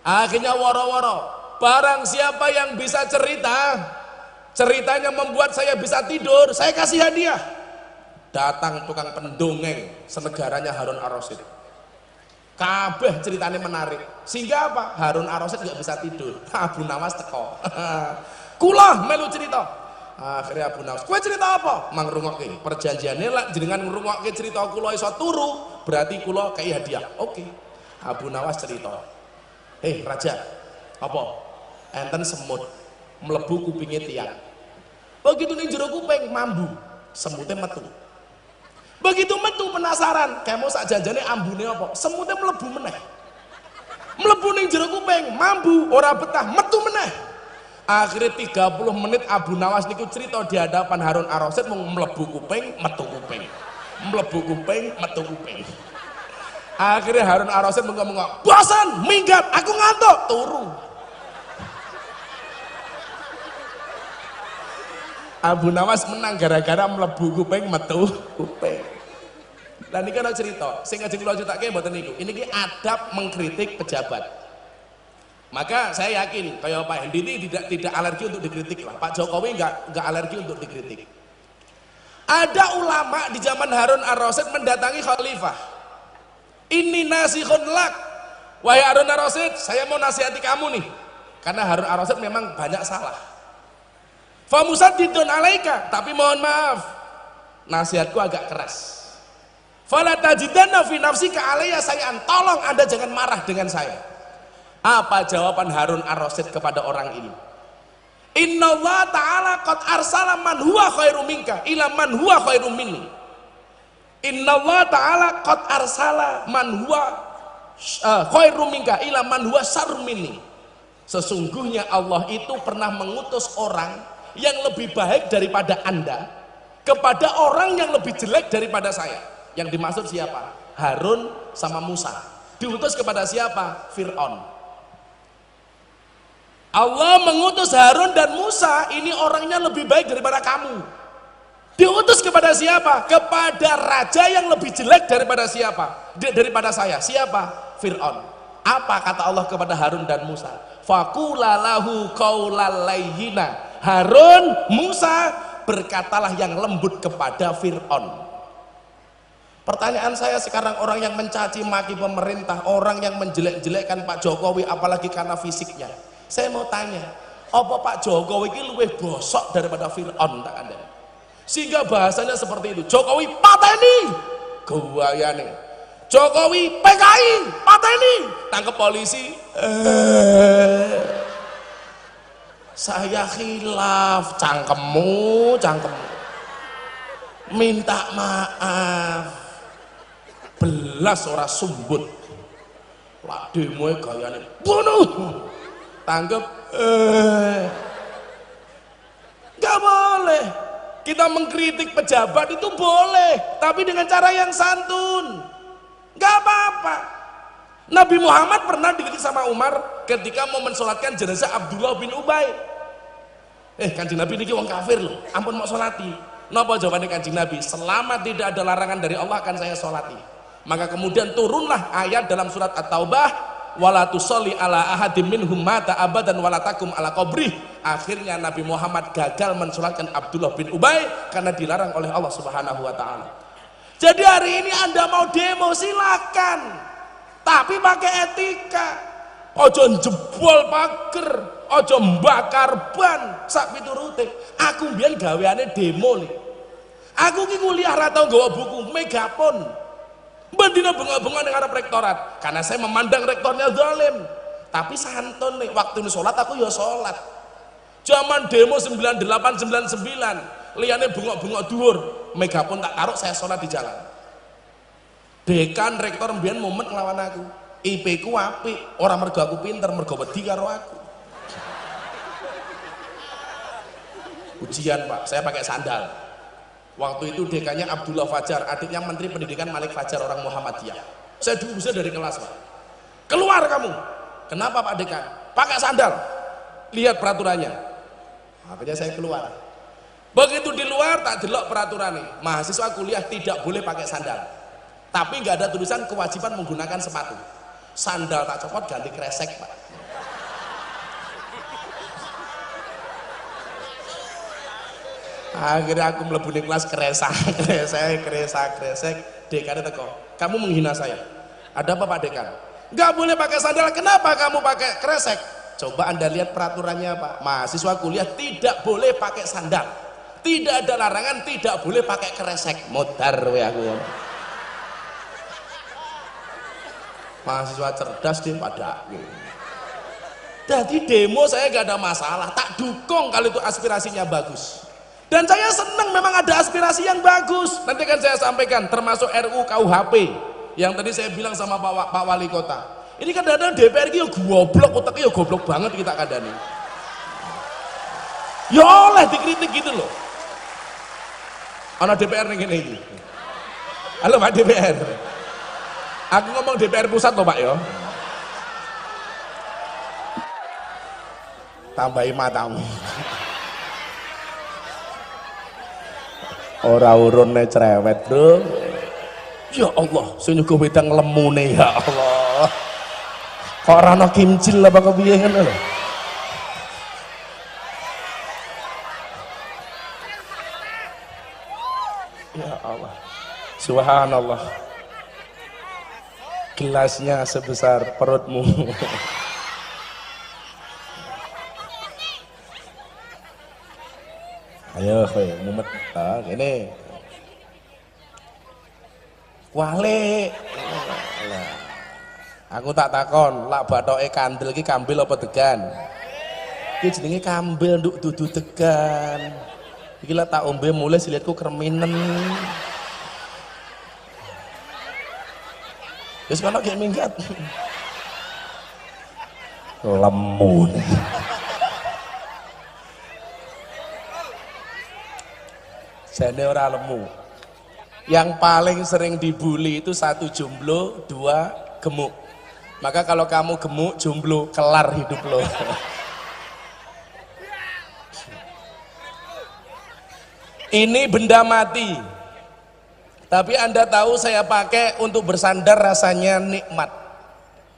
Akhirnya woro-woro, barang siapa yang bisa cerita, ceritanya membuat saya bisa tidur, saya kasih hadiah. Datang tukang pendongeng senegaranya Harun Ar-Rasyid. Kabeh ceritanya menarik. Sehingga apa? Harun Ar-Rasyid nggak bisa tidur. Abu Nawas teko. Kula melu cerita. Akhirnya Abu Nawas, "Kowe cerita apa?" Mang rungokke. Perjanjiannya lah jenengan ngrungokke cerita kula iso turu, berarti kula kei hadiah. Oke. Abu Nawas cerita hei raja apa? Enten semut melebu kupingnya tiang. Begitu nih jero kuping mambu. Semutnya metu. Begitu metu penasaran. Kamu sak janjane ambune apa? Semutnya melebu meneh. Melebu nih jero kuping mambu ora betah metu meneh. Akhirnya 30 menit Abu Nawas niku cerita di hadapan Harun Ar-Rasyid mau melebu kuping metu kuping. Melebu kuping metu kuping Akhirnya Harun Ar-Rasyid bosan, minggat, aku ngantuk, turu. Abu Nawas menang gara-gara melebu kuping metu kuping. Dan ini kan cerita, sing ngajeng kula critake mboten niku. Ini ki adab mengkritik pejabat. Maka saya yakin kayak Pak Hendi tidak tidak alergi untuk dikritik lah. Pak Jokowi nggak nggak alergi untuk dikritik. Ada ulama di zaman Harun Ar-Rasyid mendatangi khalifah ini nasihun lak. Wahai Harun Ar-Rasyid saya mau nasihati kamu nih. Karena Harun Ar-Rasyid memang banyak salah. Famusadidun alaika tapi mohon maaf. Nasihatku agak keras. Fala tajidanna fi nafsika alayya sayaan tolong anda jangan marah dengan saya. Apa jawaban Harun Ar-Rasyid kepada orang ini? Inna Allah Ta'ala qad arsala man huwa khairu minka ila man huwa khairu minni Inna Allah Ta'ala qad arsala man huwa uh, khairum minka ila man huwa sarmini. Sesungguhnya Allah itu pernah mengutus orang yang lebih baik daripada Anda kepada orang yang lebih jelek daripada saya. Yang dimaksud siapa? Harun sama Musa. Diutus kepada siapa? Fir'aun. Allah mengutus Harun dan Musa ini orangnya lebih baik daripada kamu Diutus kepada siapa? Kepada raja yang lebih jelek daripada siapa? Daripada saya. Siapa? Fir'aun. Apa kata Allah kepada Harun dan Musa? Fakulalahu kaulalayyina. Harun, Musa, berkatalah yang lembut kepada Fir'aun. Pertanyaan saya sekarang orang yang mencaci maki pemerintah, orang yang menjelek-jelekkan Pak Jokowi apalagi karena fisiknya. Saya mau tanya, apa Pak Jokowi ini lebih bosok daripada Fir'aun tak ada? Sehingga bahasanya seperti itu. Jokowi pateni! Gawayane. Jokowi PKI pateni! Tangkap polisi. Eh, saya khilaf. Cangkemmu cangkemmu. Minta maaf. Belas ora sumbut. Lah demo gayane bunuh! Tangkep. Eh. Gak boleh kita mengkritik pejabat itu boleh, tapi dengan cara yang santun. Gak apa-apa. Nabi Muhammad pernah dikritik sama Umar ketika mau mensolatkan jenazah Abdullah bin Ubay. Eh, kanjeng Nabi ini wong kafir loh, ampun mau solati. Napa jawabannya kanjeng Nabi? Selama tidak ada larangan dari Allah akan saya solati. Maka kemudian turunlah ayat dalam surat At-Taubah wala tusalli ala ahadim minhum mata abadan wala takum ala qabri akhirnya Nabi Muhammad gagal mensolatkan Abdullah bin Ubay karena dilarang oleh Allah Subhanahu wa taala. Jadi hari ini Anda mau demo silakan. Tapi pakai etika. Ojo jebol pager ojo mbakar ban sak piturute aku biar gaweane demo nih. Aku ki kuliah ra tau buku megapon Bandina bunga-bunga dengan Arab rektorat. Karena saya memandang rektornya zalim. Tapi santun nih waktu ini sholat aku ya sholat. Zaman demo 9899 liane bunga-bunga dhuwur. Megapun tak taruh saya sholat di jalan. Dekan rektor mbiyen momen ngelawan aku. IP ku api orang mergo aku pinter mergo wedi karo aku. Ujian pak. Saya pakai sandal Waktu itu dekannya Abdullah Fajar, adiknya Menteri Pendidikan Malik Fajar orang Muhammadiyah. Saya bisa dari kelas Pak. Keluar kamu. Kenapa Pak Dekan? Pakai sandal. Lihat peraturannya. Akhirnya saya keluar. Begitu di luar tak delok peraturannya. Mahasiswa kuliah tidak boleh pakai sandal. Tapi nggak ada tulisan kewajiban menggunakan sepatu. Sandal tak copot ganti kresek Pak. Akhirnya aku mlebu ning kelas kresek kresek kresek kresek dekannya teko kamu menghina saya? Ada apa Pak Dekan? Nggak boleh pakai sandal. Kenapa kamu pakai kresek coba anda lihat peraturannya Pak. Mahasiswa kuliah tidak boleh pakai sandal. Tidak ada larangan tidak boleh pakai kresek modar we aku mahasiswa cerdas deh pada jadi demo saya gak ada masalah. Tak dukung kalau itu aspirasinya bagus dan saya senang memang ada aspirasi yang bagus. Nanti kan saya sampaikan termasuk RU KUHP yang tadi saya bilang sama Pak, Pak Wali Kota. Ini kadang-kadang DPR ini goblok otaknya ya goblok banget kita kadang ini. Ya oleh dikritik gitu loh. Anak DPR nih gini halo Pak DPR aku ngomong DPR pusat loh Pak ya tambahi matamu ora urune cerewet bro. Ya Allah sing nyuguh wedang lemune ya Allah. Kok ora ana kimcil apa kepiye ngono lho? Ya Allah. Subhanallah. Gelasnya sebesar perutmu ayo kowe mumet. Ah gini wale aku tak takon lak bathoke kandel iki kambil apa degan? Iki jenenge kambil nduk dudu degan. Iki lah tak ombe mulai silihatku kreminen. Wis kono gek minggat. Lemu jane ora lemu. Yang paling sering dibully itu satu jomblo dua gemuk. Maka kalau kamu gemuk jomblo kelar hidup lo. Ini benda mati. Tapi anda tahu saya pakai untuk bersandar rasanya nikmat.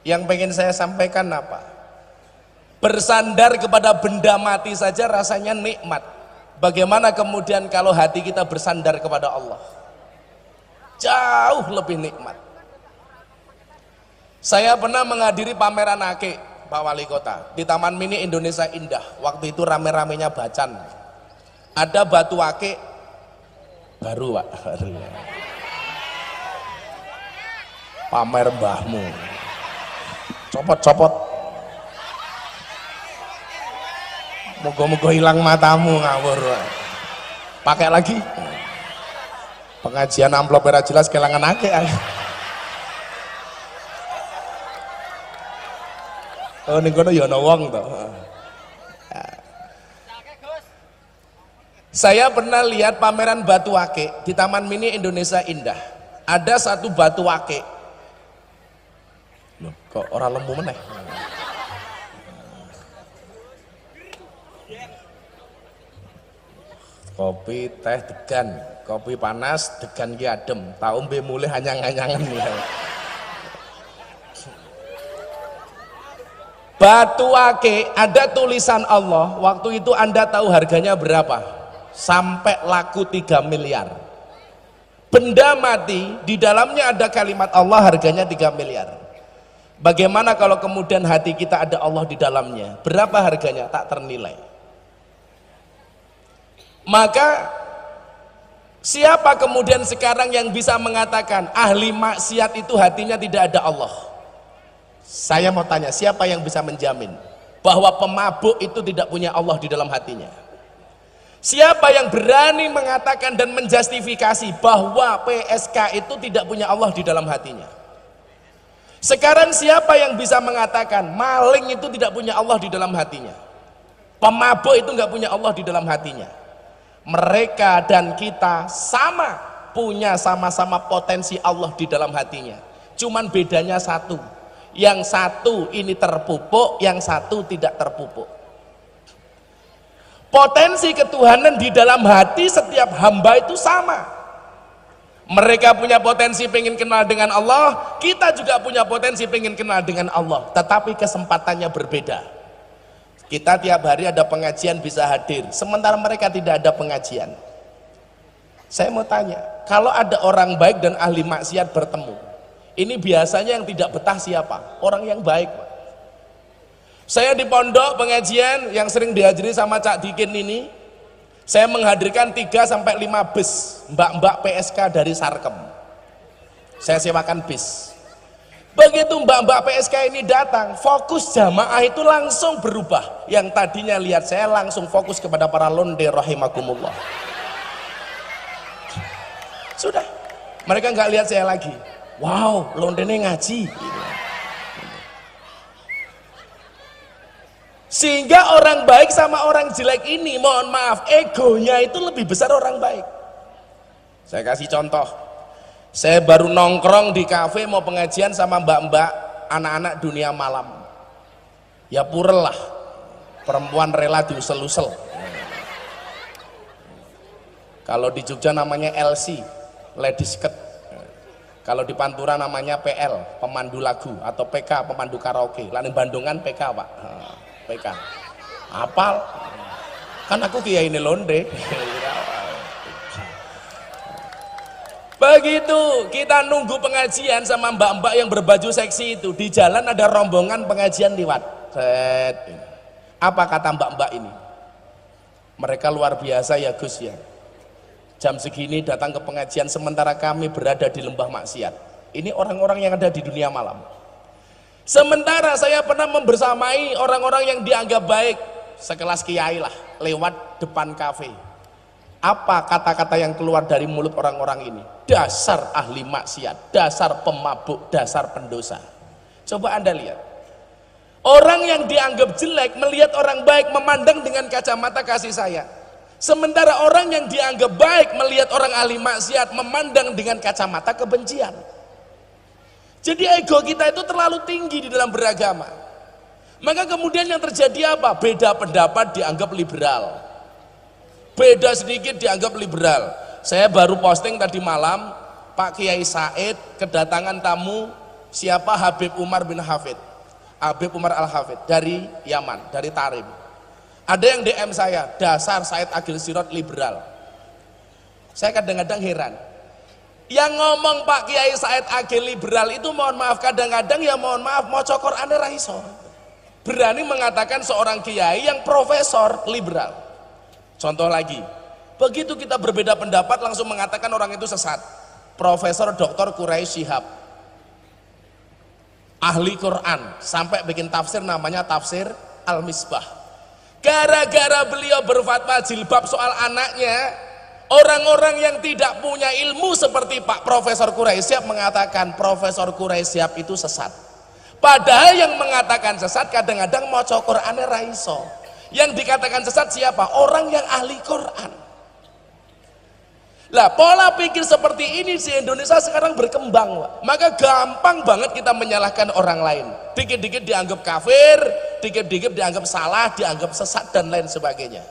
Yang pengen saya sampaikan apa? Bersandar kepada benda mati saja rasanya nikmat Bagaimana kemudian kalau hati kita bersandar kepada Allah? Jauh lebih nikmat. Saya pernah menghadiri pameran ake Pak Wali Kota di Taman Mini Indonesia Indah. Waktu itu rame-ramenya bacan. Ada batu ake baru Pak. Baru. Pamer mbahmu. Copot-copot Moga-moga hilang matamu ngawur. Pakai lagi. Pengajian amplop era jelas kelangan ake. Oh ning kono ya wong to. Saya pernah lihat pameran batu ake di Taman Mini Indonesia Indah. Ada satu batu ake. Loh, kok orang lembu meneh? Kopi teh degan kopi panas degan ki adem. Tak ombe mulai hanyang-hanyangan ya. batu ake ada tulisan Allah. Waktu itu anda tahu harganya berapa? Sampai laku 3 miliar. Benda mati di dalamnya ada kalimat Allah harganya 3 miliar. Bagaimana kalau kemudian hati kita ada Allah di dalamnya? Berapa harganya? Tak ternilai maka siapa kemudian sekarang yang bisa mengatakan ahli maksiat itu hatinya tidak ada Allah? Saya mau tanya, siapa yang bisa menjamin bahwa pemabuk itu tidak punya Allah di dalam hatinya? Siapa yang berani mengatakan dan menjustifikasi bahwa PSK itu tidak punya Allah di dalam hatinya? Sekarang siapa yang bisa mengatakan maling itu tidak punya Allah di dalam hatinya? Pemabuk itu nggak punya Allah di dalam hatinya mereka dan kita sama punya sama-sama potensi Allah di dalam hatinya. Cuman bedanya satu. Yang satu ini terpupuk yang satu tidak terpupuk. Potensi ketuhanan di dalam hati setiap hamba itu sama. Mereka punya potensi pengen kenal dengan Allah kita juga punya potensi pengen kenal dengan Allah. Tetapi kesempatannya berbeda kita tiap hari ada pengajian bisa hadir. Sementara mereka tidak ada pengajian. Saya mau tanya kalau ada orang baik dan ahli maksiat bertemu ini biasanya yang tidak betah siapa? Orang yang baik saya di pondok pengajian yang sering dihadiri sama Cak Dikin ini saya menghadirkan 3 sampai 5 bus mbak-mbak PSK dari Sarkem. Saya sewakan bis Begitu mbak-mbak PSK ini datang, fokus jamaah itu langsung berubah. Yang tadinya lihat saya langsung fokus kepada para londe rahimakumullah. Sudah, mereka nggak lihat saya lagi. Wow, londe ini ngaji. Sehingga orang baik sama orang jelek ini, mohon maaf, egonya itu lebih besar orang baik. Saya kasih contoh, saya baru nongkrong di kafe mau pengajian sama mbak-mbak anak-anak dunia malam. Ya purel lah. Perempuan rela diusel-usel. Kalau di Jogja namanya LC, ladies skirt. Kalau di Pantura namanya PL, pemandu lagu atau PK, pemandu karaoke. Lalu Bandungan PK, Pak. PK. Apal. Kan aku kiai ini londe. Begitu kita nunggu pengajian sama mbak-mbak yang berbaju seksi itu di jalan ada rombongan pengajian lewat. Set. Apa kata mbak-mbak ini? Mereka luar biasa ya Gus ya. Jam segini datang ke pengajian sementara kami berada di lembah maksiat. Ini orang-orang yang ada di dunia malam. Sementara saya pernah membersamai orang-orang yang dianggap baik sekelas kiai lah lewat depan kafe apa kata-kata yang keluar dari mulut orang-orang ini? Dasar ahli maksiat, dasar pemabuk, dasar pendosa. Coba Anda lihat. Orang yang dianggap jelek melihat orang baik memandang dengan kacamata kasih sayang. Sementara orang yang dianggap baik melihat orang ahli maksiat memandang dengan kacamata kebencian. Jadi ego kita itu terlalu tinggi di dalam beragama. Maka kemudian yang terjadi apa? Beda pendapat dianggap liberal beda sedikit dianggap liberal. Saya baru posting tadi malam Pak Kiai Said kedatangan tamu siapa? Habib Umar bin Hafid. Habib Umar Al Hafid dari Yaman dari Tarim. Ada yang DM saya dasar Said Agil Sirot liberal. Saya kadang-kadang heran. Yang ngomong Pak Kiai Said Agil liberal itu mohon maaf kadang-kadang ya mohon maaf mau cokor aneh raiso berani mengatakan seorang kiai yang profesor liberal Contoh lagi, begitu kita berbeda pendapat langsung mengatakan orang itu sesat. Profesor Dr. Quraisy Shihab, ahli Quran, sampai bikin tafsir namanya tafsir Al-Misbah. Gara-gara beliau berfatwa jilbab soal anaknya, orang-orang yang tidak punya ilmu seperti Pak Profesor Quraisy Shihab mengatakan Profesor Quraisy Shihab itu sesat. Padahal yang mengatakan sesat kadang-kadang mau cokor aneh raiso yang dikatakan sesat siapa? Orang yang ahli Quran. Lah pola pikir seperti ini di Indonesia sekarang berkembang, Pak. Maka gampang banget kita menyalahkan orang lain. Dikit-dikit dianggap kafir, dikit-dikit dianggap salah, dianggap sesat dan lain sebagainya.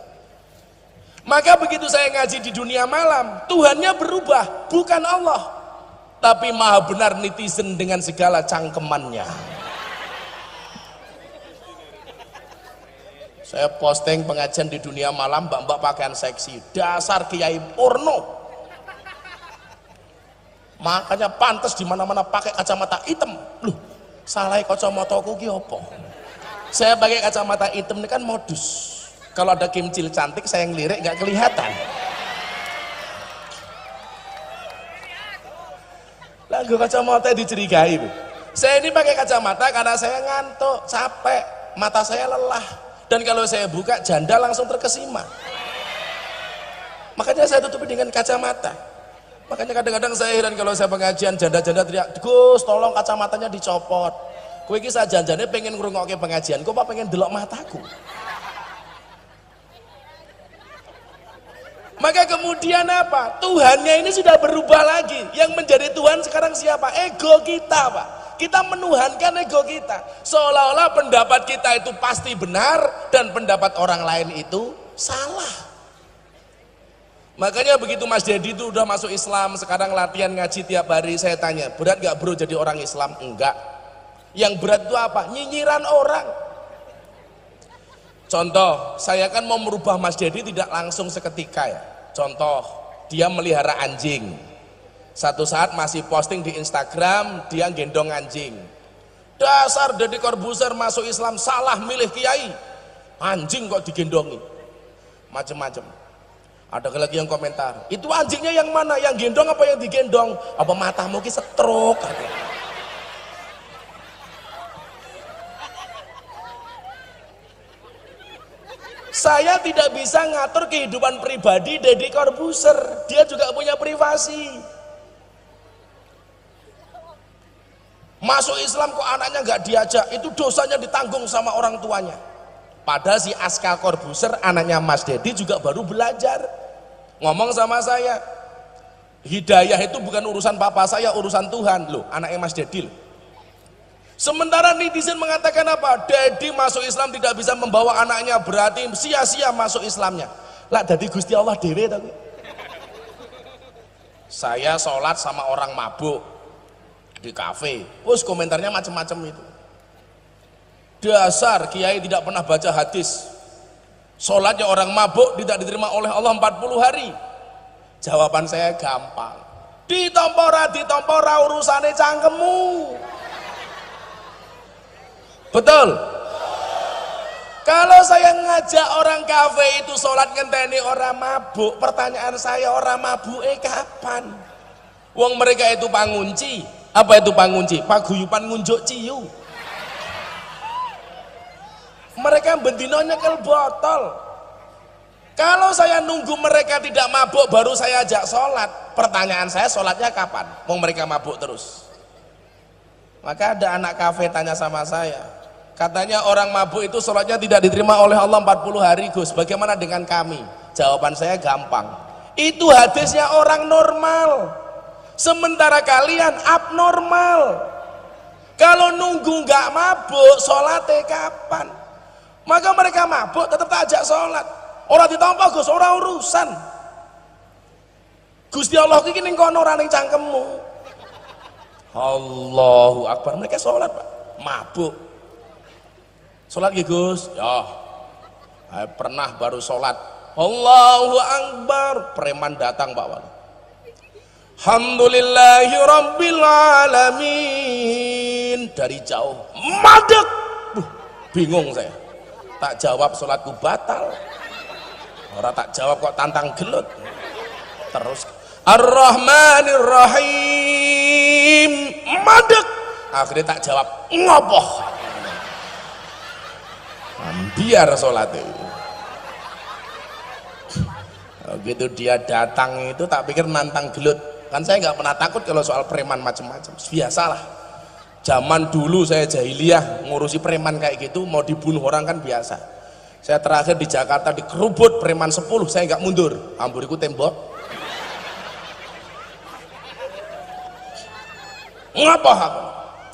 Maka begitu saya ngaji di dunia malam, Tuhannya berubah, bukan Allah. Tapi maha benar netizen dengan segala cangkemannya. Saya posting pengajian di dunia malam, mbak-mbak pakaian seksi. Dasar kiai porno. Makanya pantas di mana-mana pakai kacamata hitam. Loh, salah kacamata aku ki apa? Saya pakai kacamata hitam ini kan modus. Kalau ada kimcil cantik saya ngelirik nggak kelihatan. Lagu kacamata dicurigai. Saya ini pakai kacamata karena saya ngantuk, capek, mata saya lelah dan kalau saya buka janda langsung terkesima. Makanya saya tutupi dengan kacamata. Makanya kadang-kadang saya heran kalau saya pengajian janda-janda teriak Gus tolong kacamatanya dicopot. Kue kisah janjane pengen ngrungokke pengajian kok pengen delok mataku? Maka kemudian apa? Tuhannya ini sudah berubah lagi. Yang menjadi Tuhan sekarang siapa? Ego kita Pak kita menuhankan ego kita. Seolah-olah pendapat kita itu pasti benar dan pendapat orang lain itu salah. Makanya begitu Mas Dedi itu udah masuk Islam sekarang latihan ngaji tiap hari saya tanya berat gak bro jadi orang Islam? Enggak. Yang berat itu apa? Nyinyiran orang. Contoh saya kan mau merubah Mas Dedi tidak langsung seketika ya. Contoh dia melihara anjing satu saat masih posting di Instagram dia gendong anjing. Dasar Deddy Corbuzier masuk Islam salah milih kiai. Anjing kok digendongi. Macem-macem. Ada lagi yang komentar itu anjingnya yang mana? Yang gendong apa yang digendong? Apa matamu ki setruk? Saya tidak bisa ngatur kehidupan pribadi Deddy Corbuzier. Dia juga punya privasi masuk Islam kok anaknya nggak diajak itu dosanya ditanggung sama orang tuanya. Padahal si Aska Corbuzier anaknya Mas Dedi juga baru belajar. Ngomong sama saya hidayah itu bukan urusan papa saya urusan Tuhan. Loh anaknya Mas Dedi loh. Sementara netizen mengatakan apa? Dedi masuk Islam tidak bisa membawa anaknya berarti sia-sia masuk Islamnya. Lah jadi Gusti Allah dewe tapi saya sholat sama orang mabuk di kafe. Terus komentarnya macam-macam itu. Dasar kiai tidak pernah baca hadis. Sholatnya orang mabuk tidak diterima oleh Allah 40 hari. Jawaban saya gampang. Ditompora ditompora urusannya cangkemu betul? Kalau saya ngajak orang kafe itu sholat ngenteni orang mabuk pertanyaan saya orang mabuk eh kapan? Wong mereka itu pangunci apa itu pangunci paguyupan ngunjuk ciu. Mereka bendinonya nyekel botol. Kalau saya nunggu mereka tidak mabuk baru saya ajak sholat. Pertanyaan saya sholatnya kapan? Mau mereka mabuk terus. Maka ada anak kafe tanya sama saya. Katanya orang mabuk itu sholatnya tidak diterima oleh Allah 40 hari Gus. Bagaimana dengan kami? Jawaban saya gampang. Itu hadisnya orang normal sementara kalian abnormal. Kalau nunggu nggak mabuk sholatnya kapan? Maka mereka mabuk tetap tak ajak sholat. Orang ditompo Gus orang urusan. Gusti Allah ini ning kono ning cangkemmu. Allahu Akbar. Mereka sholat Pak. Mabuk. Sholat ya Gus? Ya. Pernah baru sholat. Allahu Akbar. Preman datang Pak Wali Alhamdulillahi Rabbil Alamin. Dari jauh. Madek. Uh, bingung saya. Tak jawab sholatku batal. Orang tak jawab kok tantang gelut. Terus Ar-Rahmanir Rahim madek. Akhirnya tak jawab ngopoh biar sholatnya begitu dia datang itu tak pikir nantang gelut kan saya nggak pernah takut kalau soal preman macam-macam. Biasalah. Zaman dulu saya jahiliyah ngurusi preman kayak gitu mau dibunuh orang kan biasa. Saya terakhir di Jakarta dikerubut preman 10 saya nggak mundur. Amburiku tembok. Ngapa aku?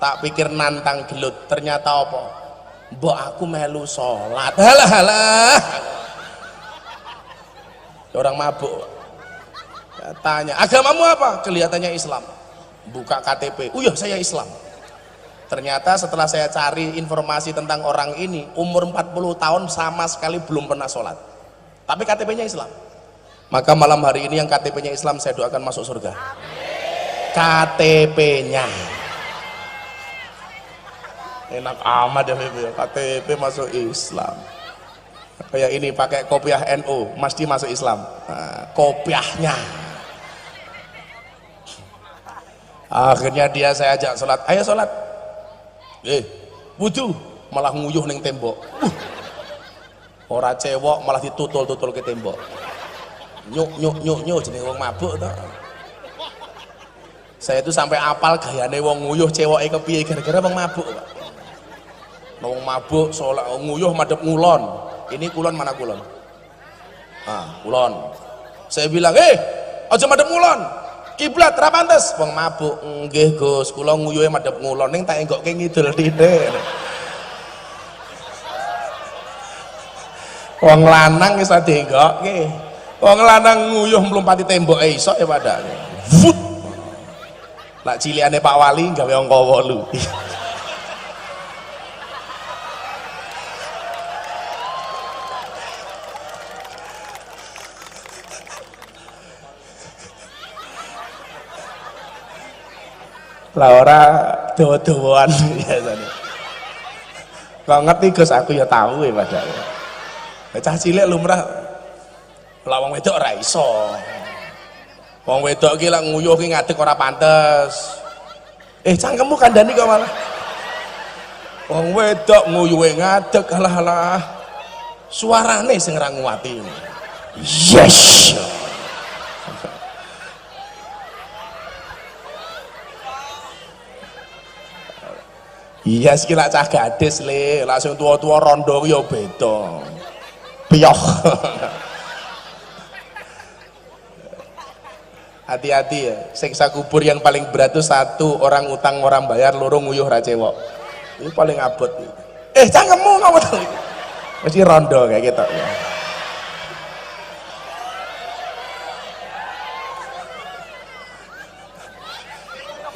Tak pikir nantang gelut. Ternyata apa? Mbok aku melu sholat. Halah halah. Orang mabuk tanya agamamu apa? Kelihatannya Islam. Buka KTP oh iya saya Islam. Ternyata setelah saya cari informasi tentang orang ini umur 40 tahun sama sekali belum pernah sholat. Tapi KTP nya Islam. Maka malam hari ini yang KTP nya Islam saya doakan masuk surga. KTP nya enak amat ya KTP masuk Islam. Kayak ini pakai kopiah NU mesti masuk Islam. Nah, kopiahnya akhirnya dia saya ajak sholat. Ayo sholat. Eh wudhu malah nguyuh neng tembok. Uh, ora cewek malah ditutul-tutul ke tembok. Nyuk nyuk nyuk nyuk jenis wong mabuk tuh saya itu sampai apal gayane wong nguyuh cewek kepiye? Gara-gara wong mabuk Pak. wong mabuk sholat nguyuh madep ngulon. Ini kulon mana kulon? Ah kulon. Saya bilang eh aja madep ngulon kiblat ra pantes. Wong mabuk nggih Gus. Kula nguyuhe madhep ngulon ning tak enggokke ngidul titik wong lanang iso dienggokke wong lanang nguyuh mlumpati tembok iso ya padane Vut. Nak ciliane Pak Wali gawe angka 8 lah ora dawa-dawaan biasanya kok ngerti Gus? Aku ya tahu ya padahal cah cilik lumrah lawang wedok ora iso. Wong wedok ki lak nguyuh ki ngadeg ora pantes. Eh cangkemmu kandhani kok malah? Wong wedok nguyuhe ngadeg alah alah suarane sing ora nguwati. Yes iya sekila cah gadis le langsung tua-tua rondo ya beda. Piyoh hati-hati ya. Siksa kubur yang paling berat itu satu orang utang orang bayar lorong nguyuh racewok ini paling abot. Eh cangkemmu ngomong mesti rondo kayak gitu. ya.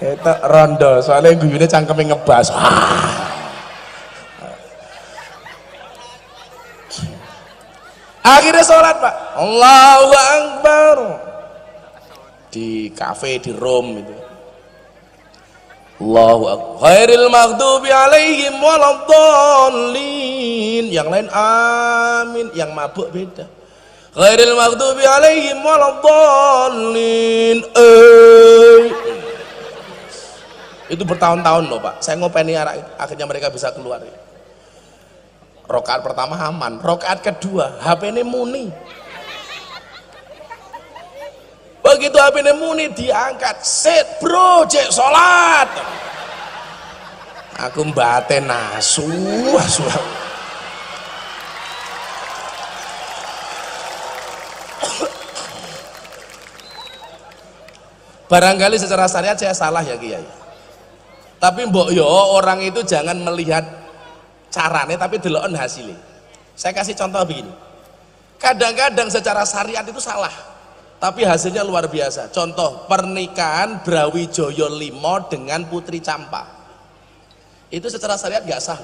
Kita rondo, soalnya guyune cangkeme ngebas. Ah. Akhirnya sholat pak, Allahu Akbar di kafe di Rom itu. Allahu Akbar. Khairil maghdubi alaihim waladdallin. Yang lain amin, yang mabuk beda. Khairil maghdubi alaihim waladdallin. Eh itu bertahun-tahun loh pak. Saya ngopeni anak akhirnya mereka bisa keluar rokaat pertama aman rokaat kedua HP ini muni. Begitu HP ini muni diangkat. Set bro cek sholat. Aku mbate nasu asu. Barangkali secara syariat saya salah ya kiai tapi mbok yo orang itu jangan melihat caranya tapi deloken hasilnya. Saya kasih contoh begini. Kadang-kadang secara syariat itu salah tapi hasilnya luar biasa. Contoh pernikahan Brawijoyo Limo dengan Putri Campa. Itu secara syariat gak sah.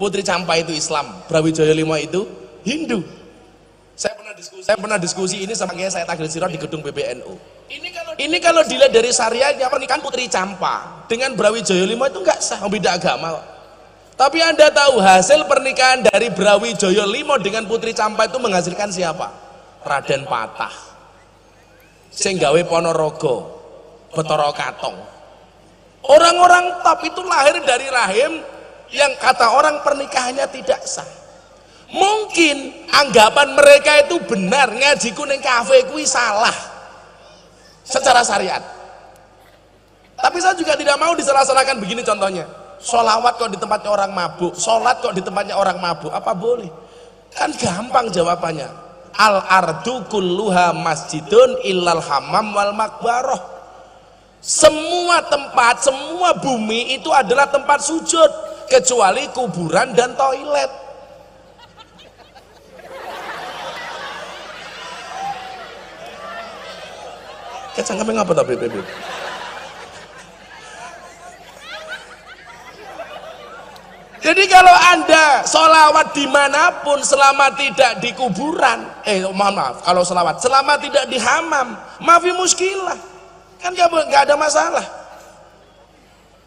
Putri Campa itu Islam Brawijoyo Limo itu Hindu. Saya pernah diskusi saya pernah diskusi ini sama saya tagil sirot di gedung PBNU ini ini kalau dilihat dari syariahnya pernikahan Putri Campa dengan Brawijaya Lima itu enggak sah, beda agama. Tapi anda tahu hasil pernikahan dari Brawijaya Lima dengan Putri Campa itu menghasilkan siapa? Raden Patah. Singgawe Ponorogo, Betoro Katong. Orang-orang top itu lahir dari rahim yang kata orang pernikahannya tidak sah. Mungkin anggapan mereka itu benar ngaji kuning kafe kui salah secara syariat. Tapi saya juga tidak mau disalah-salahkan begini contohnya. Sholawat kok di tempatnya orang mabuk sholat kok di tempatnya orang mabuk apa boleh? Kan gampang jawabannya. Al ardu kulluha masjidun illal hamam wal makbaroh. Semua tempat semua bumi itu adalah tempat sujud kecuali kuburan dan toilet Kacang ngapa tapi? Jadi kalau anda solawat di mana pun selama tidak di kuburan, eh mohon maaf, kalau solawat selama tidak di hamam, maafi muskilah, kan gak, gak ada masalah.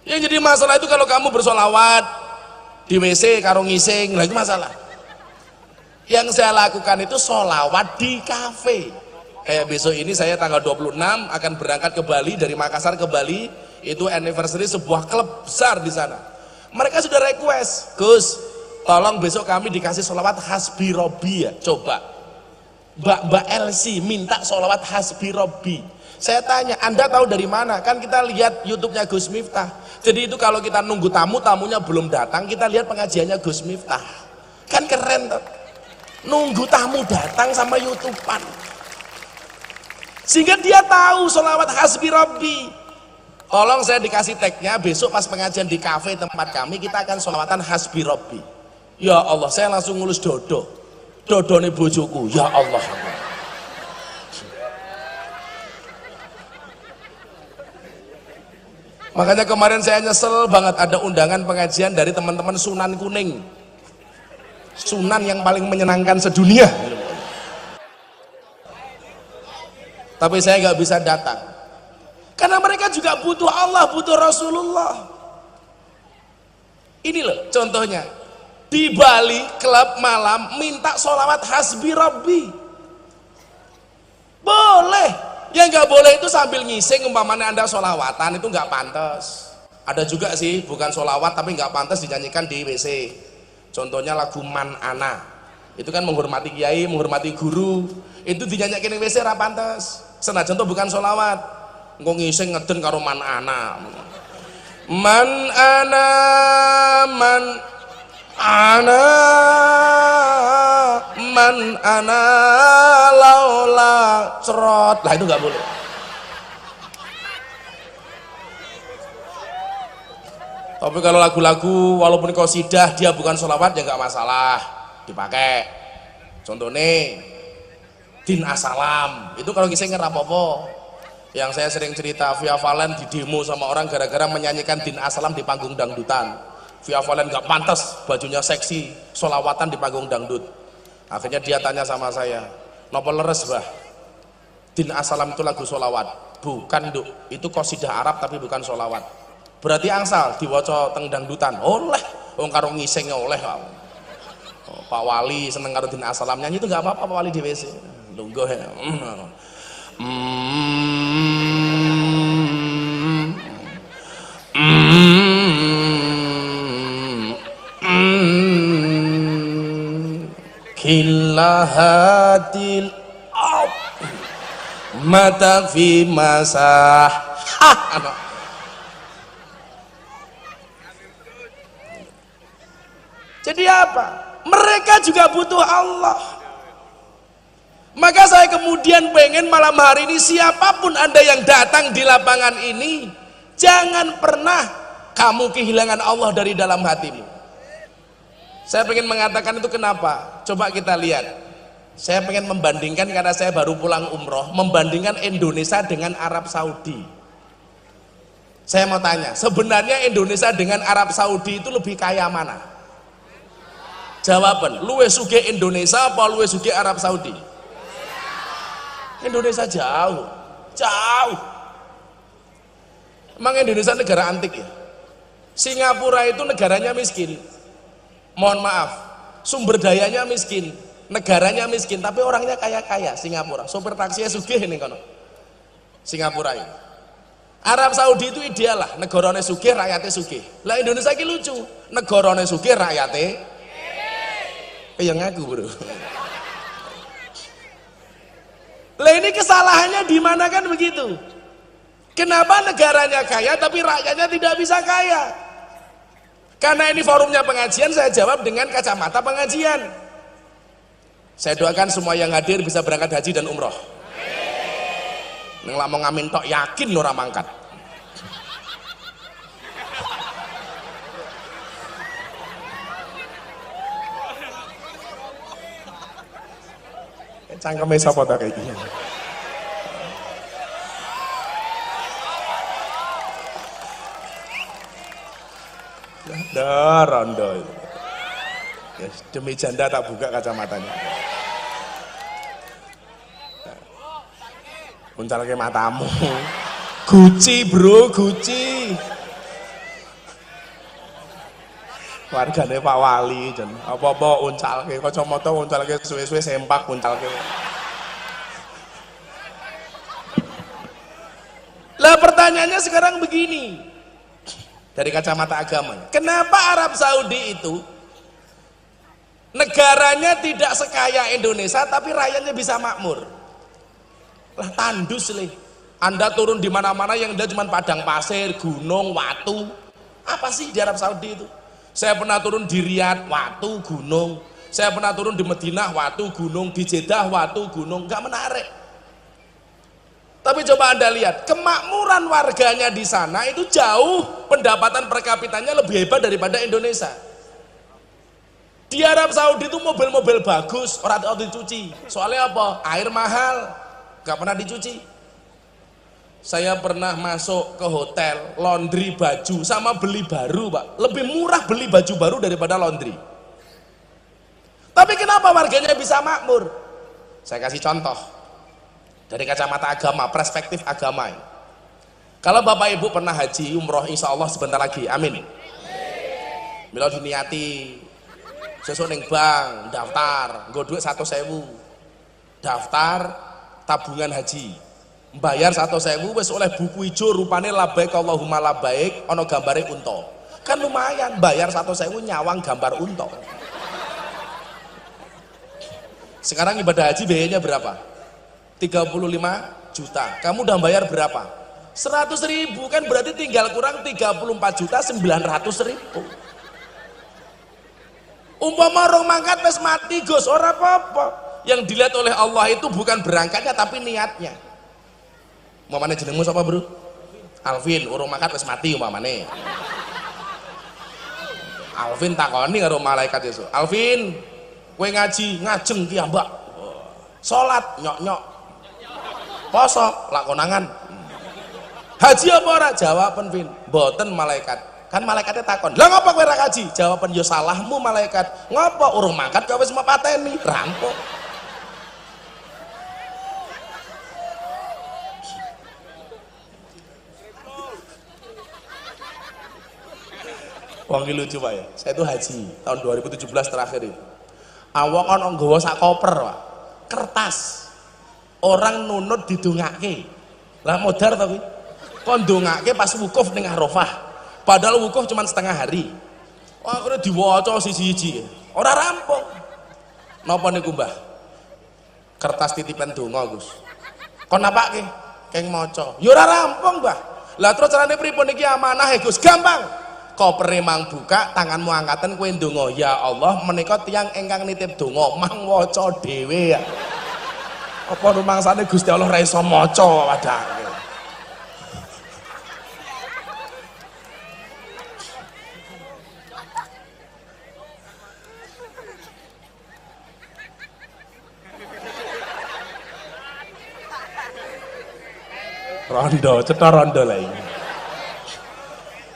Yang jadi masalah itu kalau kamu bersolawat di WC karo ngising, lagi masalah. Yang saya lakukan itu solawat di kafe kayak besok ini saya tanggal 26 akan berangkat ke Bali dari Makassar ke Bali. Itu anniversary sebuah klub besar di sana. Mereka sudah request Gus tolong besok kami dikasih sholawat hasbi robi ya coba. Mbak Mbak Elsie minta sholawat hasbi robi saya tanya anda tahu dari mana? Kan kita lihat youtube-nya Gus Miftah. Jadi itu kalau kita nunggu tamu tamunya belum datang kita lihat pengajiannya Gus Miftah. Kan keren tuh nunggu tamu datang sama youtubean sehingga dia tahu sholawat hasbi rabbi. Tolong saya dikasih tagnya besok pas pengajian di kafe tempat kami kita akan sholawatan hasbi rabbi. Ya Allah, saya langsung ngulus dodo. Dodo nih bojoku. Ya Allah. Makanya kemarin saya nyesel banget ada undangan pengajian dari teman-teman Sunan Kuning. Sunan yang paling menyenangkan sedunia tapi saya nggak bisa datang. Karena mereka juga butuh Allah butuh Rasulullah. Ini loh contohnya. Di Bali klub malam minta sholawat hasbi rabbi. Boleh. Yang nggak boleh itu sambil ngising umpamanya anda sholawatan itu nggak pantas. Ada juga sih bukan sholawat tapi nggak pantas dinyanyikan di WC contohnya lagu Man Ana. Itu kan menghormati kiai menghormati guru. Itu dinyanyikan di WC rapantes senajan itu bukan sholawat. Engko ngising ngeden karo man ana. Man ana man ana man ana laula cerot. Lah itu nggak boleh. Tapi kalau lagu-lagu walaupun kau sidah dia bukan sholawat ya nggak masalah. Dipakai. Contohnya din asalam. Itu kalau ngising ngerapopo yang saya sering cerita Via Valen di demo sama orang gara-gara menyanyikan Din Aslam di panggung dangdutan. Via Valen gak pantas bajunya seksi solawatan di panggung dangdut. Akhirnya dia tanya sama saya nopo leres bah Din Aslam itu lagu solawat bukan duk itu kosidah Arab tapi bukan solawat berarti angsal diwaca teng dangdutan. Oleh. Wong karo ngising oleh oh, Pak Wali seneng karo Din Aslam nyanyi itu gak apa-apa Pak Wali di WC lungguh ya Hmm. Hmm. Hmm. Kilahatil mata fi masah. Jadi apa? Mereka juga butuh Allah maka saya kemudian pengen malam hari ini siapa pun anda yang datang di lapangan ini jangan pernah kamu kehilangan Allah dari dalam hatimu. Saya pengen mengatakan itu kenapa? Coba kita lihat. Saya pengen membandingkan karena saya baru pulang umroh membandingkan Indonesia dengan Arab Saudi. Saya mau tanya sebenarnya Indonesia dengan Arab Saudi itu lebih kaya mana? Jawaban luwe suge Indonesia apa luwe suge Arab Saudi Indonesia jauh. Jauh. Emang Indonesia negara antik ya? Singapura itu negaranya miskin. Mohon maaf. Sumber dayanya miskin. Negaranya miskin tapi orangnya kaya-kaya Singapura. Sopir taksinya sugih ini kono. Singapura ini. Arab Saudi itu ideal lah negaranya sugih rakyatnya sugih. Lah Indonesia ini lucu negaranya sugih rakyatnya eh yang ngaku bro lah ini kesalahannya di mana kan begitu? Kenapa negaranya kaya tapi rakyatnya tidak bisa kaya? Karena ini forumnya pengajian saya jawab dengan kacamata pengajian. Saya doakan semua yang hadir bisa berangkat haji dan umroh. Neng mau ngamin tok yakin lo mangkat. Cangkeme sapa ta iki Dah rondo itu. Ya, demi janda tak buka kacamatanya. Puncal ke matamu. Guci bro, Guci. Wargane Pak Wali jen apa-apa uncalke kacamata uncalke suwe-suwe sempak uncalke. Lah pertanyaannya sekarang begini. Dari kacamata agama kenapa Arab Saudi itu negaranya tidak sekaya Indonesia tapi rakyatnya bisa makmur? Lah tandus leh anda turun di mana-mana yang ada cuma padang pasir, gunung, watu. Apa sih di Arab Saudi itu? Saya pernah turun di Riyadh, watu gunung. Saya pernah turun di Madinah, watu gunung. Di Jeddah, watu gunung. Gak menarik. Tapi coba Anda lihat, kemakmuran warganya di sana itu jauh pendapatan per kapitanya lebih hebat daripada Indonesia. Di Arab Saudi itu mobil-mobil bagus, orang dicuci. Soalnya apa? Air mahal, gak pernah dicuci saya pernah masuk ke hotel laundry baju sama beli baru pak. Lebih murah beli baju baru daripada laundry. Tapi kenapa warganya bisa makmur? Saya kasih contoh. Dari kacamata agama perspektif agama kalau bapak ibu pernah haji umroh insya Allah sebentar lagi. Amin. Mila diniati sesuk ning bank daftar nggo dhuwit 100.000 daftar tabungan haji bayar 100.000 wis oleh buku ijo rupane labaik Allahumma labaik ana gambare unta. Kan lumayan bayar 100.000 nyawang gambar unta. Sekarang ibadah haji biayanya berapa? 35 juta. Kamu udah bayar berapa? 100 ribu kan berarti tinggal kurang 34 juta 900 ribu. Umpama orang mangkat wis mati Gus ora apa-apa. Yang dilihat oleh Allah itu bukan berangkatnya tapi niatnya umpamane jenengmu siapa bro? Alvin. Urung mangkat wis mati umpamane. Alvin takoni karo malaikat Yesus. Alvin kowe ngaji ngajeng ki mbak. Salat nyok-nyok. Poso lakonangan haji apa ora? Jawaban Vin. Boten malaikat. Kan malaikatnya takon lah ngapa kowe ora kaji jawaban yo ya salahmu malaikat. Ngapa? Urung mangkat kowe wis pateni rampok Wong lucu Pak ya. Saya itu haji tahun 2017 terakhir itu. Awak kan nggawa sak koper, Pak. Kertas. Orang nunut didongake. Lah modar tapi. Kon dongake pas wukuf ning Arafah. Padahal wukuf cuma setengah hari. Wah, akhirnya diwaca siji-siji. Ora rampung. Napa niku, Mbah? Kertas titipan donga, Gus. Kon napake? Keng maca. Ya ora rampung, Mbah. Lah terus carane pripun iki amanah, Gus? Gampang. Kopere mang buka, tanganmu angkatan kue donga. Ya Allah, menika tiang engkang nitip donga, mang waca dhewe ya. Apa rumangsane Gusti Allah ra iso maca padahal. rondo cetha rondo lagi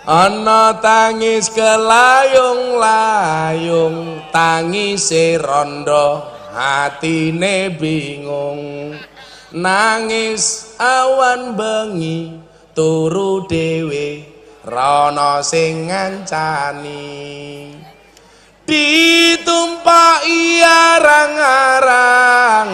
ana tangis kelayung-layung tangise rondo hatine bingung. Nangis awan bengi turu dhewe rono sing ngancani. Ditumpaki arang-arang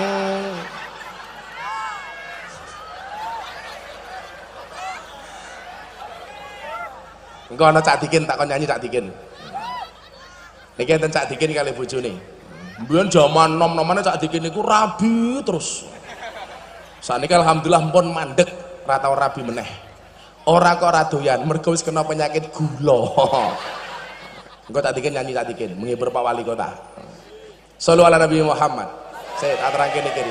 Engko ana cak dikin tak kon nyanyi cak dikin. Niki enten cak dikin kali bojone. Mbiyen jaman nom-nomane cak dikin niku rabi terus. Saniki alhamdulillah pun mandek ora tau rabi meneh. Ora kok ora doyan mergo wis kena penyakit gula. Engko tak dikin nyanyi tak dikin menghibur Pak Wali Kota. Sallu ala Nabi Muhammad. Saya tak terangke niki.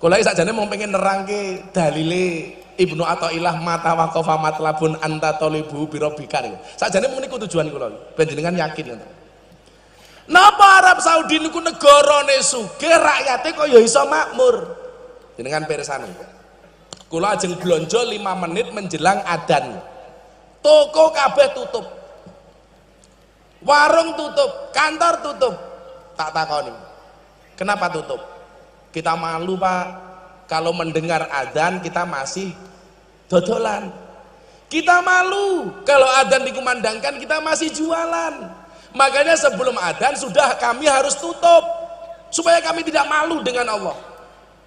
Kula iki sakjane mau pengen nerangke dalile Ibnu Athaillah mata waqafa matlabun anta tolibu birobika niku. Sakjane mung niku tujuan kula. Ben yakin ngoten. Napa Arab Saudi niku negarane sugih, rakyate kok ya iso makmur. Jenengan pirsani. Kula ajeng blonjo 5 menit menjelang adan. Toko kabeh tutup. Warung tutup, kantor tutup. Tak takoni. Kenapa tutup? Kita malu, Pak. Kalau mendengar adan kita masih dodolan. Kita malu kalau adan dikumandangkan kita masih jualan. Makanya sebelum adan sudah kami harus tutup supaya kami tidak malu dengan Allah.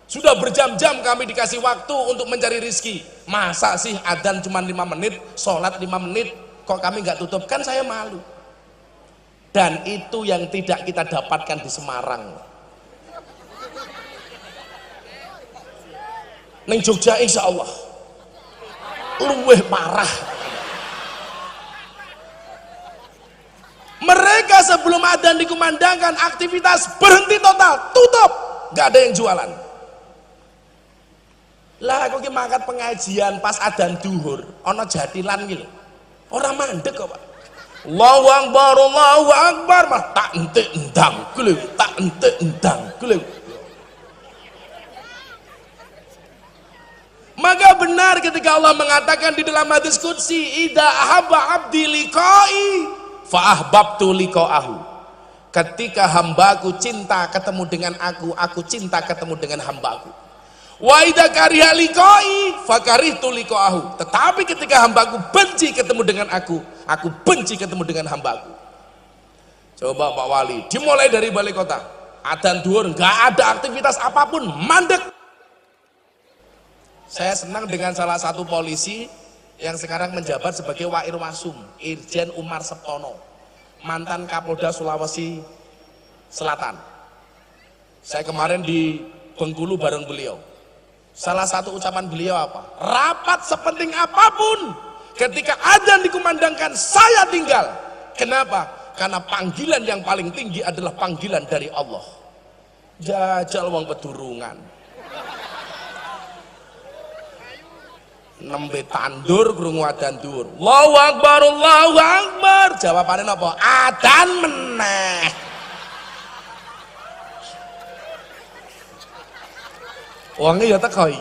Sudah berjam-jam kami dikasih waktu untuk mencari rizki. Masa sih adan cuma lima menit sholat lima menit kok kami nggak tutup? Kan saya malu. Dan itu yang tidak kita dapatkan di Semarang. Neng Jogja insya Allah luweh parah mereka sebelum adzan dikumandangkan aktivitas berhenti total tutup. Gak ada yang jualan. Lah aku mangkat pengajian pas adzan duhur ono jatilan gitu orang mandek kok pak. Allahu Akbar Allahu Akbar mah tak ente endang kuliu tak ente endang kuliu Maka benar ketika Allah mengatakan di dalam hadis qudsi, "Idza ahabba 'abdi liqa'i fa ahbabtu liqa'ahu." Ketika hambaku cinta ketemu dengan aku, aku cinta ketemu dengan hambaku. Wa kariha liqai fakarihtu liqahu. Tetapi ketika hambaku benci ketemu dengan aku, aku benci ketemu dengan hambaku. Coba Pak Wali, dimulai dari balik kota. Adan duhur, nggak ada aktivitas apa pun, mandek. Saya senang dengan salah satu polisi yang sekarang menjabat sebagai Wair Wasum, Irjen Umar Septono, mantan Kapolda Sulawesi Selatan. Saya kemarin di Bengkulu bareng beliau Salah satu ucapan beliau apa? Rapat sepenting apa pun, ketika adzan dikumandangkan, saya tinggal. Kenapa? Karena panggilan yang paling tinggi adalah panggilan dari Allah. Jajal wong pedurungan. Nembe tandur krungu adzan dur. Allahu akbar, Allahu akbar. Jawabannya apa? Adzan meneh. Uangnya ya tekoi.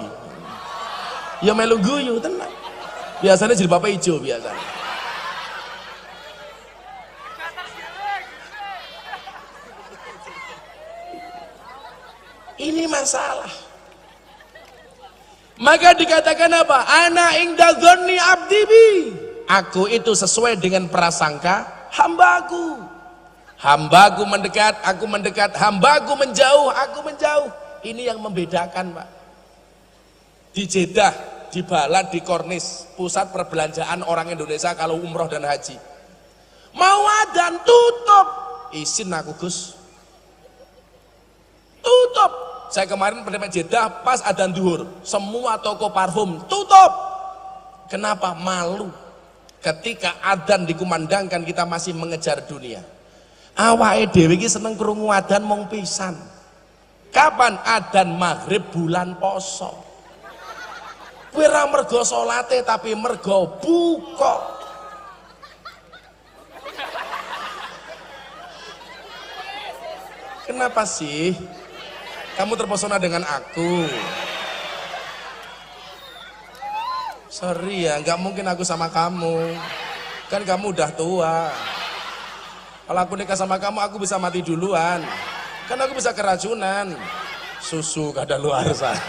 Ya melu guyu tenang. Biasanya bapak hijau biasanya. Ini masalah. Maka dikatakan apa? Ana ingda dzanni abdibi. Aku itu sesuai dengan prasangka hambaku. Hambaku mendekat, aku mendekat, hambaku menjauh, aku menjauh. Ini yang membedakan Pak. Di Jeddah, di Balat, di Kornis, pusat perbelanjaan orang Indonesia kalau umroh dan haji. Mau adan tutup. Isin aku Gus. Tutup. Saya kemarin pernah Jeddah pas adan duhur. Semua toko parfum tutup. Kenapa? Malu. Ketika adan dikumandangkan kita masih mengejar dunia. Awake dhewe iki seneng krungu adan mong pisan. Kapan adan maghrib bulan poso? Kowe mergo salate tapi mergo buka. Kenapa sih? Kamu terpesona dengan aku. Sorry ya, nggak mungkin aku sama kamu. Kan kamu udah tua. Kalau aku nikah sama kamu, aku bisa mati duluan. Kan aku bisa keracunan. Susu kada luar sana.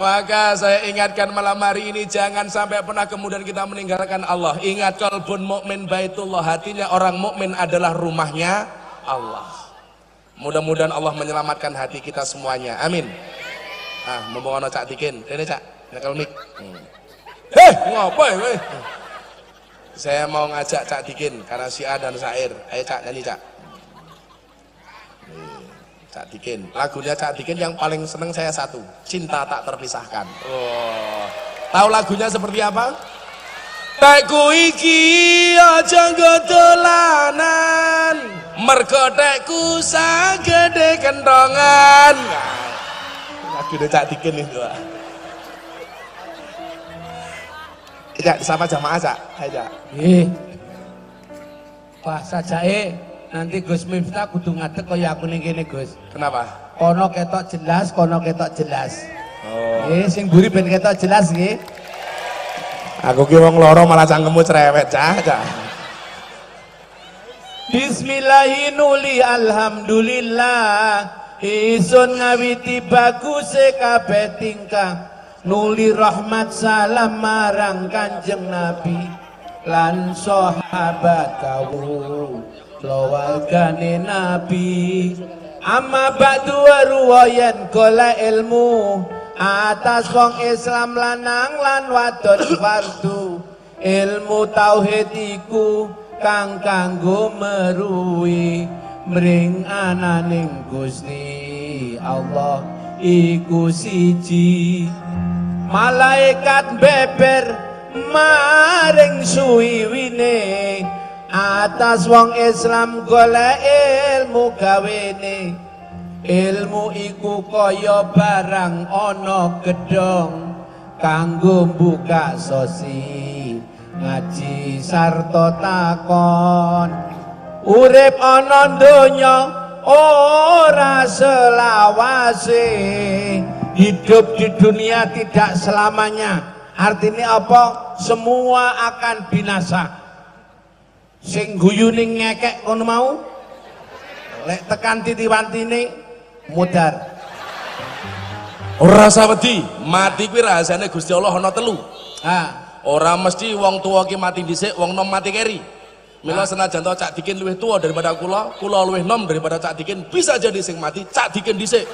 Maka saya ingatkan malam hari ini jangan sampai pernah kemudian kita meninggalkan Allah. Ingat kalbun mukmin baitullah hatinya orang mukmin adalah rumahnya Allah. Mudah-mudahan Allah menyelamatkan hati kita semuanya. Amin. Ah, mumpung cak dikin. Ini cak, nyekel mik. Hmm. Heh, ngapa ya? Saya mau ngajak Cak Dikin karena si A dan Sair. Ayo Cak nyanyi Cak. Cak Dikin. Lagunya Cak Dikin yang paling seneng saya satu. Cinta tak terpisahkan. Oh. Tahu lagunya seperti apa? Tekku iki aja dolanan. Mergo tekku sagede kentongan. Lagu Cak Dikin itu. Tidak sama jamaah cak, aja. Eh, bahasa jae nanti Gus Miftah kudu ngadek kaya aku ning kene Gus. Kenapa? Kono ketok jelas, kono ketok jelas. Oh. Eh, sing buri ben ketok jelas nggih. Aku ki wong loro malah cangkemmu cerewet cah, cah. Bismillahirrahmanirrahim. Alhamdulillah. Isun ngawiti bagus kabeh tingkah nuli rahmat salam marang kanjeng nabi lan sahabat kau keluargane nabi. Amma ba'du ruwayan kola ilmu. Atas wong Islam lanang lan wadon fardu ilmu tauhid iku kang kanggo meruwi. Mring ananing Gusti Allah iku siji. Malaikat beber maring suwiwine atas wong Islam golek ilmu gawene ilmu iku kaya barang ana gedhong kanggo buka sosi. Ngaji sarta takon. Urip ana donya ora selawase. Hidup di dunia tidak selamanya. Artinya apa? Semua akan binasa sing guyune ngekek kono mau lek tekan titiwantine mudar Ora wedi, mati kuwi rahasiane Gusti Allah ana telu. ah Ora mesti wong tua ki mati dhisik, wong nom mati keri. Mila senajan to Cak Dikin luwih tua daripada kula, kula luwih nom daripada Cak Dikin, bisa jadi sing mati Cak Dikin dhisik.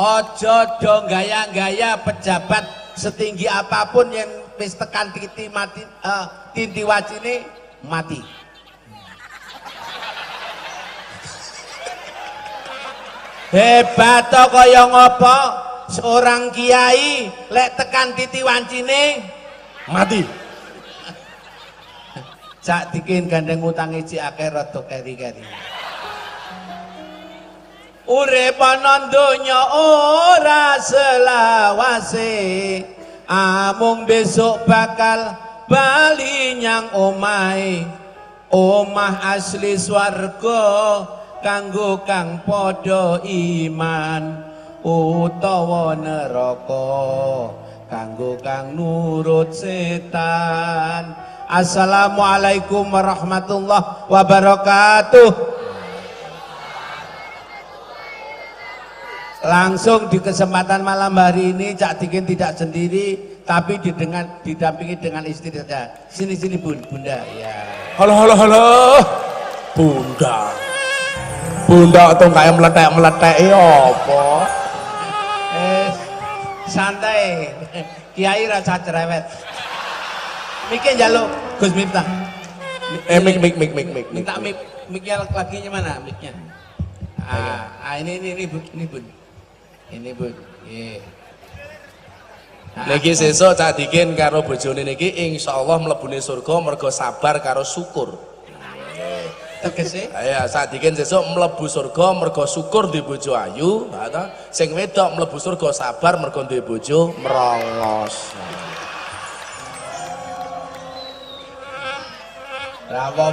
Ojo do gaya-gaya pejabat setinggi apa pun yang wis tekan titi mati eh, tinti wacine mati. Hebat to kaya ngopo? Seorang kiai lek tekan titi wancine Mati. sak dikin gandeng utang iji akeh rada keri-keri Urip ana donya ora selawase. Amung besok bakal bali nyang omahe. Omah asli swarga kanggo kang padha iman utawa neraka. Kanggo kang nurut setan. Assalamualaikum warahmatullahi wabarakatuh Langsung di kesempatan malam hari ini Cak Dikin tidak sendiri tapi didengar, didampingi dengan istri saja. Sini sini bun, bunda ya. Halo halo halo. Bunda. Bunda tuh kayak meletek-meletek ya apa? Eh, santai. Kiai rasa cerewet. Miknya jaluk Gus Miftah. Eh mik mik mik mik mik. Minta mik, miknya lakinya mana miknya? Ah, ah, ini ini ini bun, ini bun. Ini. Iya. Ah, Niki sesuk Cak Dikin karo bojone niki insyaallah mlebune surga mergo sabar karo syukur. tegese Ya Cak Dikin sesuk mlebu surga mergo syukur di bojo ayu, ta? Sing wedok mlebu surga sabar mergo duwe bojo merongos. Lah apa?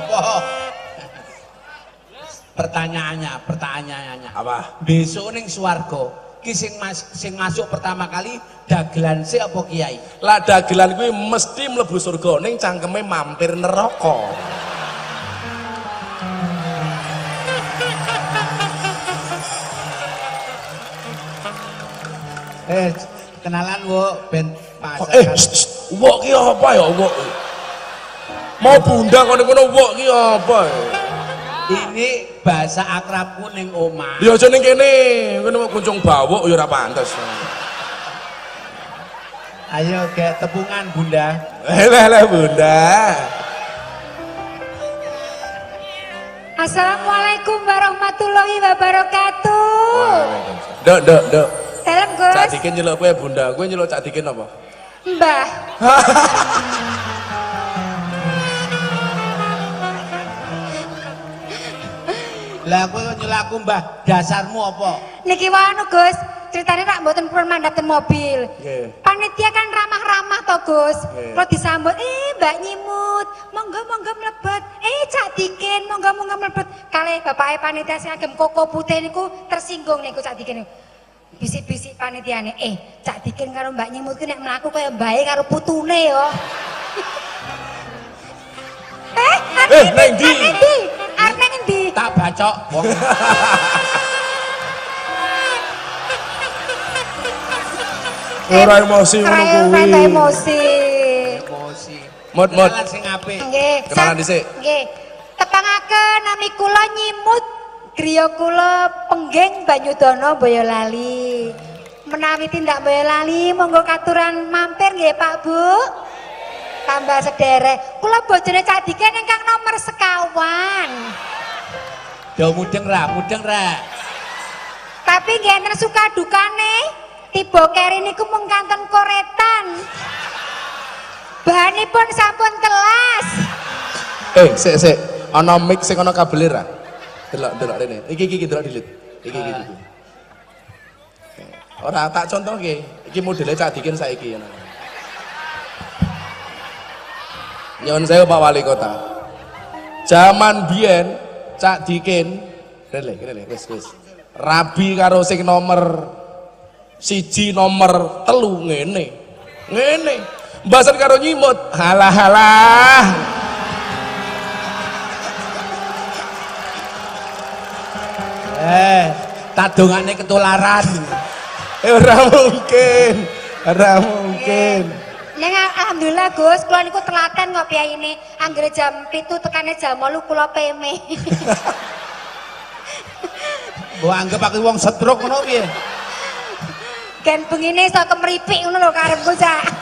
Pertanyaannya, pertanyaannya. Apa? Besok ning swarga, ki sing mas, sing masuk pertama kali dagelan sih apa kiai? Lah dagelan kuwi mesti mlebu surga ning cangkeme mampir neraka. Eh, kenalan wo ben Oh, eh, wok ki apa ya wok? Mau bunda kono kono wok ki apa? ya? Ini bahasa akrabku ning omah. Ya aja ning kene, kene mau kuncung bawok ya ora pantes. Ayo ke tepungan Bunda. Eh leh leh bunda. Assalamualaikum warahmatullahi wabarakatuh. Dok dok dok. Dalam Cak Gus, Dikin nyeluk kowe bunda, kowe nyeluk Cak Dikin apa? Mbah. Lah kowe nyelaku Mbah, dasarmu apa? Niki wanu Gus, ceritanya tak mboten purun mandaten mobil. Nggih. Panitia kan ramah-ramah to Gus. Nggih. Kalau disambut, eh Mbak Nyimut, monggo monggo mlebet. Eh Cak Dikin, monggo monggo mlebet. Kali bapake panitia sing agem koko putih niku tersinggung niku Cak Dikin. Bisik-bisik panitiane, eh Cak Dikin karo Mbak Nyimut ku nek mlaku kaya mbae karo putune yo. eh, Eh, neng ndi? Ndi? Ndi? Tak bacok. Ora emosi ngono kuwi. rada emosi. Emosi. Mut, mut. Sing apik. Nggih. Kenalan dhisik. Nggih. Tepangaken nami kula nyimut griya kula pengging Banyudana Boyolali. Menawi tindak Boyolali monggo katuran mampir nggih Pak Bu. Tambah sederek. Kula bojone Cak Diken ingkang nomor sekawan. Do mudeng ra, mudeng ra. Tapi nggih enten suka dukane. Tiba keri niku mung kanten koretan. Bahanipun sampun kelas. Eh, sik sik. Ana mic sing ana kabel ra? Delok delok rene. Iki iki delok dilit. Iki iki iki. Ora tak contohke. Iki modele Cak Dikin saiki ngono. Nyuwun sewu Pak Wali Kota. Zaman biyen Cak Dikin, rene rene wis wis. Rabi karo sing nomor siji nomor telu ngene ngene mbasan karo nyimut halah halah Eh, tadongane ketularan. Eh, ora mungkin ora mungkin Neng alhamdulillah Gus, kula niku telaten kok ini Anggere jam 7 tekane jam 8 kula peme. Mbok anggap aku wong stroke ngono piye? Gen bengine iso kemripik ngono lho karepku cak.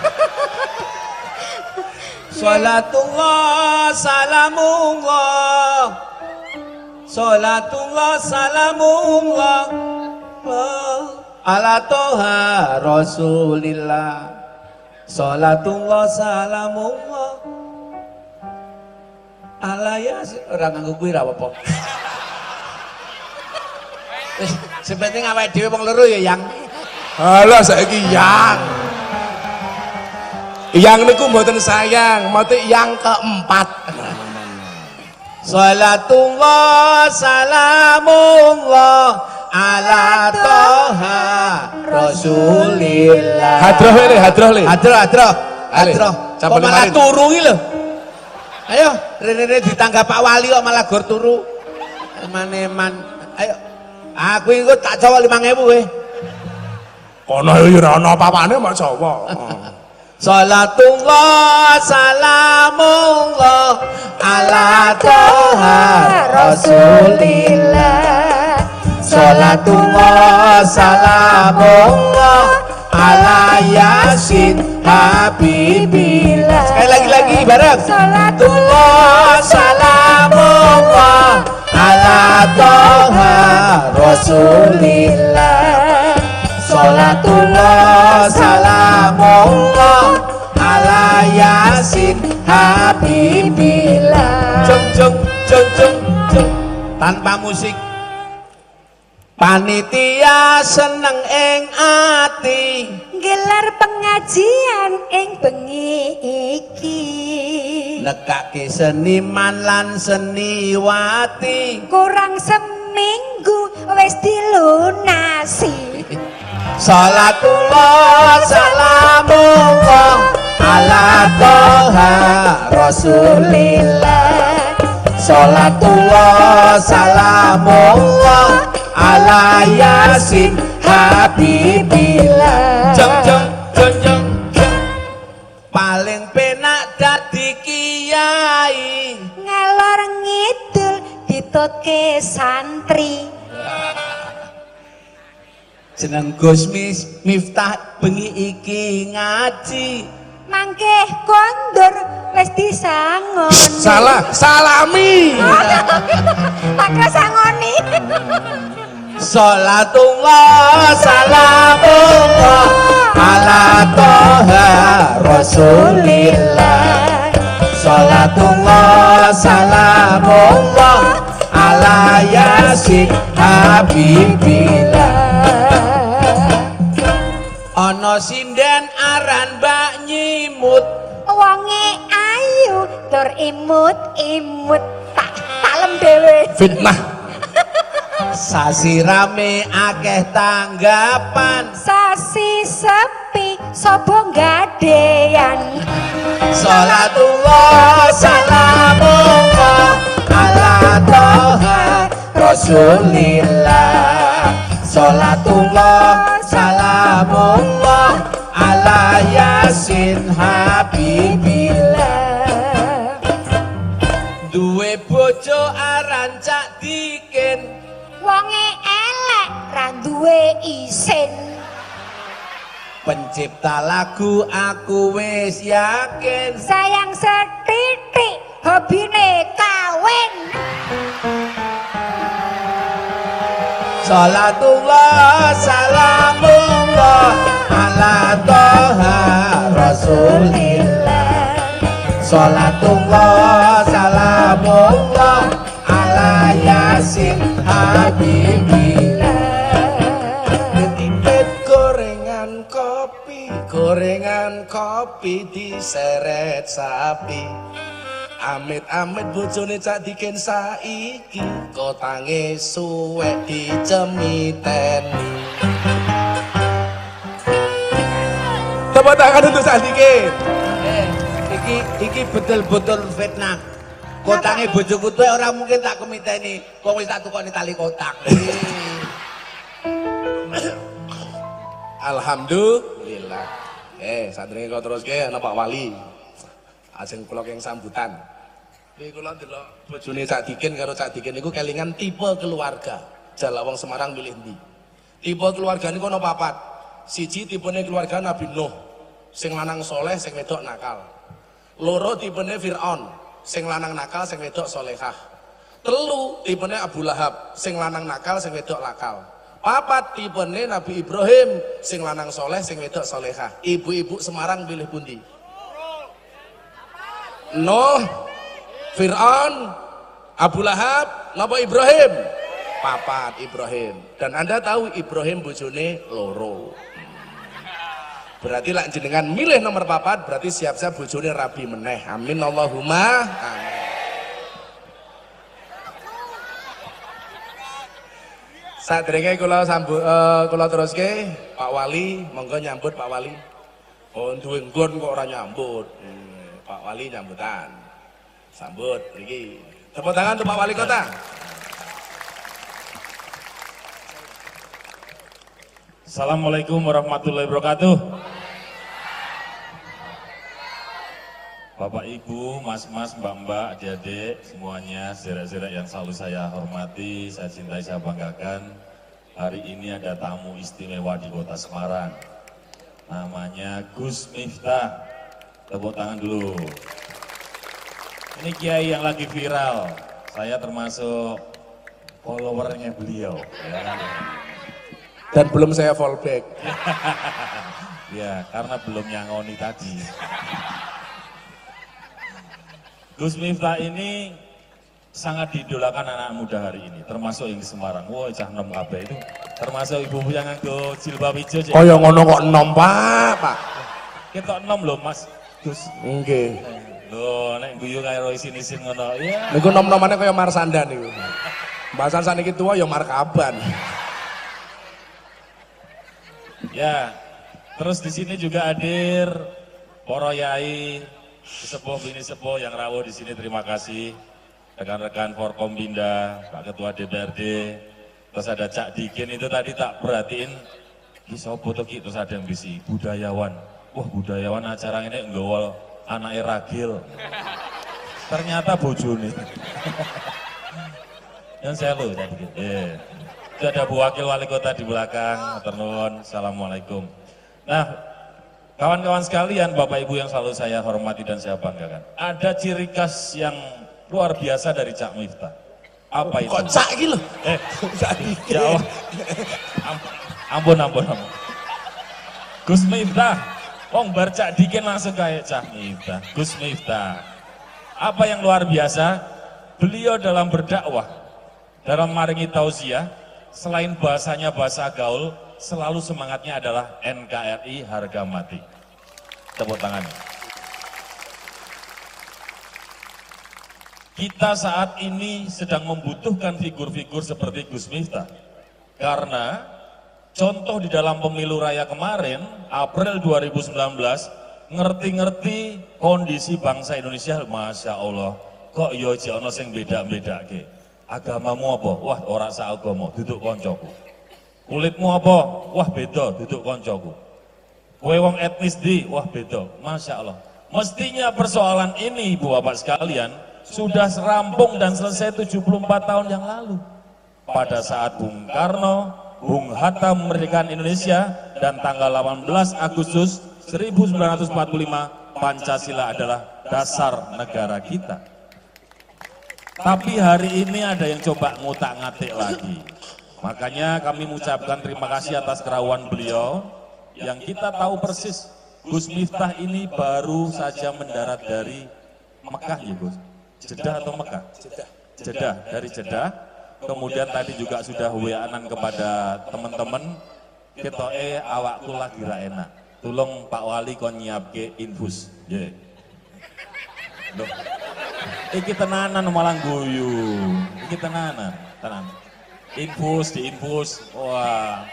Salatullah salamullah Salatullah salamullah Ala toha Rasulillah Salatullah salamullah Ala yasin Orang nganggo kuwi ra apa-apa Wis sepenting awake dhewe wong loro ya yang Halah saiki yang. Yang niku mboten sayang, mate yang keempat. Salatullah salamullah ala toha Rasulillah. Hadroh le, hadroh le. Hadroh, hadroh, hadroh. Kok malah turu iki lho. Ayo, rene-rene ditangga Pak Wali kok malah gor turu. Eman-eman. Ayo. Aku iku tak cowok 5000 kowe. Kono yo ora ana apa-apane mak Jawa. Salatullah salamullah ala toha Rasulillah Salatullah salamullah ala yasin habibillah. Sekali lagi lagi bareng. Salatullah salamullah ala toha Rasulillah. Salatullah salamullah ala yasin habibillah. Jeng jeng jeng jeng tanpa musik Panitia seneng ing ati Gelar pengajian ing bengi iki. nekake seniman lan seniwati Kurang seminggu wis dilunasi. Salatullah salamullah ala toha Rasulillah Salatullah salamullah ala yasin habibillah jeng jeng jeng jeng Paling penak dadi kiai Ngalor ngidul ditutke santri. Jeneng Gus Mis Miftah bengi iki ngaji Mangke kondur wis disangoni. Salah, salami. Mangke sangoni. Salatullah salamullah ala toha Rasulillah Salatullah salamullah ala yasin habibillah Ana sinden aran Mbak Nyimut Wonge ayu tur imut-imut tak talem dhewe. Fitnah. Sasi rame akeh tanggapan. Sasi sepi sapa gadean. Salatullah salamullah ala toha Rasulillah. Salatullah salamullah ala yasin habibillah. Duwe bojo duwe isin. Pencipta lagu aku wis yakin Sayang setitik hobine kawin. Salatullah salamullah ala toha Rasulillah Salatullah salamullah ala yasin habibillah kopi diseret sapi. Amit-amit bojone cak diken saiki, kotange suwek dicemiteni. Tepuk tangan untuk Sadike. Eh, iki iki betul-betul fitnah. Kotange bojoku tuh ora mungkin tak komiteni. Wong wis tak tukoni tali kotak. Alhamdulillah. Eh, santri kau terus ke anak Pak Wali. Ajeng kula yang sambutan. Iki kula ndelok bojone Cak Dikin karo Cak Dikin niku kelingan tipe keluarga. Jala wong Semarang milih ndi? Tipe keluarga niku ana papat. Siji tipene keluarga Nabi Nuh. Sing lanang soleh, sing wedok nakal. Loro tipene Fir'aun. Sing lanang nakal, sing wedok solehah. Telu tipene Abu Lahab. Sing lanang nakal, sing wedok lakal. Papat tipene Nabi Ibrahim. Sing lanang soleh, sing wedok solehah. Ibu-ibu Semarang pilih pundi? Nuh, Fir'aun, Abu Lahab, napa Ibrahim? Papat Ibrahim. Dan Anda tahu Ibrahim bojone loro. Berarti lak jenengan milih nomor papat, berarti siap-siap bojone rabi meneh. Amin Allahumma. Amin. Sadrenge kula sambut uh, kula teruske Pak Wali, monggo nyambut Pak Wali. Oh, duwe nggon kok ora nyambut. Hmm, Pak Wali nyambutan. Sambut iki. Tepuk tangan untuk Pak Wali Kota. Assalamualaikum warahmatullahi wabarakatuh. Bapak Ibu, Mas-mas, Mbak-mbak, adik-adik, semuanya, saudara-saudara yang selalu saya hormati, saya cintai, saya banggakan. Hari ini ada tamu istimewa di kota Semarang. Namanya Gus Miftah. Tepuk tangan dulu. Ini kiai yang lagi viral. Saya termasuk followernya beliau. Ya. Dan belum saya fallback. Ya, karena belum nyangoni tadi. Gus Miftah ini sangat didolakan anak muda hari ini, termasuk yang di Semarang. Wah, cah nom kabeh itu. Termasuk ibu-ibu yang nganggo jilbab hijau. Cik. Kaya ngono kok enom, Pak, Pak. Kita nom loh, Mas Gus. Nggih. Loh, nek guyu karo isin-isin ngono. Ya. Niku nom-nomane kaya Marsanda niku. Bahasan saniki tua ya markaban. Ya. Terus di sini juga hadir para yai, sepuh bini sepuh yang rawuh di sini terima kasih. Rekan-rekan Forkombinda, Pak Ketua DPRD, terus ada Cak Dikin itu tadi tak perhatiin Ki sopo to Ki terus ada yang bisi budayawan. Wah, budayawan acara ini nggawa anaknya ragil. Ternyata bojone. Yang saya lu tadi. Yeah. Itu ada Bu Wakil Wali Kota di belakang, Ternuwun, Assalamualaikum. Nah, kawan-kawan sekalian, Bapak Ibu yang selalu saya hormati dan saya banggakan. Ada ciri khas yang luar biasa dari Cak Miftah. Apa itu? Kok cak iki lho? Eh, ya Allah. Am- Ampun, ampun, ampun. Gus Miftah, Wong bar Cak Dikin langsung kayak Cak Miftah. Gus Miftah. Apa yang luar biasa? Beliau dalam berdakwah, dalam maringi tausiah, selain bahasanya bahasa gaul, selalu semangatnya adalah NKRI harga mati. Tepuk tangan. Kita saat ini sedang membutuhkan figur-figur seperti Gus Miftah. Karena contoh di dalam pemilu raya kemarin, April 2019, ngerti-ngerti kondisi bangsa Indonesia, Masya Allah, kok yo ono sing beda-beda ke. Agamamu apa? Wah, ora saagama, duduk koncoku. Kulitmu apa? Wah, beda, duduk koncoku. Kue wong etnis di, wah beda. Masya Allah. Mestinya persoalan ini, Ibu Bapak sekalian, sudah rampung dan selesai 74 tahun yang lalu. Pada saat Bung Karno, Bung Hatta memerdekakan Indonesia, dan tanggal 18 Agustus 1945, Pancasila adalah dasar negara kita. Tapi hari ini ada yang coba ngutak-ngatik lagi. Makanya kami mengucapkan terima kasih atas kerawan beliau yang kita tahu persis Gus Miftah ini baru saja mendarat dari Mekah ya Gus. Jeddah atau Mekah? Jeddah, dari Jeddah. Kemudian tadi juga sudah WA-an kepada teman-teman. Kita eh awakku lagi ra enak. Tolong Pak Wali kon nyiapke infus. Yeah. Loh. Iki tenanan malah guyu. Iki tenanan, tenan. Infus di infus. Wah.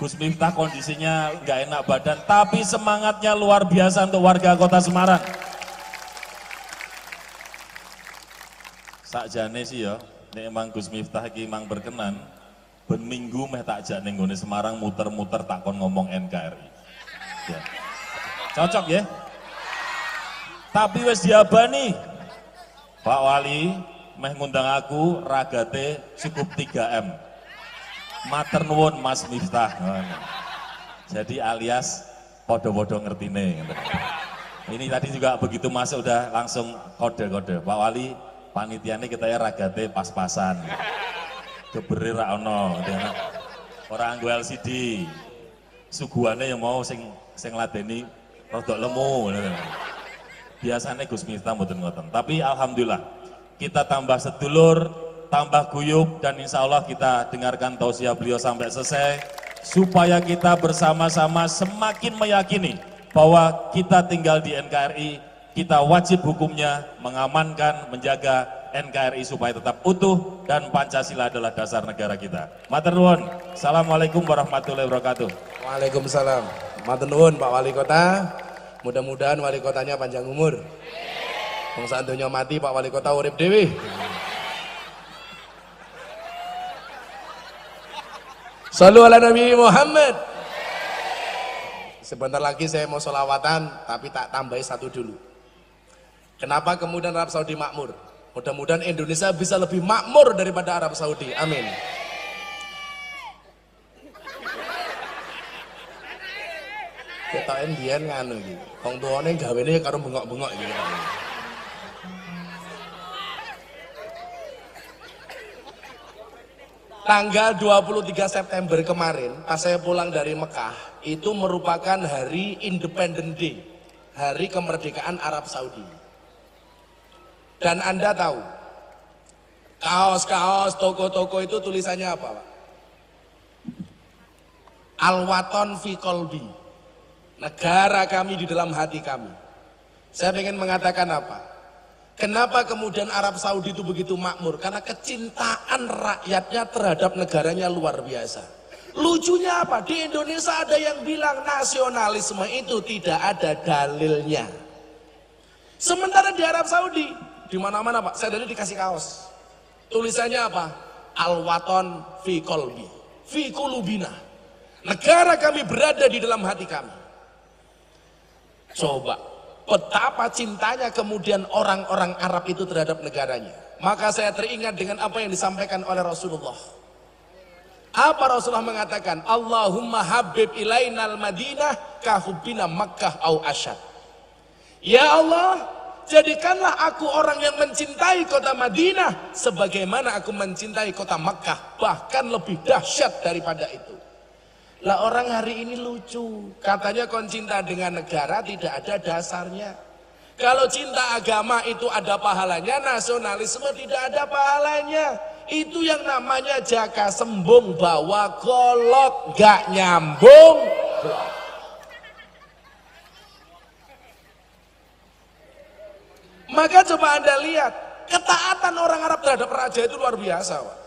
Gus Miftah kondisinya nggak enak badan, tapi semangatnya luar biasa untuk warga kota Semarang. Sakjane sih ya, nek emang Gus Miftah iki emang berkenan, ben minggu meh tak jak ning nggone Semarang muter-muter takon ngomong NKRI. Ya. Cocok ya? Tapi wis diabani. Pak Wali meh ngundang aku ragate cukup 3M. Mater nuwun Mas Miftah. Jadi alias podo-podo ngoten. Ini tadi juga begitu masuk udah langsung kode-kode. Pak Wali, panitiane kita ya ragate pas-pasan. Gebere ra ono. Orang gue LCD. Suguhane yang mau sing sing ladeni rodok lemu. Biasanya Gus Miftah mboten ngoten. Tapi alhamdulillah kita tambah sedulur, tambah guyup dan insya Allah kita dengarkan tausiah beliau sampai selesai supaya kita bersama-sama semakin meyakini bahwa kita tinggal di NKRI, kita wajib hukumnya mengamankan, menjaga NKRI supaya tetap utuh dan Pancasila adalah dasar negara kita. Matur nuwun. Assalamualaikum warahmatullahi wabarakatuh. Waalaikumsalam. Matur nuwun Pak Wali Kota. Mudah-mudahan wali kotanya panjang umur. Wong sak donya mati Pak Wali Kota urip dhewe. Salu ala Nabi Muhammad. Sebentar lagi saya mau solawatan, tapi tak tambahi satu dulu. Kenapa kemudian Arab Saudi makmur? Mudah-mudahan Indonesia bisa lebih makmur daripada Arab Saudi. Amin. Ketoken biyen nganu iki. Wong tuane gawene karo bengok-bengok iki. Tanggal 23 September kemarin, pas saya pulang dari Mekah, itu merupakan hari Independent Day, hari kemerdekaan Arab Saudi. Dan Anda tahu, kaos-kaos toko-toko itu tulisannya apa, Pak? Al-Waton fi Kolbi. Negara kami di dalam hati kami. Saya ingin mengatakan apa? Kenapa kemudian Arab Saudi itu begitu makmur? Karena kecintaan rakyatnya terhadap negaranya luar biasa. Lucunya apa? Di Indonesia ada yang bilang nasionalisme itu tidak ada dalilnya. Sementara di Arab Saudi, di mana-mana Pak, saya tadi dikasih kaos. Tulisannya apa? Al-Waton fi kolbi, fi kulubina. Negara kami berada di dalam hati kami. Coba, betapa cintanya kemudian orang-orang Arab itu terhadap negaranya. Maka saya teringat dengan apa yang disampaikan oleh Rasulullah. Apa Rasulullah mengatakan? Allahumma habib ilainal madinah kahubbina Makkah au asyad. Ya Allah, jadikanlah aku orang yang mencintai kota Madinah sebagaimana aku mencintai kota Makkah, bahkan lebih dahsyat daripada itu. Lah orang hari ini lucu, katanya kon cinta dengan negara tidak ada dasarnya. Kalau cinta agama itu ada pahalanya, nasionalisme tidak ada pahalanya. Itu yang namanya jaka sembung bawa golok gak nyambung. Maka coba anda lihat, ketaatan orang Arab terhadap raja itu luar biasa. Pak.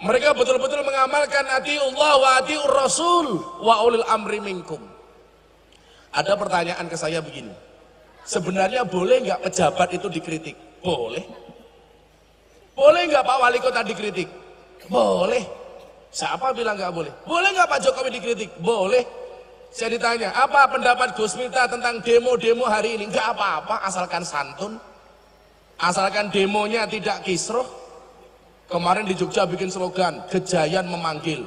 Mereka betul-betul mengamalkan Allah wa atiur rasul wa ulil amri minkum. Ada pertanyaan ke saya begini. Sebenarnya boleh nggak pejabat itu dikritik? Boleh. Boleh nggak Pak Wali Kota dikritik? Boleh. Siapa bilang nggak boleh? Boleh nggak Pak Jokowi dikritik? Boleh. Saya ditanya, apa pendapat Gus Miftah tentang demo-demo hari ini? Nggak apa-apa, asalkan santun. Asalkan demonya tidak kisruh. Kemarin di Jogja bikin slogan, Gejayan memanggil.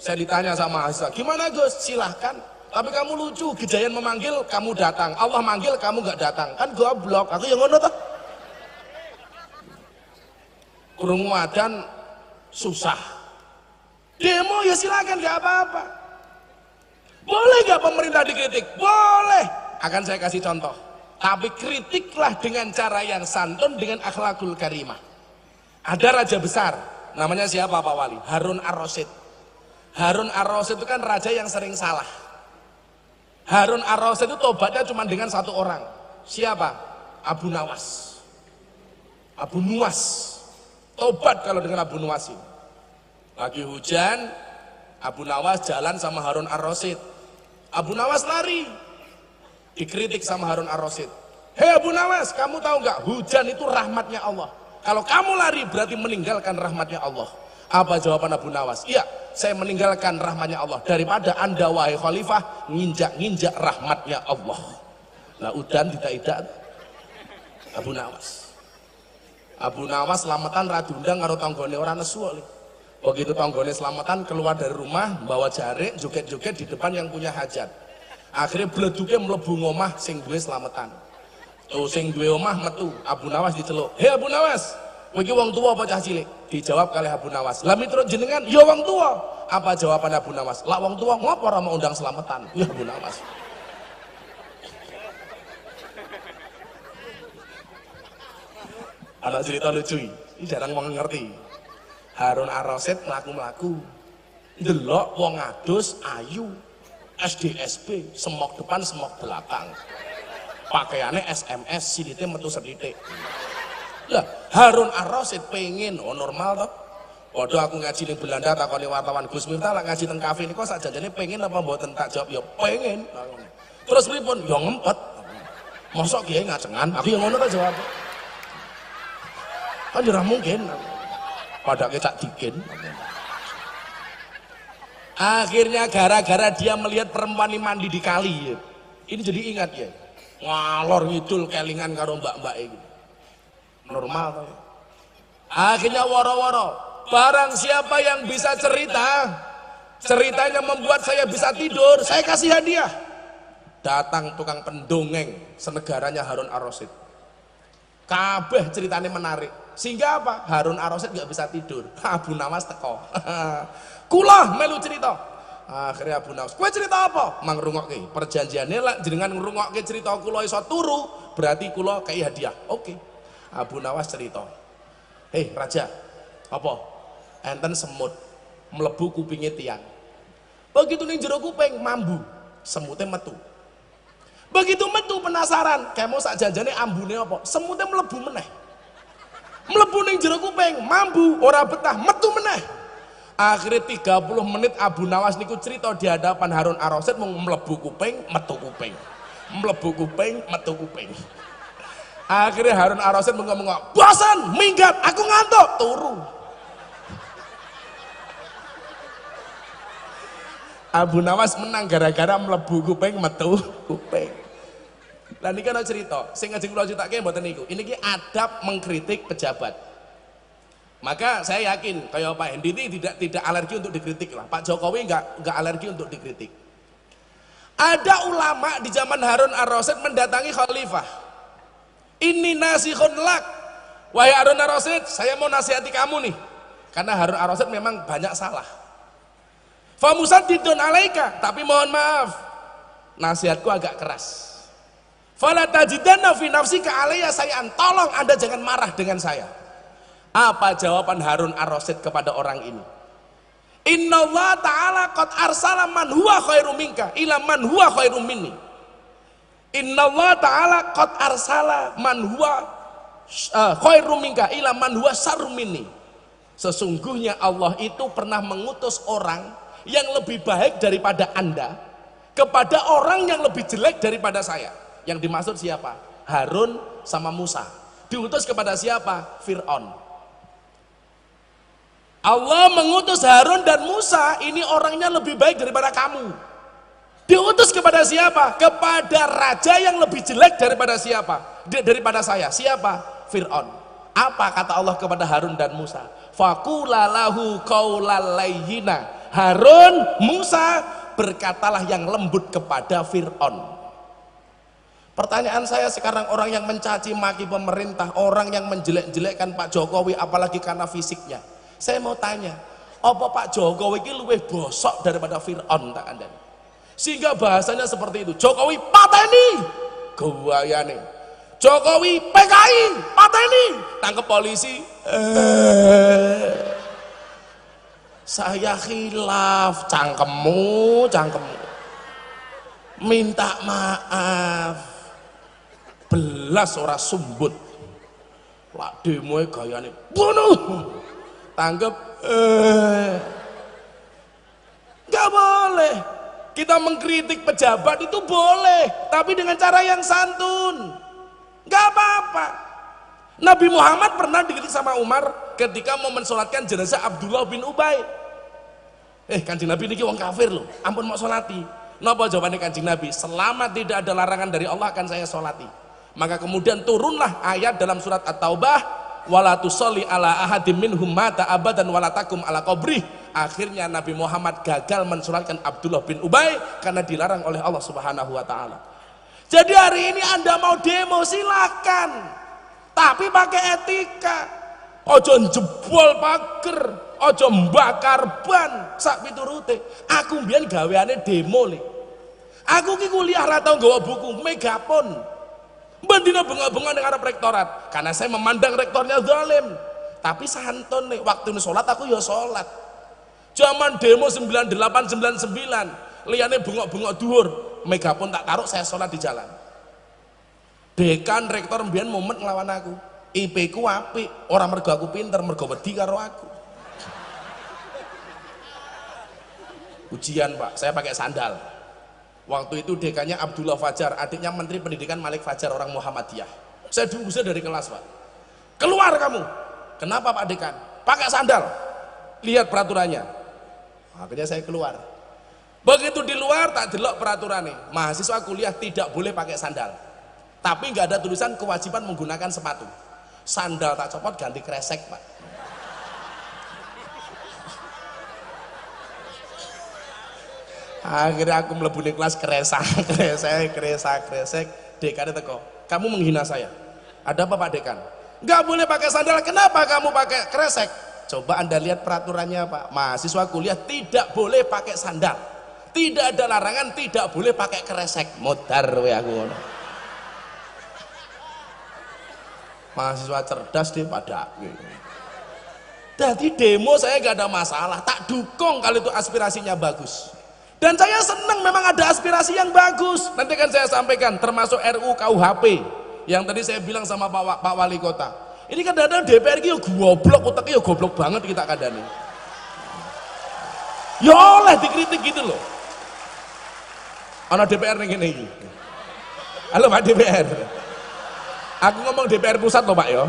Saya ditanya sama Mahasiswa, gimana Gus? Silahkan. Tapi kamu lucu, Gejayan memanggil, kamu datang. Allah manggil, kamu nggak datang. Kan goblok, aku yang ngono toh. Kurung wadan susah. Demo ya silakan, nggak apa-apa. Boleh nggak pemerintah dikritik? Boleh. Akan saya kasih contoh. Tapi kritiklah dengan cara yang santun, dengan akhlakul karimah. Ada raja besar, namanya siapa Pak Wali? Harun Ar-Rasyid. Harun Ar-Rasyid itu kan raja yang sering salah. Harun Ar-Rasyid itu tobatnya cuma dengan satu orang. Siapa? Abu Nawas. Abu Nuwas. Tobat kalau dengan Abu Nuwas ini. Lagi hujan, Abu Nawas jalan sama Harun Ar-Rasyid. Abu Nawas lari. Dikritik sama Harun Ar-Rasyid. Hei Abu Nawas, kamu tahu nggak hujan itu rahmatnya Allah. Kalau kamu lari berarti meninggalkan rahmatnya Allah. Apa jawaban Abu Nawas? Iya, saya meninggalkan rahmatnya Allah daripada anda wahai khalifah nginjak-nginjak rahmatnya Allah. Nah udan tidak-tidak Abu Nawas. Abu Nawas selamatan radundang karo tanggone orang nesu. Begitu tanggone selamatan keluar dari rumah bawa jarik joget-joget di depan yang punya hajat. Akhirnya bleduknya melebu ngomah sing duwe selamatan. Tuh sing duwe omah metu, Abu Nawas diceluk. "Hei Abu Nawas, kowe iki wong tua apa cah cilik?" Dijawab kali Abu Nawas. "Lah miturut jenengan, ya wong tua." Apa jawaban Abu Nawas? "Lah wong tua ngopo ora mau undang selamatan?" Ya Abu Nawas. Anak cerita lucu ini jarang wong ngerti. Harun Ar-Rasyid melaku-melaku. Delok wong adus ayu. SDSP, semok depan, semok belakang. Pakaiannya SMS, sidite metu sedidik. Lah, Harun Ar-Rasyid pengen, oh normal toh. Waduh aku ngaji di Belanda takoni wartawan Gus Miftah lah ngaji teng kafe ini kok sajane pengen apa mboten tak jawab ya pengen. Terus pripun? Ya ngempet. Mosok kiai ngacengan, aku yang ngono tak jawab. Kan ora mungkin. Pada cak dikin. Akhirnya gara-gara dia melihat perempuan ini mandi di kali ya. Ini jadi ingat ya. Ngalor ngidul kelingan karo mbak-mbak ini. Normal ya. Akhirnya woro-woro. Barang siapa yang bisa cerita, ceritanya membuat saya bisa tidur, saya kasih hadiah. Datang tukang pendongeng senegaranya Harun Ar-Rasyid. Kabeh ceritanya menarik. Sehingga apa? Harun Ar-Rasyid nggak bisa tidur. Abu Nawas teko. Kula melu cerita. Akhirnya Abu Nawas, "Kowe cerita apa?" Mang rungokke. Perjanjiannya lah jenengan ngrungokke cerita kula iso turu, berarti kula kei hadiah. Oke. Abu Nawas cerita. "Hei, Raja. Apa? Enten semut melebu kupingnya tiang. Begitu ning jero kuping mambu, semutnya metu. Begitu metu penasaran, kayak mau sak janjane ambune apa? Semutnya melebu meneh. Melebu ning jero kuping, mambu, ora betah, metu meneh. Akhirnya 30 menit Abu Nawas niku cerita di hadapan Harun Ar-Rasyid mau melebu kuping, metu kuping. Melebu kuping, metu kuping. Akhirnya Harun Ar-Rasyid ngomong, "Bosan, minggat, aku ngantuk." Turu. Abu Nawas menang gara-gara melebu kuping metu kuping. Lah niki ana cerita, sing ngajeng kula critake mboten niku. Ini adab mengkritik pejabat. Maka saya yakin kayak Pak Hendi ini tidak tidak alergi untuk dikritik lah. Pak Jokowi nggak nggak alergi untuk dikritik. Ada ulama di zaman Harun Ar-Rasyid mendatangi khalifah. Ini nasihun lak. Wahai Harun Ar-Rasyid, saya mau nasihati kamu nih. Karena Harun Ar-Rasyid memang banyak salah. Famusaddidun alaika, tapi mohon maaf. Nasihatku agak keras. Fala tajidanna fi nafsika alayya sayan. Tolong Anda jangan marah dengan saya. Apa jawaban Harun Ar-Rasyid kepada orang ini? Inna Allah Ta'ala qad arsala man huwa khairu minka ila man huwa khairu minni. Inna Allah Ta'ala qad arsala man huwa uh, khairu minka ila man huwa syarru minni. Sesungguhnya Allah itu pernah mengutus orang yang lebih baik daripada Anda kepada orang yang lebih jelek daripada saya. Yang dimaksud siapa? Harun sama Musa. Diutus kepada siapa? Fir'aun. Allah mengutus Harun dan Musa ini orangnya lebih baik daripada kamu. Diutus kepada siapa? Kepada raja yang lebih jelek daripada siapa? Daripada saya. Siapa? Fir'aun. Apa kata Allah kepada Harun dan Musa? Fakulalahu kaulalayyina. Harun, Musa, berkatalah yang lembut kepada Fir'aun. Pertanyaan saya sekarang orang yang mencaci maki pemerintah, orang yang menjelek-jelekkan Pak Jokowi apalagi karena fisiknya. Saya mau tanya, apa Pak Jokowi ini lebih bosok daripada Fir'aun tak anda? Sehingga bahasanya seperti itu. Jokowi pateni, nih. Jokowi PKI pateni, tangkap polisi. Eh, saya khilaf, cangkemmu, cangkemmu. Minta maaf. Belas ora sumbut. Lah demo gayane bunuh tangkep eh. Nggak boleh. Kita mengkritik pejabat itu boleh, tapi dengan cara yang santun. Nggak apa-apa. Nabi Muhammad pernah dikritik sama Umar ketika mau mensolatkan jenazah Abdullah bin Ubay. Eh kanjeng Nabi ini wong kafir loh, ampun mau solati. Napa jawabannya kanjeng Nabi? Selama tidak ada larangan dari Allah akan saya solati. Maka kemudian turunlah ayat dalam surat At-Taubah, wala tusolli ala ahadim minhum mata abadan wala takum ala qabrih. Akhirnya Nabi Muhammad gagal mensolatkan Abdullah bin Ubay karena dilarang oleh Allah Subhanahu wa taala. Jadi hari ini Anda mau demo silakan. Tapi pakai etika. Ojo jebol pager, ojo mbakar ban sak piturute. Aku mbiyen gaweane demo le. Aku ki kuliah ra tau nggawa buku megapon. Bandina bengok-bengok ning arep rektorat karena saya memandang rektornya zalim. Tapi santun nih, waktu ini sholat aku ya sholat. Zaman demo 9899, liane bengok-bengok dhuwur, megapon tak taruh saya sholat di jalan. Dekan rektor mbiyen momen nglawan aku. IP ku apik, orang mergo aku pinter, mergo wedi karo aku. Ujian Pak, saya pakai sandal. Waktu itu dekannya Abdullah Fajar, adiknya Menteri Pendidikan Malik Fajar orang Muhammadiyah. Saya diusir dari kelas Pak. Keluar kamu. Kenapa Pak Dekan? Pakai sandal. Lihat peraturannya. Akhirnya saya keluar. Begitu di luar tak delok peraturannya. Mahasiswa kuliah tidak boleh pakai sandal. Tapi nggak ada tulisan kewajiban menggunakan sepatu sandal tak copot ganti kresek pak akhirnya aku melebu di kelas kresek kresek kresek kresek. Dekan teko kamu menghina saya. Ada apa pak dekan? Nggak boleh pakai sandal. Kenapa kamu pakai kresek? Coba anda lihat peraturannya pak. Mahasiswa kuliah tidak boleh pakai sandal. Tidak ada larangan tidak boleh pakai kresek. Modar we aku mahasiswa cerdas deh pada jadi demo saya gak ada masalah. Tak dukung kalau itu aspirasinya bagus dan saya senang memang ada aspirasi yang bagus. Nanti kan saya sampaikan termasuk RU KUHP yang tadi saya bilang sama Pak, Pak Wali Kota. Ini kadang-kadang DPR itu goblok otaknya goblok banget kita kadang ini ya oleh dikritik gitu loh. Anak DPR nih gini halo Pak DPR Aku ngomong DPR pusat loh Pak ya.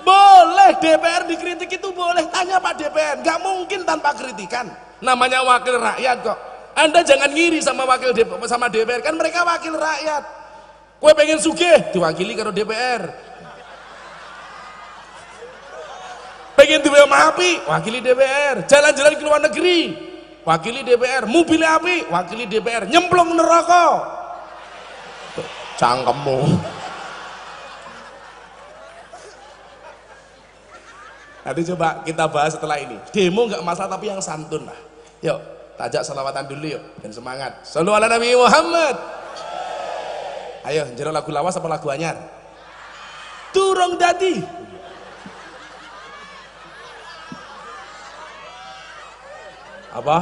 Boleh DPR dikritik itu boleh. Tanya Pak DPR. Gak mungkin tanpa kritikan. Namanya wakil rakyat kok. Anda jangan ngiri sama wakil DPR, sama DPR. Kan mereka wakil rakyat. Kue pengen sugih diwakili karo DPR. Pengen duwe mapi, wakili DPR. Jalan-jalan ke luar negeri, wakili DPR mobil api wakili DPR nyemplung neraka cangkemmu nanti coba kita bahas setelah ini. Demo nggak masalah tapi yang santun lah. Yuk tajak salawatan dulu yuk dan semangat. Sallu ala Nabi Muhammad. Ayo jero lagu lawas apa lagu anyar? Turung dadi. Apa?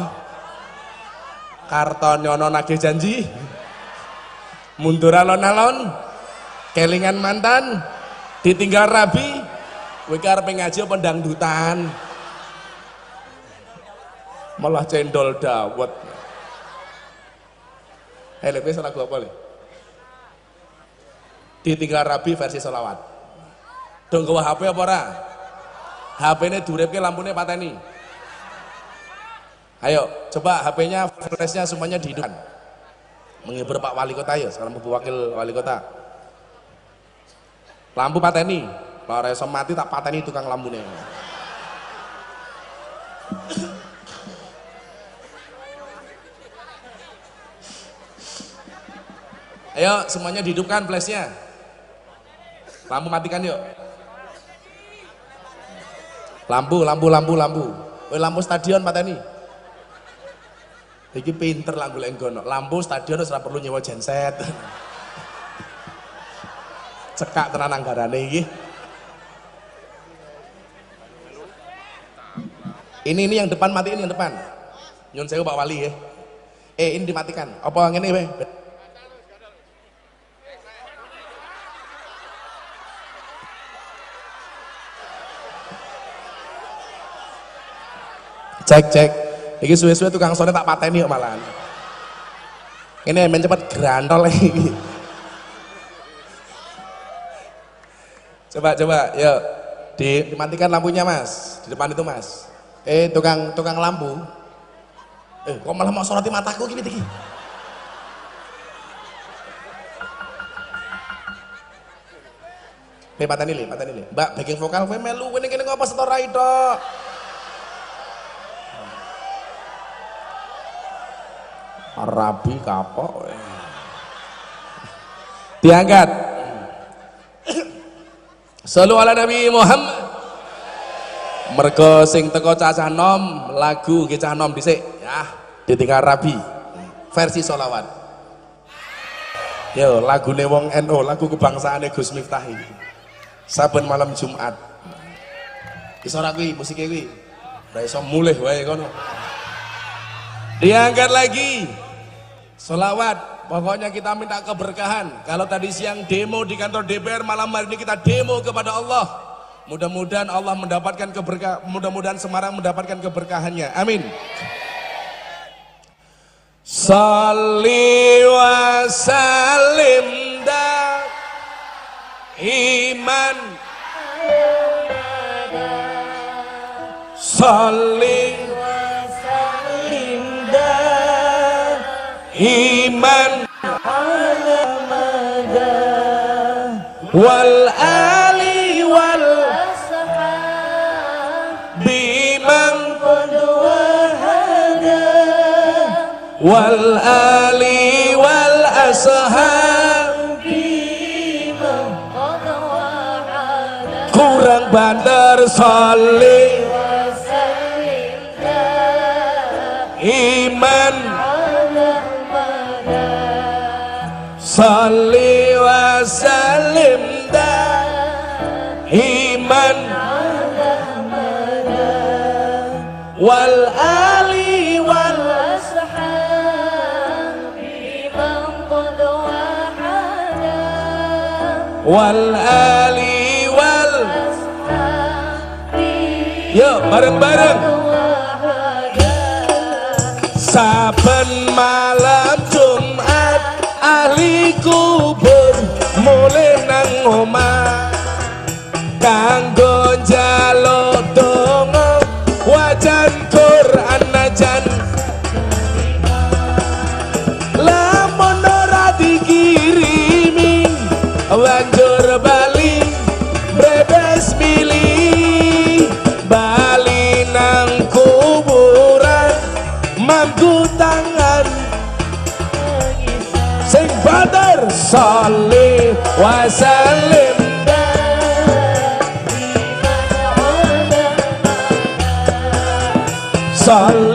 Karton nyono nagih janji. Mundur alon-alon. Kelingan mantan. Ditinggal rabi kowe arep ngaji malah cendol dawet. Eh lebih salah gua apa ditinggal rabi versi selawat. Dong gawa HP apa ora? HP ini durepke lampunya pateni. Ayo, coba HP-nya, flashnya semuanya dihidupkan. Menghibur Pak Wali Kota ya, sekarang Bu Wakil Wali Kota. Lampu pateni, kalau reso mati tak pateni tukang lampunya. Ayo, semuanya dihidupkan flashnya. Lampu matikan yuk. Lampu, lampu, lampu, lampu. Woi lampu stadion pateni. Iki pinter lagu lenggono. Lampu stadion wis perlu nyewa genset. Cekak tenan anggarane iki. Ini ini yang depan mati ini yang depan. Nyun saya Pak Wali ya. Eh ini dimatikan. Apa ngene weh? Cek cek. ini suwe-suwe tukang sore tak pateni kok malahan. Ini emang cepet grandol lagi Coba coba, yuk. Dimatikan lampunya mas, di depan itu mas. Eh tukang tukang lampu. Eh kok malah mau soroti mataku gini tiki. Eh patani le, patani le. Mbak backing vokal kowe melu kene kene ngapa setora itu? Rabi kapok. Diangkat. Salu ala Nabi Muhammad. Mergo sing teko cacah nom lagu nggih cah nom dhisik ya ditinggal rabi versi solawat. Yo lagune wong NU, lagu kebangsaane Gus Miftah iki. Saben malam Jumat. Iso ora kuwi musike kuwi. Ora iso mulih wae kono. Diangkat lagi. Solawat, pokoknya kita minta keberkahan. Kalau tadi siang demo di kantor DPR, malam hari ini kita demo kepada Allah. Mudah-mudahan Allah mendapatkan keberkah, mudah-mudahan Semarang mendapatkan keberkahannya. Amin. Salli wa salim da iman Salli iman wal wal ali wal ashab. Kurang banter salih ali wal. Yuk bareng-bareng. Saben malam Jumat ahli kubur mulai nang omah salih wa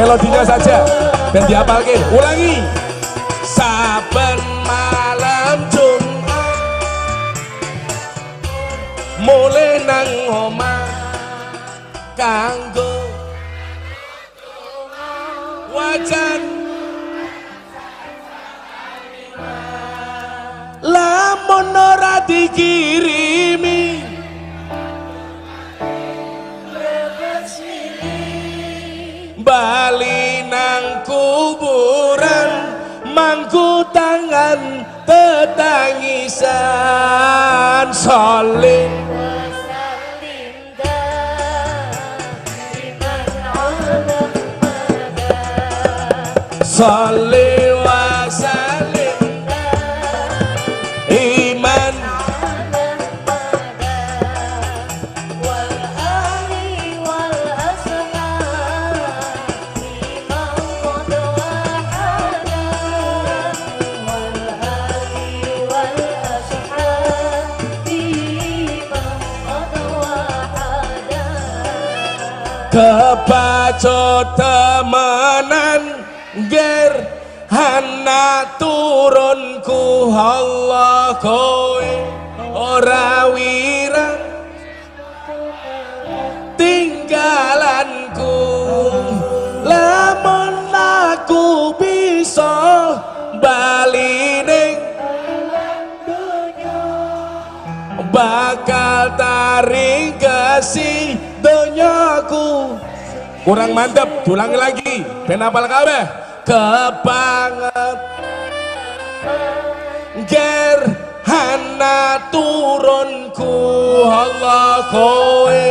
melodinya saja. Dan dihafalke ulangi Ale Sale kebacut temenan ger hana turunku Allah kowe ora wirang tinggalanku lamun aku bisa bali ning bakal taring kasih donyaku kurang mantep ulangi lagi. Ben apal kabeh? Kebanget. Ger hana turunku Allah kowe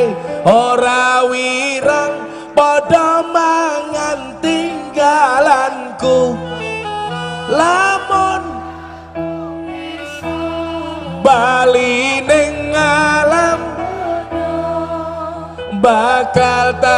ora wirang padha mangan tinggalanku. Lamun bali ning alam bakal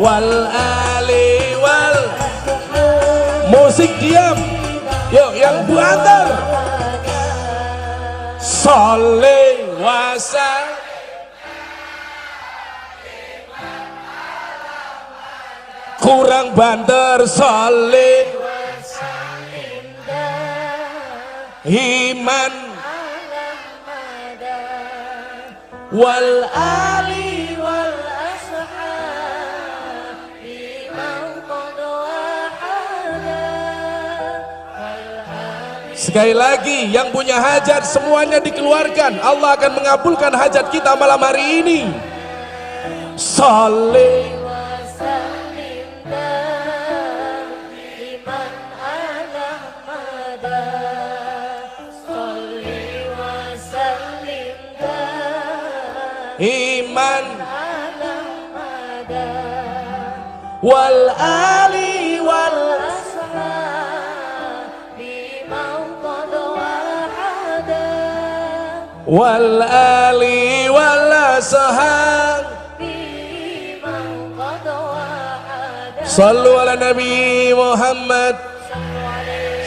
wal ali wal. Musik diam. Yuk yang buantar Saleh wasa kurang banter Saleh iman wal ali Sekali lagi yang punya hajat semuanya dikeluarkan Allah akan mengabulkan hajat kita malam hari ini Saleh iman wal ali wal ali wal ashab Sallu ala Nabi Muhammad.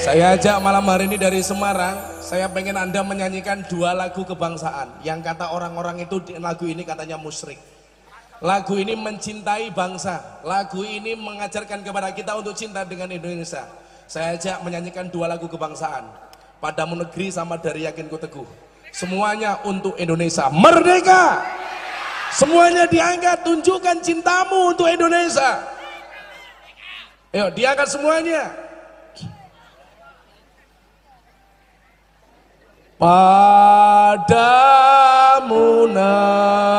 Saya ajak malam hari ini dari Semarang Saya pengen anda menyanyikan dua lagu kebangsaan. Yang kata orang-orang itu lagu ini katanya musyrik. Lagu ini mencintai bangsa. Lagu ini mengajarkan kepada kita untuk cinta dengan Indonesia. Saya ajak menyanyikan dua lagu kebangsaan. Padamu negeri sama dari yakin ku teguh Semuanya untuk Indonesia. Merdeka! Semuanya diangkat tunjukkan cintamu untuk Indonesia. Ayo diangkat semuanya. Padamu negeri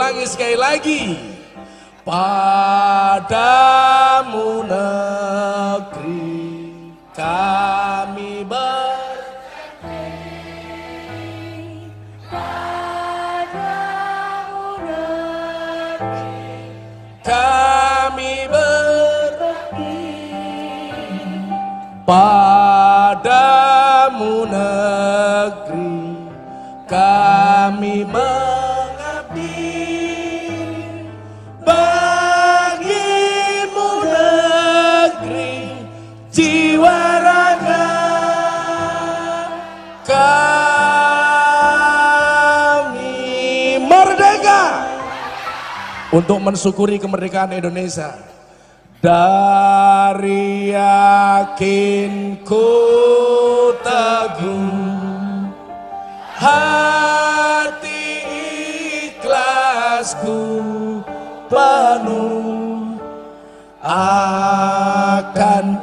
ulangi sekali lagi. Padamu negeri kami ber kami berbakti untuk mensyukuri kemerdekaan Indonesia. Dari yakinku teguh hati ikhlas ikhlasku penuh. Akan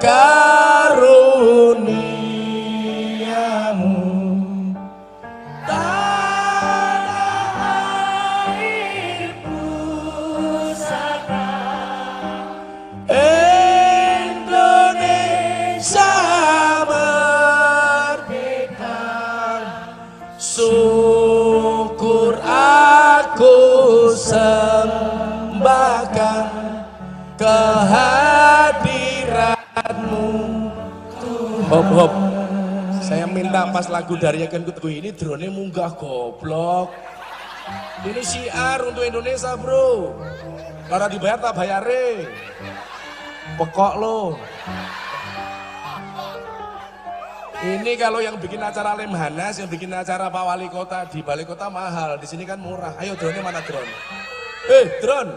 sembahkan kehadiratmu Hop hop. Saya minta pas lagu dari Yakin Kutuku ini drone munggah goblok. Ini syiar untuk Indonesia bro. Lara dibayar tak bayare. Pokok lo. Ini kalau yang bikin acara Lemhanas, yang bikin acara Pak Wali Kota di Balai Kota mahal, di sini kan murah. Ayo drone mana drone? Eh drone.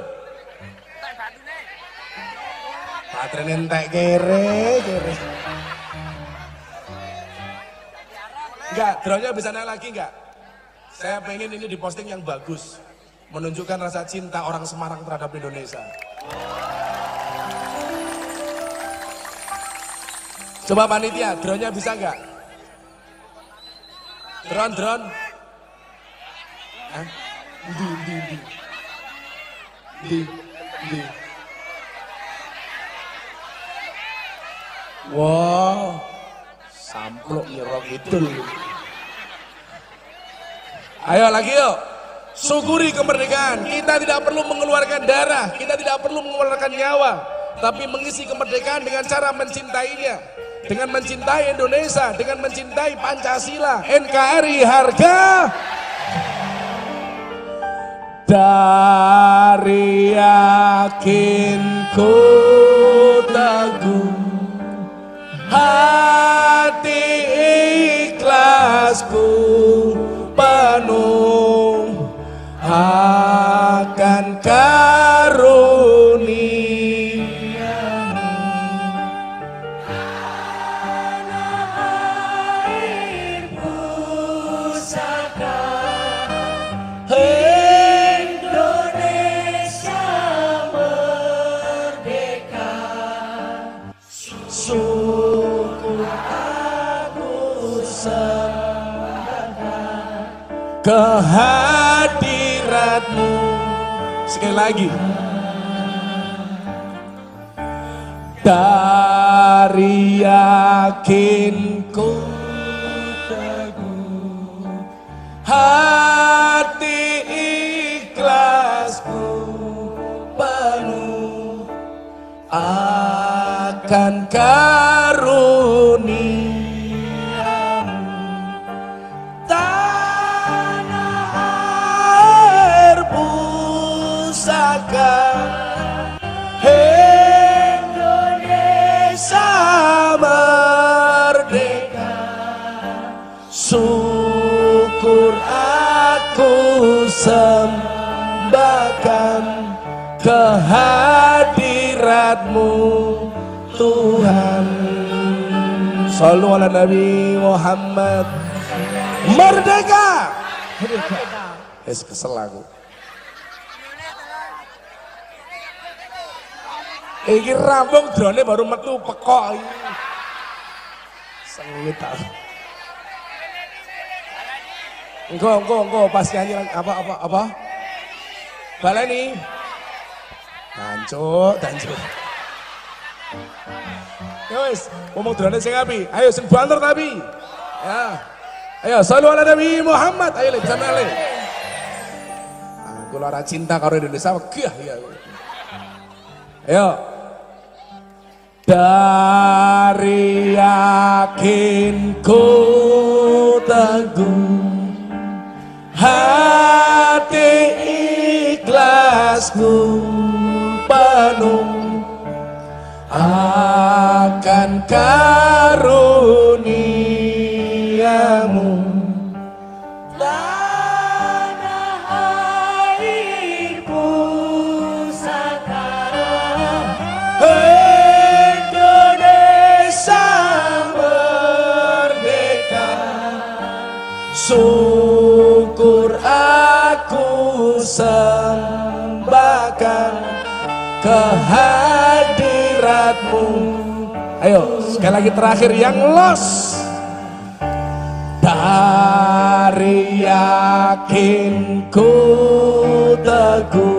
Baterai entek kere, kere. Enggak, drone-nya bisa naik lagi enggak? Saya pengen ini diposting yang bagus. Menunjukkan rasa cinta orang Semarang terhadap Indonesia. Coba panitia, drone-nya bisa nggak? Drone, drone. Hah? Di, di, di. Di, di. Wow, samplok nyerok itu. Ayo lagi yuk. Syukuri kemerdekaan. Kita tidak perlu mengeluarkan darah, kita tidak perlu mengeluarkan nyawa, tapi mengisi kemerdekaan dengan cara mencintainya. Dengan mencintai Indonesia, dengan mencintai Pancasila, NKRI harga dari yakinku teguh hati ikhlasku kehadiratmu. Sekali lagi. Dari yakinku teguh Hati ikhlasku penuh. Akan karuniamu kehadiratmu Tuhan Sallu ala Nabi Muhammad Merdeka Es kesel aku Iki rambung drone baru metu pekok. Sengit aku. Engko engko engko pas nyanyi apa apa apa? Baleni. Dancuk, dancuk. Ya wis, ngomong drone sing api. Ayo sing banter tapi. Ya. Ayo sallu ala Nabi Muhammad. Ayo le bisa mele. Aku lara cinta karo Indonesia wegah ya. Ayo. Dari yakinku teguh hati ikhlasku penuh. Akan karuniamu. Tanah air pusaka Indonesia merdeka. Syukur aku sembahkan hadiratmu ayo sekali lagi terakhir yang los. Dari yakinku teguh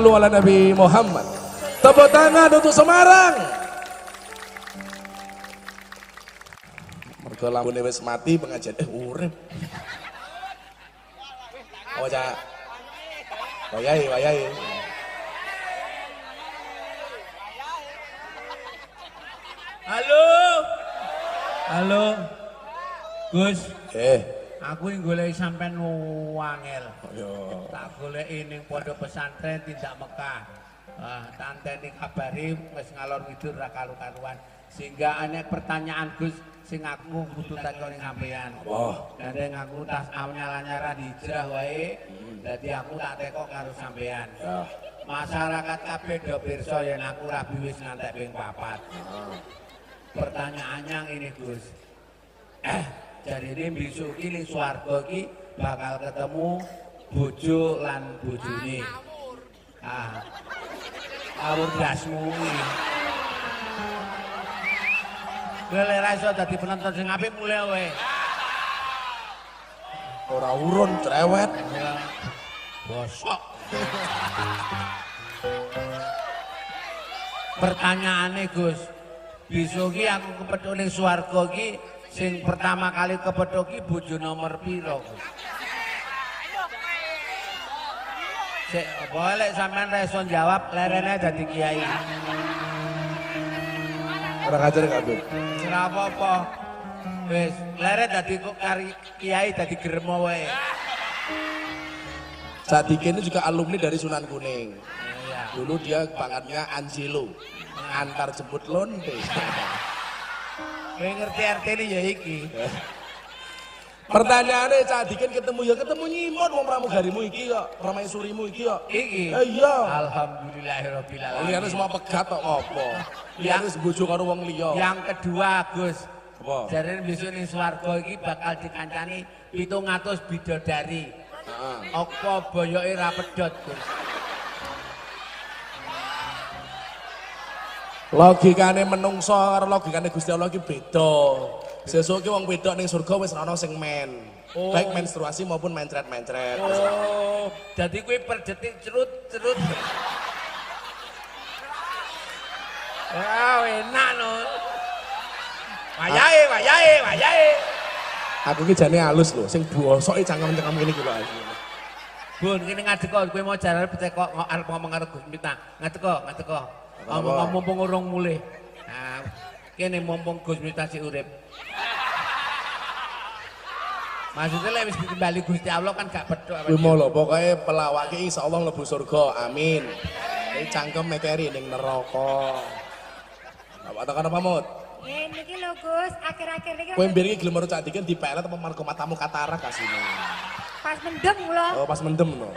Sallu ala Nabi Muhammad. Tepuk tangan untuk Semarang. Mergo lambune wis mati pengajian eh urip. Oh cak Wayai wayai. Halo. Halo. Gus, Eh aku yang golek sampean wangel. yo Tak golek ning pondok pesantren tidak Mekah. Ah, tanteni kabari wis ngalor ngidul ra karu-karuan. Sehingga ana pertanyaan Gus sing aku kudu takoni sampean. Oh Dari aku tas nyala-nyala di hijrah wae. Dadi aku tak tekok karo sampean. ya Masyarakat kabeh do pirsa yen aku rabi wis ngantek ping papat. Pertanyaannya ini Gus. Eh, jadi ini besok ini swarga ki bakal ketemu bojo lan bojone. Ah. Awur dasmu lek ra iso dadi penonton sing apik mulai wae. ora urun cerewet Bosok. Pertanyaannya Gus, besok ki aku kepethuk ning swarga ki sing pertama kali kepethuk ki bojo nomor piro? Sik, boleh sampean iso jawab lerene dadi kiai. Ajar gak Beb? Ora apa-apa. Wis, lere dadi kari kiai dadi geremo wae. Sadike ini juga alumni dari Sunan Kuning. Iya. Dulu dia pangkatnya Anjilo. Antar jemput lonte. Kowe ngerti artine ya iki. Pertanyaannya Cak Dikin ketemu ya ketemu nyimon wong pramugarimu iki kok, permaisurimu iki kok. Iki. Eh iya. Alhamdulillahirabbil Wong liyane alamin. semua pegat kok ngopo. Liyane bojo karo wong liya. Yang kedua, Gus. Apa? Jadi besok ning swarga iki bakal dikancani 700 bidodari. Heeh. Apa boyoke ra pedhot, Gus? Logikane menungso karo logikane Gusti Allah iki beda. Sesuk ki wong wedok ning surga wis ana sing men. Oh. Baik menstruasi maupun mencret-mencret. Oh, jadi kowe per detik cerut-cerut. Wah, enak no. Wayahe, wayahe, wayahe. Aku ki jane halus lho, sing bosoke cangkem-cangkem ngene iki lho. Bun, kene ngadek kok kowe mau jalan pete kok arep ngomong karo Gus Mita. Ngadek kok, ngadek kok. Ngomong mumpung urung mulih. Nah, kene mumpung Gus sik urip. Maksudnya lek wis ditimbali Gusti Allah kan gak pedhok apa Kuwi lho, pokoke pelawake insyaallah mlebu surga. Amin. Iki cangkem mekeri ning neraka. Apa tekan apa mut? Ya niki lho Gus, akhir-akhir niki Kowe mbir iki gelem karo Cak Dikin dipelet apa margo matamu katarak kasine. pas mendem kula. Oh, pas mendem no.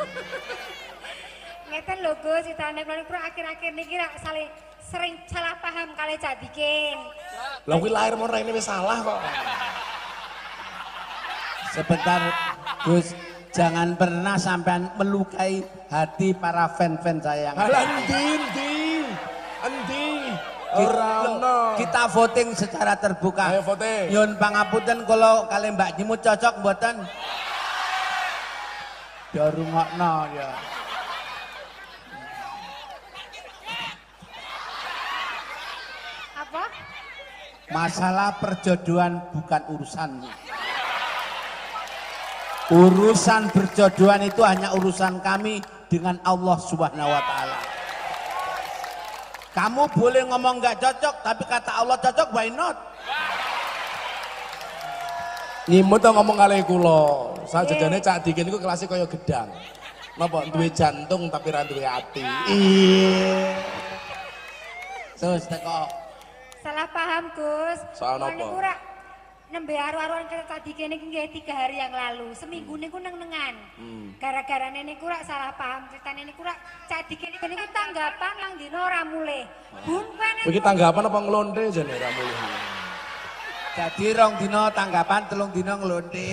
Ngeten lho Gus, citane kula niku akhir-akhir niki rak saling sering salah paham kali Cak Dikin. Lah kuwi lahir mau raine wis salah kok. Sebentar, Gus. Jangan pernah sampai melukai hati para fan-fan saya. Halah endi endi? Endi? Ora ono. Kita voting secara terbuka. Ayo voting. Yun pangapunten kalau kalian Mbak Jimut cocok buatan. Ya rungokno ya. Apa? Masalah perjodohan bukan urusanmu. Urusan perjodohan itu hanya urusan kami dengan Allah Subhanahu wa taala. Kamu boleh ngomong nggak cocok, tapi kata Allah cocok, why not? Nyimut to ngomong kali kula. Sajane cak dikin iku kelasnya kaya gedang. Napa duwe jantung tapi ra duwe ati. Iya. Terus teko. Salah paham Gus. Soal rak nembe aru-aruan ke tadi kene iki nggih tiga hari yang lalu. Seminggu niku neng-nengan. Hmm. Gara-gara niku rak salah paham ceritane niku rak cadi kene niku tanggapan lang dina ora mulih. Bun kene Iki tanggapan apa ngelonte jane ra mulih. Jadi rong dino tanggapan, telung dino ngelonte.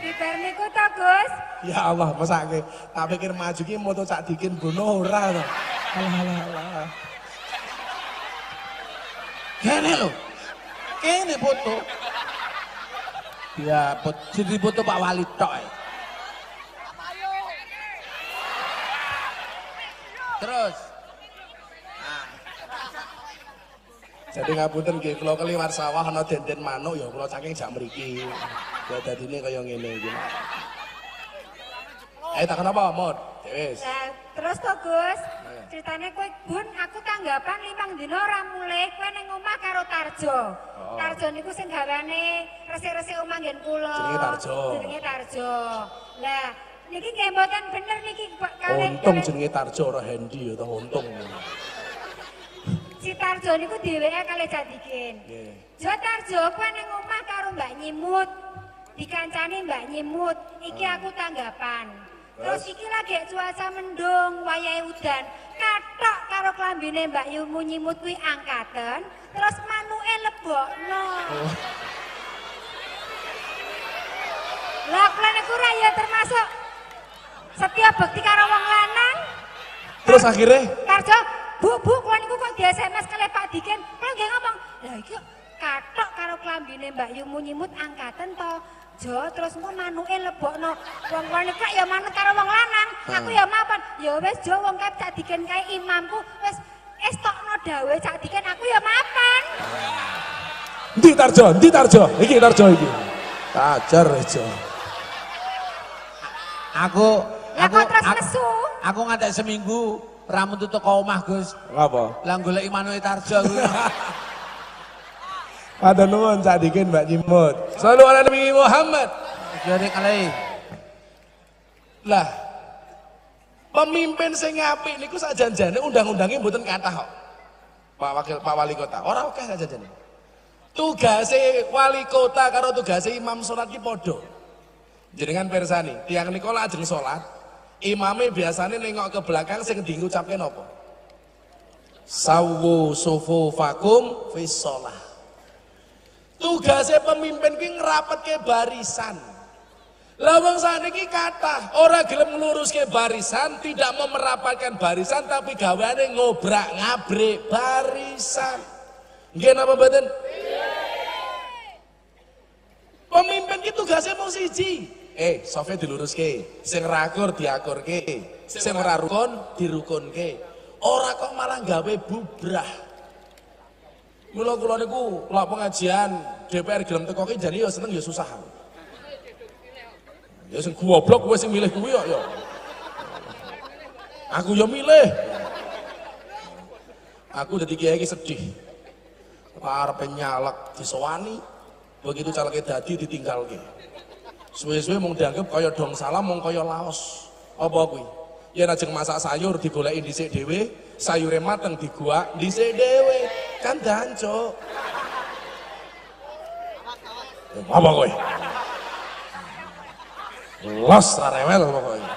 Dibar niku to Gus. Ya Allah, mesake. Tak pikir maju ki moto cak dikin bono ora to. Alah alah alah. Kene lho. Kene foto. Ya, pot- jadi foto Pak Wali tok. Terus. Jadi ngapunten nggih kula keliwat sawah ana denden manuk ya kula saking jak mriki. Ya dadine kaya ngene iki. Eh tak kenapa, Mod? Ya Wis. Lah terus to Gus. Ceritane kowe Bun aku tanggapan limang dina ora mulih kowe ning omah karo Tarjo. Oh. Tarjo niku sing gawane resik-resik omah nggen kula. Jenenge Tarjo. Jenenge Tarjo. Lah niki nggih mboten bener niki kalih Untung kalih- jenenge Tarjo ora Hendi ya untung. Si Tarjo niku dheweke kali jadikin. Nggih. Jo Tarjo kowe ning omah karo Mbak Nyimut. Dikancani Mbak Nyimut, iki aku tanggapan. Terus iki lagi cuaca mendung, wayahe udan. Katok karo klambine Mbak Yumu Nyimut kuwi angkaten, terus manuke lebokno. Lah kula niku ra ya termasuk setia bekti karo wong lanang. Terus akhirnya Karjo, bu, bu, kula niku kok di SMS kali Pak Diken, kula nggih ngomong, lah iki kok katok karo klambine Mbak Yumu nyimut angkaten to. Jo, terus engko manuke lebokno. Wong kula niku ya manut karo wong lanang, aku ya mapan. Ya wis Jo wong kae Cak Diken kae imamku wis estokno dawe Cak Diken aku ya mapan. Ndi Tarjo, ndi Tarjo, iki Tarjo iki. Tajar Rejo. Aku Lah aku kok terus aku, nesu? aku ngantek seminggu ramu tutup ke omah, Gus. Apa? Lah golek Immanuel Tarjo kuwi. Ada nuwun cak dikin Mbak Nyimut. Selalu ala Nabi Muhammad. Jadi kali Lah, pemimpin sing apik niku sajanjane undang-undangnya mboten kathah kok. Pak Wakil Pak Wali Kota, ora akeh sajanjane. Tugase wali kota karo tugase imam salat ki padha. Jenengan persani, tiang niku lajeng salat, imame biasanya nengok ke belakang sing diucapke napa? Sawu sufufakum fi shalah. Tugasnya pemimpin ki ngrapetke barisan. Lah wong sakniki kathah ora gelem ngluruske barisan, tidak mau merapatkan barisan tapi gaweane ngobrak-ngabrik barisan. Nggih napa mboten? Pemimpin ki tugasnya mau siji. Eh, sofe diluruske, sing rakur diakurke, sing ora rukun dirukunke. Ora kok malah gawe bubrah. Mula kula niku lak pengajian DPR gelem teko ki jane ya seneng ya susah. Ya sing goblok kowe sing milih kuwi kok ya. Aku ya milih. Aku dadi kiai iki sedih. Arepe nyalek disowani, begitu calegnya dadi ditinggalke. Suwe-suwe mung dianggap kaya dong salam mung kaya laos. Apa kuwi? Ya najeng masak sayur digoleki dhisik dhewe, sayure mateng diguak dhisik dhewe. Kan dancuk. Ya, Apa kowe? Los rewel pokoknya.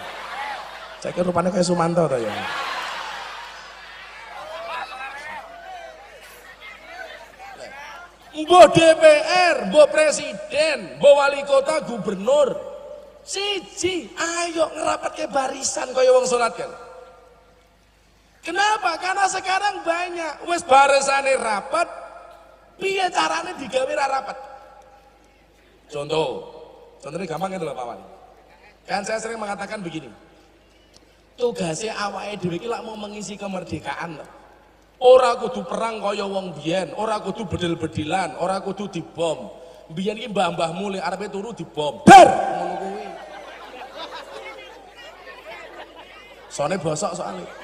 Saya kira rupanya kayak Sumanto to ya. Mbok DPR, mbok presiden, mbok wali kota, gubernur. Siji, ayo ngerapat ke barisan kaya wong sholat kan. Kenapa? Karena sekarang banyak wis barisane rapat, piye carane digawe ra rapat. Contoh, contohnya gampang itu loh Pak Wali. Kan saya sering mengatakan begini, tugasnya awake dhewe iki mau mengisi kemerdekaan loh. Ora kudu perang kaya wong biyen, ora kudu bedil-bedilan, ora kudu dibom. Biyen iki mbah-mbah mulih arepe turu dibom. Bar ngono kuwi. Soale bosok soalnya.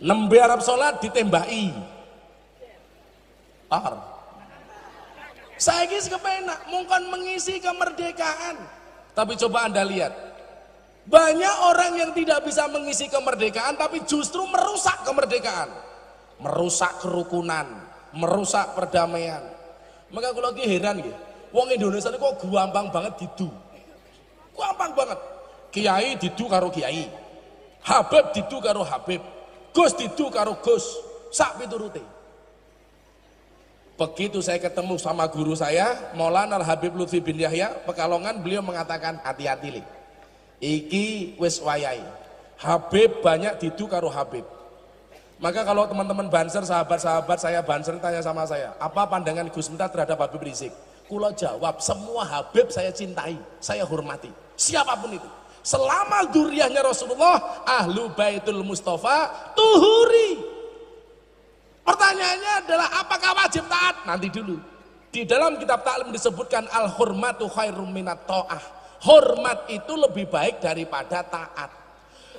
Nembe Arab sholat ditembaki. Tar. Saya ini kepenak, mungkin mengisi kemerdekaan. Tapi coba anda lihat, banyak orang yang tidak bisa mengisi kemerdekaan tapi justru merusak kemerdekaan. Merusak kerukunan, merusak perdamaian. Maka kalau lagi heran ya, wong Indonesia ini kok gampang banget didu. Gampang banget. Kiai didu karo kiai. Habib didu karo Habib. Gus didu karo Gus. Sak piturute. Begitu saya ketemu sama guru saya, Maulana Habib Lutfi bin Yahya, Pekalongan, beliau mengatakan hati-hati li. Iki wis wayai. Habib banyak didu karo Habib. Maka kalau teman-teman Banser, sahabat-sahabat saya Banser tanya sama saya, apa pandangan Gus Miftah terhadap Habib Rizik? Kulo jawab, semua Habib saya cintai, saya hormati. Siapa pun itu. Selama duriahnya Rasulullah, ahlu baitul Mustafa, tuhuri. Pertanyaannya adalah apakah wajib taat? Nanti dulu. Di dalam kitab taklim disebutkan al-hurmatu khairum minat ta'ah. Hormat itu lebih baik daripada taat.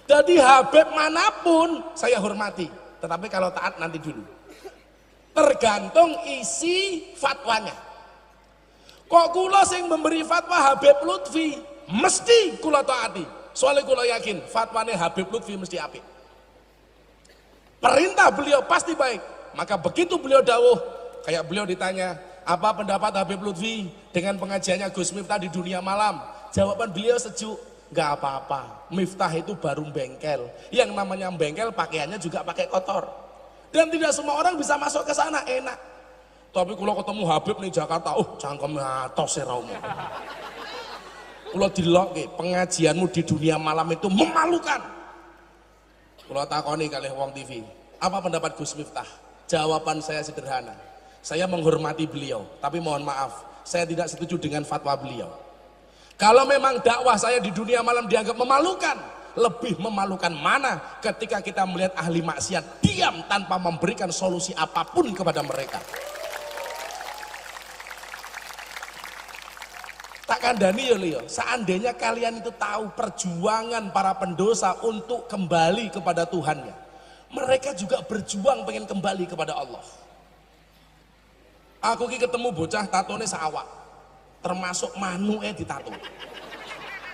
Jadi Habib mana pun saya hormati. Tetapi kalau taat nanti dulu. Tergantung isi fatwanya. Kok kula sing memberi fatwa Habib Lutfi mesti kula taati. Soalnya kula yakin fatwanya Habib Lutfi mesti apik. Perintah beliau pasti baik. Maka begitu beliau dawuh, kayak beliau ditanya, apa pendapat Habib Lutfi dengan pengajiannya Gus Miftah di dunia malam? Jawaban beliau sejuk, nggak apa-apa. Miftah itu baru bengkel. Yang namanya bengkel pakaiannya juga pakai kotor. Dan tidak semua orang bisa masuk ke sana enak. Tapi kalau ketemu Habib nih Jakarta, oh cangkemnya atos seraumu. Kalau dilok pengajianmu di dunia malam itu memalukan. Kalau takoni kali Wong TV, apa pendapat Gus Miftah? Jawaban saya sederhana. Saya menghormati beliau, tapi mohon maaf, saya tidak setuju dengan fatwa beliau. Kalau memang dakwah saya di dunia malam dianggap memalukan, lebih memalukan mana ketika kita melihat ahli maksiat diam tanpa memberikan solusi apa pun kepada mereka. Tak kandani ya Leo, seandainya kalian itu tahu perjuangan para pendosa untuk kembali kepada Tuhannya mereka juga berjuang pengen kembali kepada Allah. Aku ki ketemu bocah tatone sawak, termasuk manuke ditato.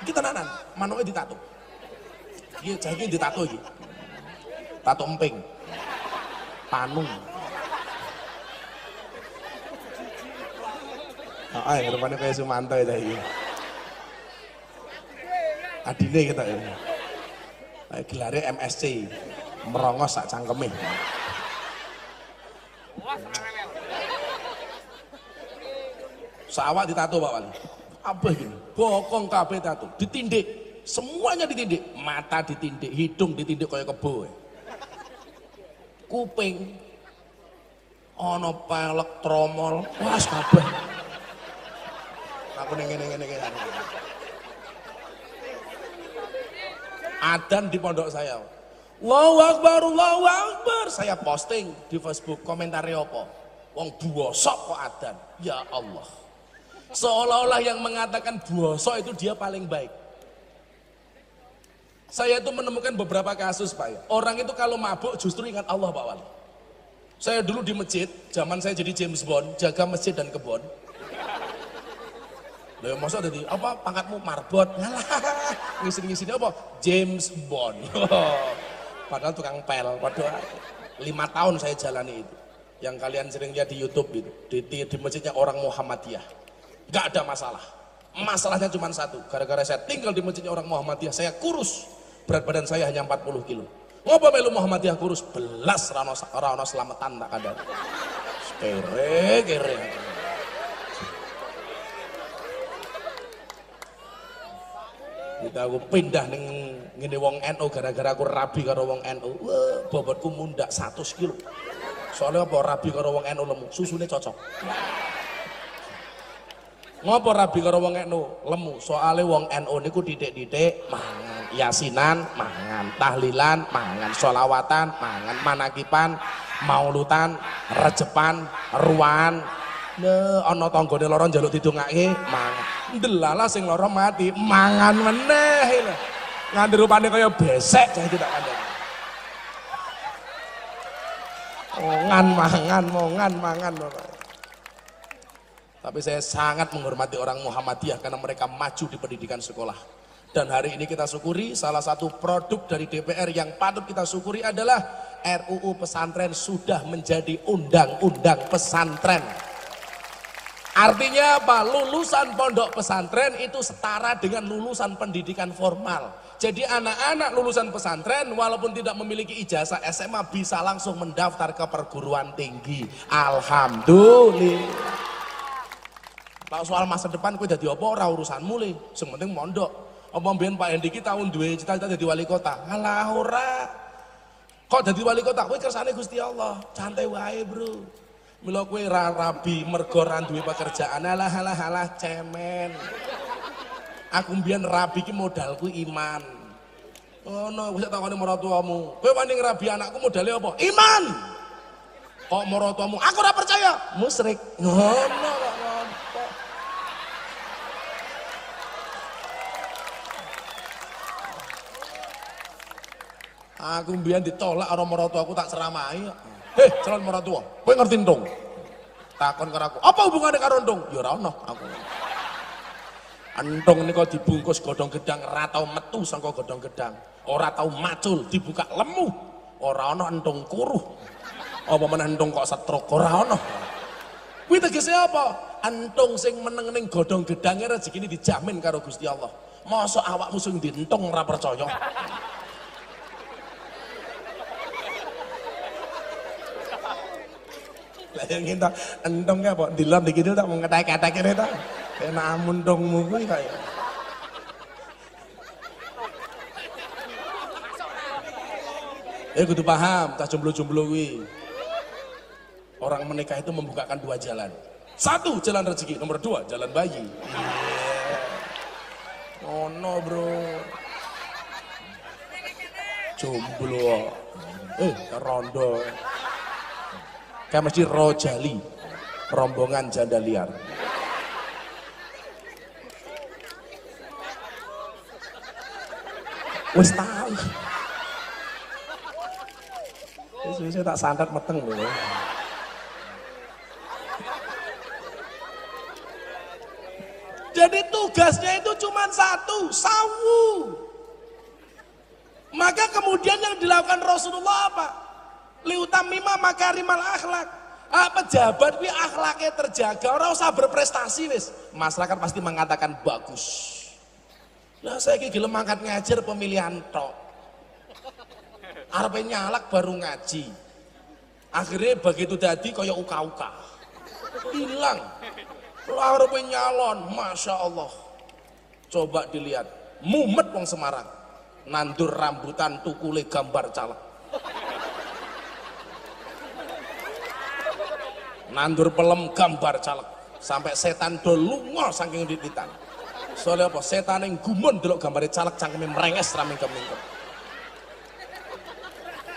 Kita nanan, manuke ditato. Iya, jadi ditato iki. Tato emping. Panu. Ah, yang rupanya kayak Sumanto ya iki. Adine kita ya. Gelarnya MSC merongos sak cangkeme. Sawak ditato Pak Wali. Apa ini? Bokong kabeh tato, ditindik. Semuanya ditindik, mata ditindik, hidung ditindik kayak kebo. Kuping ana pelek tromol, was kabeh. Aku ning ngene-ngene Adan di pondok saya. Allahu Akbar, Allahu Akbar. Saya posting di Facebook, komentarnya apa? Wong buosok kok adan. Ya Allah. Seolah-olah yang mengatakan buosok itu dia paling baik. Saya itu menemukan beberapa kasus Pak ya. Orang itu kalau mabuk justru ingat Allah Pak Wali. Saya dulu di masjid, zaman saya jadi James Bond, jaga masjid dan kebun. Loh, masa tadi apa pangkatmu marbot? ngisi-ngisi apa? James Bond. padahal tukang pel padahal lima tahun saya jalani itu. Yang kalian sering lihat di YouTube itu. Di, di, di masjidnya orang Muhammadiyah. Nggak ada masalah. Masalahnya cuma satu. Gara-gara saya tinggal di masjidnya orang Muhammadiyah saya kurus. Berat badan saya hanya 40 kilo. Ngopo melu Muhammadiyah kurus? Belas rano rano selamatan tak ada kere kere kita aku pindah neng ngene wong NU gara-gara aku rabi karo wong NU. Wah, bobotku mundak 100 kilo. Soalnya apa rabi karo wong NU lemu, susune cocok. Ngopo rabi karo wong NU lemu? Soalnya wong NU niku didik-didik mangan yasinan, mangan tahlilan, mangan solawatan, mangan manakipan, maulutan, rejepan, ruan, Ne ana tanggane lara njaluk didongake, mangan. Delala sing lara mati, mangan meneh. Nganti rupane kaya besek jadi tidak kandhani. Mongan mangan, mongan mangan. Tapi saya sangat menghormati orang Muhammadiyah karena mereka maju di pendidikan sekolah. Dan hari ini kita syukuri salah satu produk dari DPR yang patut kita syukuri adalah RUU pesantren sudah menjadi undang-undang pesantren. Artinya apa? Lulusan pondok pesantren itu setara dengan lulusan pendidikan formal. Jadi anak-anak lulusan pesantren walaupun tidak memiliki ijazah SMA bisa langsung mendaftar ke perguruan tinggi. Alhamdulillah. Kalau soal masa depan kue jadi apa ora urusanmu le. Sing penting mondok. Apa mbiyen Pak Hendiki tahun duwe cita-cita jadi wali kota? Alah ora. Kok jadi wali kota? Kowe kersane Gusti Allah. Santai wae, Bro. Mila kowe ra rabi mergo ra duwe pekerjaan. Alah alah alah cemen. Aku mbiyen rabi ki modalku iman. Ngono, wis tak takoni maratuamu. Kowe wani ngrabi anakku modalnya apa? Iman. Kok maratuamu? Aku ora percaya. Musyrik. Ngono kok ngopo. Aku mbiyen ditolak karo maratuaku tak ceramahi. Heh, calon maratua, kowe ngerti ndong? Takon karo aku, apa hubungannya karo ndong? Ya aku. Entong ini kok dibungkus godong gedang, ora tau metu sangka godong gedang. Ora tau macul, dibuka lemu. Ora ono entong kuruh. Apa meneh kok setruk, ora ono. Kuwi tegese apa? Entong sing meneng ning godong gedange rezekine dijamin karo Gusti Allah. Masa awakmu sing dientung ora percaya? Lah yang kita entong ya dilap dikit tak mau ngetek-ketek ini tak. Enak amun dongmu kuwi kaya. Eh kudu paham, tak jomblo-jomblo kuwi. Orang menikah itu membukakan dua jalan. Satu jalan rezeki, nomor dua jalan bayi. Oh no bro. Jomblo. Eh rondo. Kayak mesti rojali, rombongan janda liar. Wes tahu. Wis tak santet meteng lho. Jadi tugasnya itu cuma satu, sawu. Maka kemudian yang dilakukan Rasulullah apa? Liutamima makarimal akhlak. Ah, pejabat wi akhlaknya terjaga, orang usah berprestasi wis. Masyarakat pasti mengatakan bagus. Nah saya ki gelem angkat ngajar pemilihan tok. Arepe nyalak baru ngaji. Akhirnya begitu tadi kaya uka-uka. Hilang. Arepe nyalon, Masya Allah. Coba dilihat, mumet wong Semarang. Nandur rambutan tukule gambar caleg. Nandur pelem gambar caleg. Sampai setan do lunga saking dititan. Soalnya apa? Setan yang gumun delok gambar caleg cangkeme merenges raming kemingkem.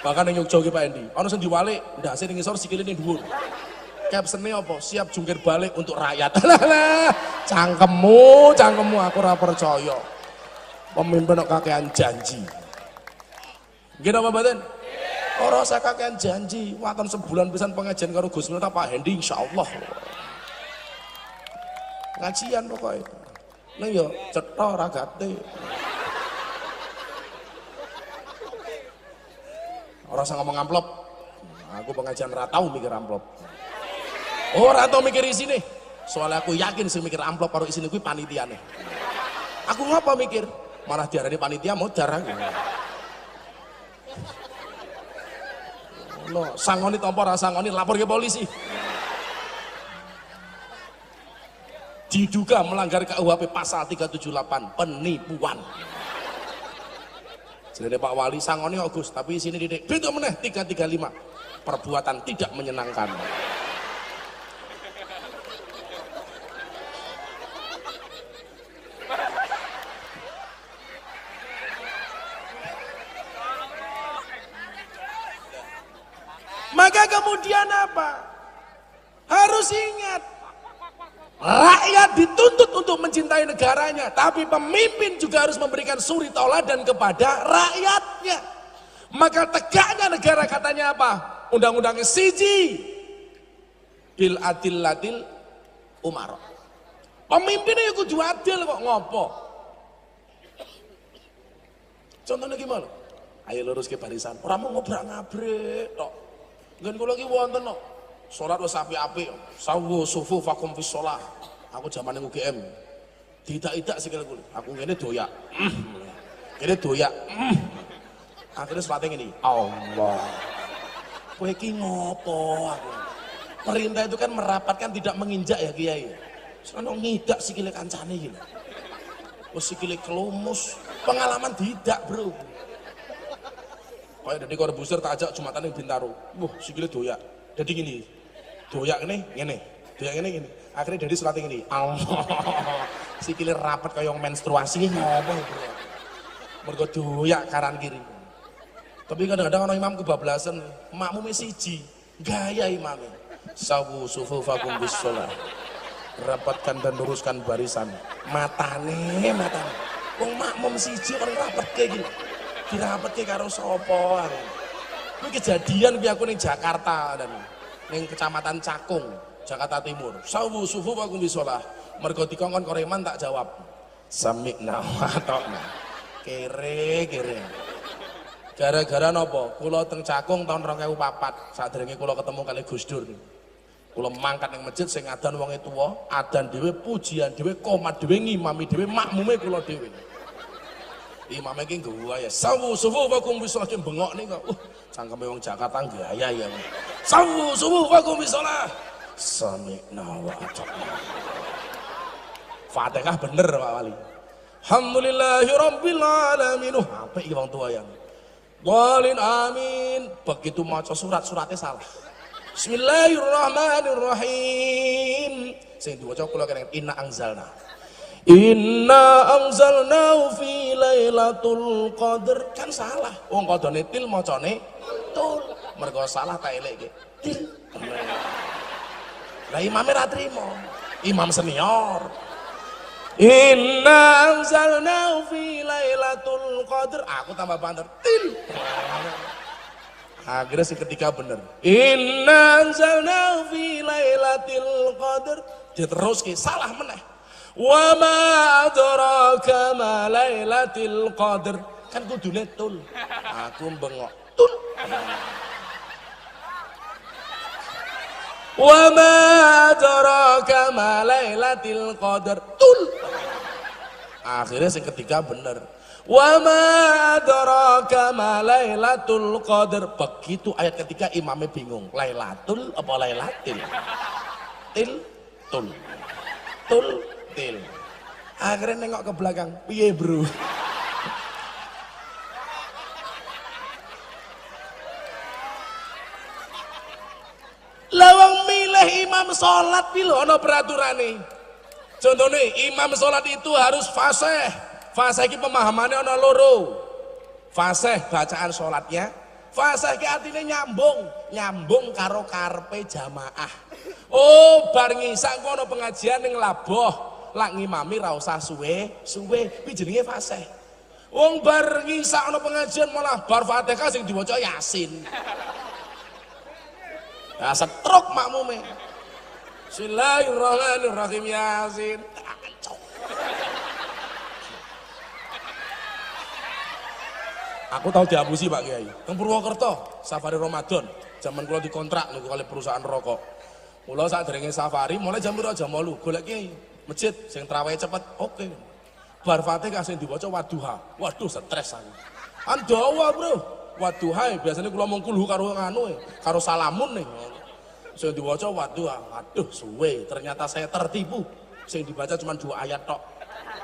Bahkan yang Yogyo Pak Endi, ono sing diwalik, ndase ning ngisor sikile ning dhuwur. Captionnya apa? Siap jungkir balik untuk rakyat. Cangkemmu, cangkemmu aku ora percaya. Pemimpin kakean janji. Nggih napa mboten? Ora usah kakean janji, waton sebulan pisan pengajian karo Gus Miftah Pak Hendi insyaallah. Ngajian pokoknya. Neng yo cetha ragate. Ora usah ngomong amplop. Aku pengajian ora tau mikir amplop. Ora tau mikir isine. Soalnya aku yakin sing mikir amplop karo isine kuwi panitiane. Aku ngapa mikir? Malah diarani panitia mau jarang. No, sangoni tompo sangoni lapor ke polisi. Diduga melanggar KUHP pasal 378 penipuan. Jadi Pak Wali sangoni Agus, tapi sini didik beda meneh 335 perbuatan tidak menyenangkan. Maka kemudian apa? Harus ingat Rakyat dituntut untuk mencintai negaranya, tapi pemimpin juga harus memberikan suri tauladan kepada rakyatnya. Maka tegaknya negara katanya apa? undang-undangnya siji bil adil ladil umar pemimpinnya ya kudu adil kok ngopo contohnya gimana ayo lurus ke barisan orang mau ngobrak ngabrik tok Ngen kula iki wonten kok. Salat wis apik-apik. Sawu sufu fakum fis shalah. Aku zamane UGM. Tidak-tidak sikil kula. Aku ngene doyak. Kene doyak. Akhirnya sepatnya ini. Allah. Kowe iki ngopo aku? Perintah itu kan merapatkan tidak menginjak ya Kiai. Sono ngidak sikile kancane iki. Wes sikile kelumus. Pengalaman tidak, Bro. Kayak dari korbuser tak ajak jumatan yang bintaro. Wah, sikile doyak. Jadi gini, doyak ini, gini, doyak ini gini. Akhirnya dari selatih ini, Allah, sikile rapat kayak menstruasi ngopo bro. Mergo doyak karan kiri. Tapi kadang-kadang orang imam kebablasan, makmumnya siji, gaya imamnya. Sawu sufu fakum bis sholat. Rapatkan dan luruskan barisan. Matane, matane. Wong makmum siji orang rapat kayak gini dirapetke karo sapa Kuwi kejadian kuwi aku Jakarta dan ning Kecamatan Cakung, Jakarta Timur. Sawu sufu aku bisolah. Mergo dikongkon koreman tak jawab. Samikna wa ta'na. Kere kere. Gara-gara nopo? Kula teng Cakung tahun 2004, sadurunge kula ketemu kali Gus Dur. Kula mangkat ning masjid sing adan wong tuwa, adan dhewe pujian dhewe komat dhewe ngimami dhewe makmume kula dhewe imam iki gua ya sawu sufu wakum bisolah cuma bengok nih kok. Uh cangkem wong Jakarta gaya ya. Sawu sufu wakum bisolah sami'na wa ata'na Fatihah bener Pak Wali. Alhamdulillahi Rabbil Alamin. Uh apa iki wong tua yang Walin amin. Begitu maca surat-suratnya salah. Bismillahirrahmanirrahim. Sing diwaca kula kene inna anzalna Inna anzalnahu fi lailatul qadr kan salah. Wong kodone til macane tul. Mergo salah tak elek Til. Lah imame ra trimo. Imam senior. Inna anzalnahu fi lailatul qadr. Aku tambah banter. Til. Akhirnya sih ketika bener. Inna anzalnahu fi lailatul qadr. Dia terus ke salah meneh. Wa ma adraka ma lailatul. Kan kudune tul. Aku bengok. Tul. Wa ma adraka ma lailatul qadr. Tul. Akhirnya sing ketiga bener. Wa ma adraka ma lailatul qadr. Begitu ayat ketiga imamnya bingung. Lailatul apa lailatil? Til, tul. Tul, til. Akhirnya nengok ke belakang, piye bro? Lawang milih imam sholat pi lho ana peraturane. Contohnya imam sholat itu harus fasih. Fasih iki pemahamannya ana loro. Fasih bacaan sholatnya, fasih ki artinya nyambung, nyambung karo karpe jamaah. Oh, bar ngisak ana pengajian ning Laboh lak ngimami ra usah suwe suwe kuwi jenenge fasih. Wong bar ngisak ana pengajian malah bar Fatihah sing diwaca Yasin. Ya setruk makmume. Bismillahirrahmanirrahim Yasin. Aku tahu diabusi Pak Kiai. Teng Purwokerto, safari Ramadan, zaman kula dikontrak niku kali perusahaan rokok. Kula derenge safari mulai jam berapa jam 8 golek Kiai masjid sing traweh cepet oke. Okay. bar fatihah sing diwaca waduha. Waduh stres aku. An dawa bro. Waduha biasanya kula mung kulhu karo nganu e, karo salamun nih sing diwaca waduha. Waduh suwe. Ternyata saya tertipu. Sing dibaca cuma dua ayat tok.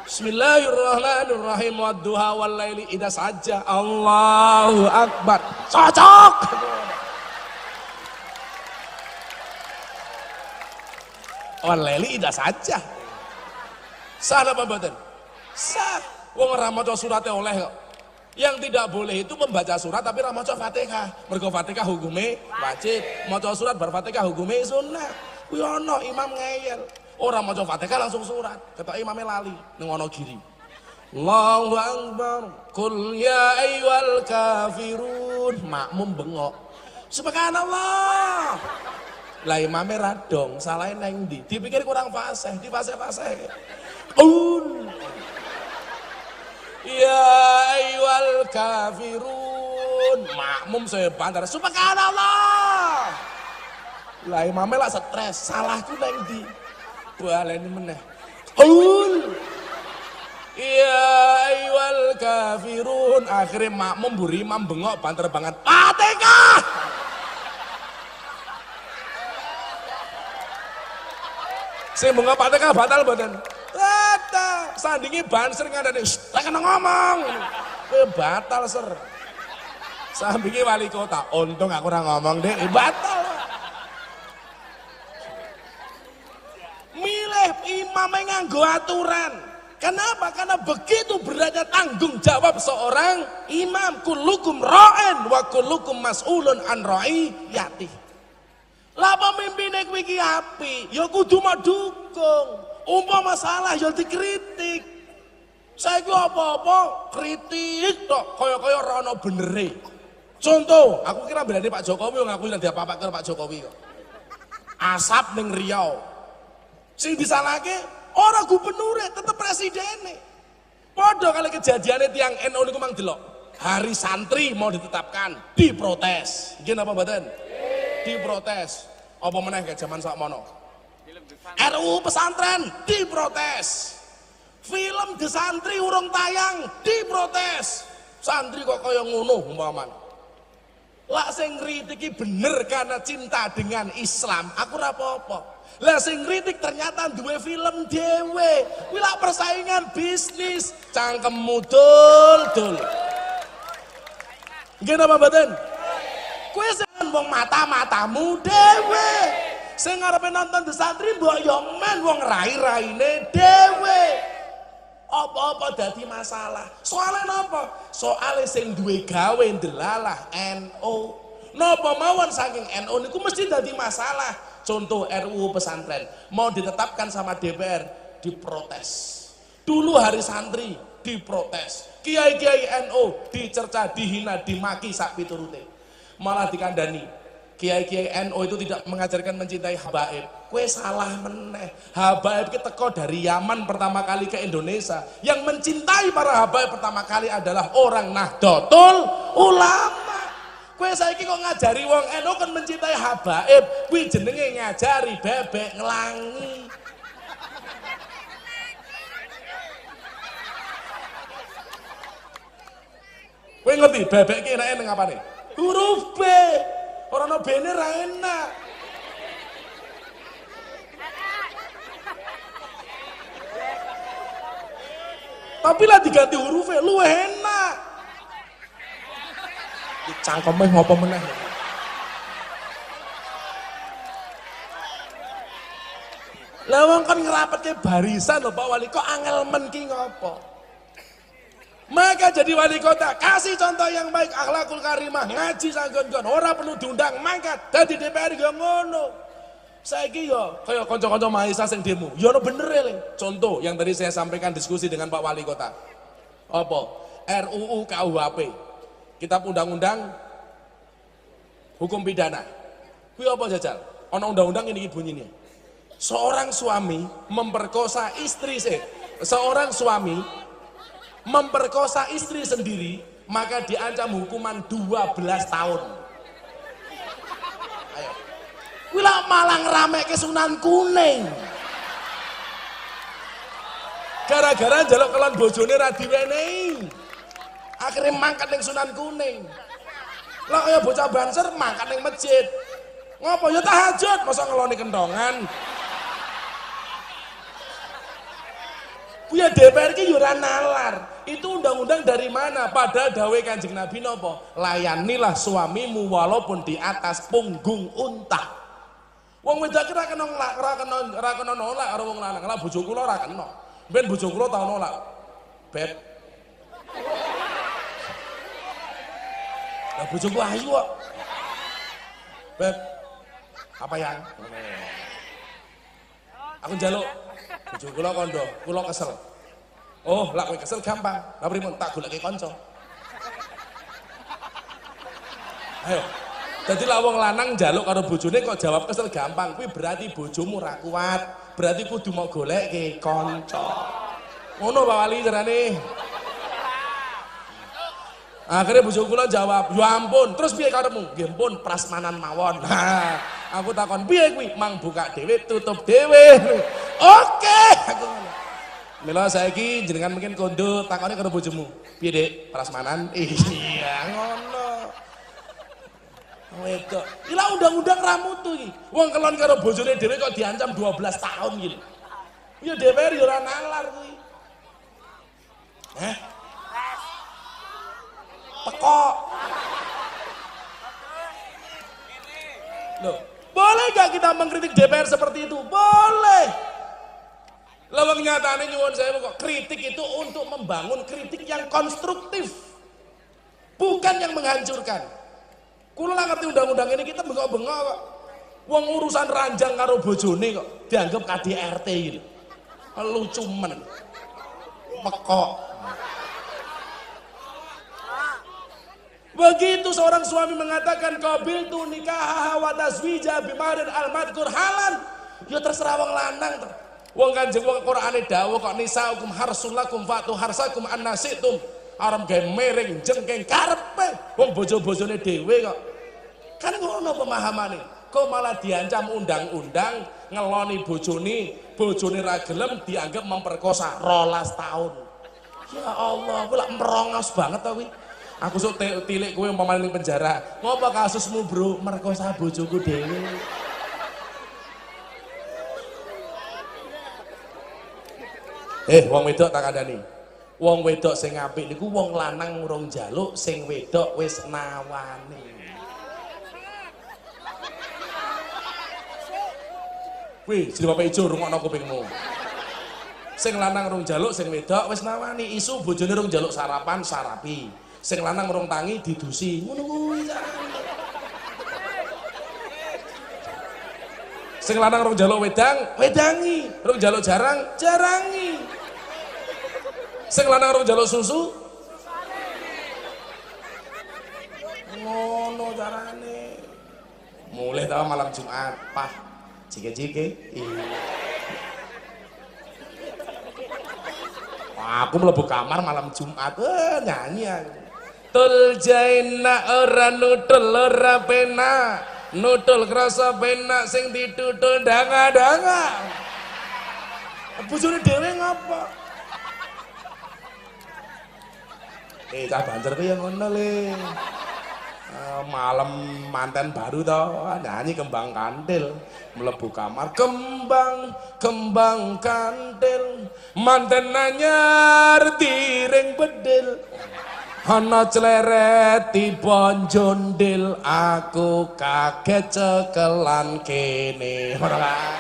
Bismillahirrahmanirrahim. Wadduha wal laili saja Allahu akbar. Cocok! Wal laili idza saja Sah apa mboten? Sah. Wong ora maca surate oleh kok. Yang tidak boleh itu membaca surat tapi ora Fatihah. Mergo Fatihah hukume wajib. Maca surat bar Fatihah hukume sunnah. Kuwi ana imam ngeyel. Ora maca Fatihah langsung surat. Ketok imame lali ning ana giri. Allahu Akbar. Qul ya ayyuhal kafirun. Makmum bengok. Subhanallah. Lah imame radong, salahin neng di. Dipikir kurang fasih, di fasih-fasih. Un. Ya ayyuhal kafirun. Makmum saya bantar. Subhanallah. Lah imame lah stres, salah ku neng di. Baleni meneh. Un. Ya ayyuhal kafirun. Akhirnya makmum buri imam bengok banter banget. Fatihah. Sing bengok Fatihah batal mboten. Batal. Sandingi banser ngandani, "Lah kena ngomong." Kowe batal, Ser. Sambingi wali kota, untung aku ora ngomong, Dek. Eh, Batal. Milih imam nganggo aturan. Kenapa? Karena begitu beratnya tanggung jawab seorang imam. Kulukum ra'en wa kulukum mas'ulun an ra'i yati. Lah pemimpinnya kuwi iki api, ya kudu mau dukung. Umpama masalah ya dikritik. Saiki apa-apa kritik tok kaya-kaya ana benere. Contoh, aku kira berani Pak Jokowi yang aku nanti apa-apa kira Pak Jokowi. Asap ning Riau. Sing disalahke ora gubernure, tetep presidene. Padha kali kejadiannya tiang NU niku mang delok. Hari santri mau ditetapkan, diprotes. Iki napa mboten? Diprotes. Apa meneh kayak zaman sakmono? RUU pesantren diprotes. Film The Santri urung tayang diprotes. Santri kok kaya ngono umpaman. Lah sing ngritiki bener karena cinta dengan Islam, aku ora apa-apa. Lah sing kritik ternyata duwe film dhewe. Kuwi lak persaingan bisnis, cangkemmu dul-dul. Nggih napa mboten? Kowe sing wong mata-matamu dhewe. Sing ngarepe nonton The Santri mbok yo men wong rai-raine dhewe. Apa-apa dadi masalah. Soalnya napa? Soale sing duwe gawe ndelalah NU. Napa mawon saking NU niku mesti dadi masalah. Contoh RUU pesantren mau ditetapkan sama DPR diprotes. Dulu hari santri diprotes. Kiai-kiai NU dicerca, dihina, dimaki sak piturute. Malah dikandani. Kiai-kiai NU itu tidak mengajarkan mencintai habaib. Kue salah meneh. Habaib kita teko dari Yaman pertama kali ke Indonesia. Yang mencintai para habaib pertama kali adalah orang Nahdlatul Ulama. Kue saiki kok ngajari wong NU kan mencintai habaib. Kue jenenge ngajari bebek ngelangi. Kue ngerti bebek ki enake ning apane? Huruf B. Ora ono B-ne ra enak. Tapi lah diganti hurufnya, lu enak. Cangkemnya ngopo meneh. Lah wong kan ngerapetke barisan lho Pak Wali kok angel men ki ngopo? Maka jadi wali kota, kasih contoh yang baik, akhlakul karimah, ngaji sanggon-gon, ora perlu diundang, mangkat, dadi DPR yo ngono. Saiki yo kaya kanca-kanca mahasiswa sing demo, yo ono bener le. Contoh yang tadi saya sampaikan diskusi dengan Pak Wali Kota. Apa? RUU KUHP. Kitab undang-undang hukum pidana. Kuwi apa jajal? Ono undang-undang ini bunyinya. Seorang suami memperkosa istri se. Seorang suami memperkosa istri sendiri, maka diancam hukuman 12 tahun. Ayo. Wila malang rame ke Sunan Kuning. Gara-gara jaluk kelon bojone ra diwenehi. Akhirnya mangkat ning Sunan Kuning. Lah kaya bocah banser mangkat ning masjid. Ngopo ya tahajud, masa ngeloni kendongan. Kuya DPR ki yo ora nalar. Itu undang-undang dari mana? Padahal dawe Kanjeng Nabi nopo? Layanilah suamimu walaupun di atas punggung unta. Wong wedok ki ora kena ora kena ora kena nolak karo wong lanang. Lah bojo kula ora kena. Ben bojo kula tau nolak. Beb. Lah bojoku ayu kok. Beb. Apa yang? Aku njaluk bojo kula kondo, kula kesel. Oh, lah kowe kesel gampang. Lah pripun tak goleke kanca. Ayo. Jadi lah wong lanang njaluk karo bojone kok jawab kesel gampang. Kuwi berarti bojomu ra kuat. Berarti kudu mau golek kanca. Ngono Pak Wali carane. Akhirnya bojo kula jawab, "Ya ampun, terus piye karepmu?" "Nggih pun prasmanan mawon." Aku takon, "Piye kuwi?" "Mang buka dhewe, tutup dhewe." Oke, aku. Mila saiki jenengan mungkin kondo takone karo bojomu. Piye, Dik? Prasmanan? Iya, ngono. Wedok. Ila undang-undang ramutu iki. Wong kelon karo bojone dhewe kok diancam 12 tahun gitu. Ya DPR ya ora nalar kuwi. Heh? Teko. Loh, boleh gak kita mengkritik DPR seperti itu? Boleh. Lawang nyatanya nyuwun saya kok kritik itu untuk membangun kritik yang konstruktif. Bukan yang menghancurkan. Kulo ngerti undang-undang ini kita bengok-bengok kok. Wong urusan ranjang karo bojone kok dianggap KDRT gitu. Lucu men. Pekok. Begitu seorang suami mengatakan qabil tu nikah wa tazwija bimarin al-madkur halan. Ya terserah wong lanang to. Wong Kanjeng wong Qur'ane dawuh kok nisaukum harsulakum fatu harsakum annasitum. Aram gawe miring jengking karepe. Wong bojo-bojone dhewe kok. Kan ngono pemahamane. Kok malah diancam undang-undang ngeloni bojone, bojone ra gelem dianggap memperkosa rolas tahun. Ya Allah, aku merongos banget kuwi. Aku sok tilik kowe umpamane ning penjara. Ngopo kasusmu, Bro? Merkosa bojoku dhewe. Eh, wong wedok tak kandhani. Wong wedok sing apik niku wong lanang urung njaluk, sing wedok wis nawani. Wih, jadi bapak ijo rungokno kupingmu. Sing lanang rung jaluk, sing wedok wis nawani. Isu bojone rung jaluk sarapan, sarapi. Sing lanang rung tangi didusi. Ngono kuwi. Sing lanang rung jaluk wedang, wedangi. Rung jaluk jarang, jarangi. Sing lanang rung jaluk susu, ngono carane. Mulai tau malam Jumat, pah. Jike-jike. Iya. Aku mlebu kamar malam Jumat, eh, nyanyi aku. Tul jaina ora nutul ora penak. Nutul krasa penak sing ditutul danga-danga. Bojone dhewe ngapa? Eh, cah banjar kuwi ya ngono le. Eh, malam manten baru toh nyanyi kembang kantil melebu kamar kembang kembang kantil manten nanyar tiring bedil ana cleret tiba jondil aku kaget cekelan kene ora kan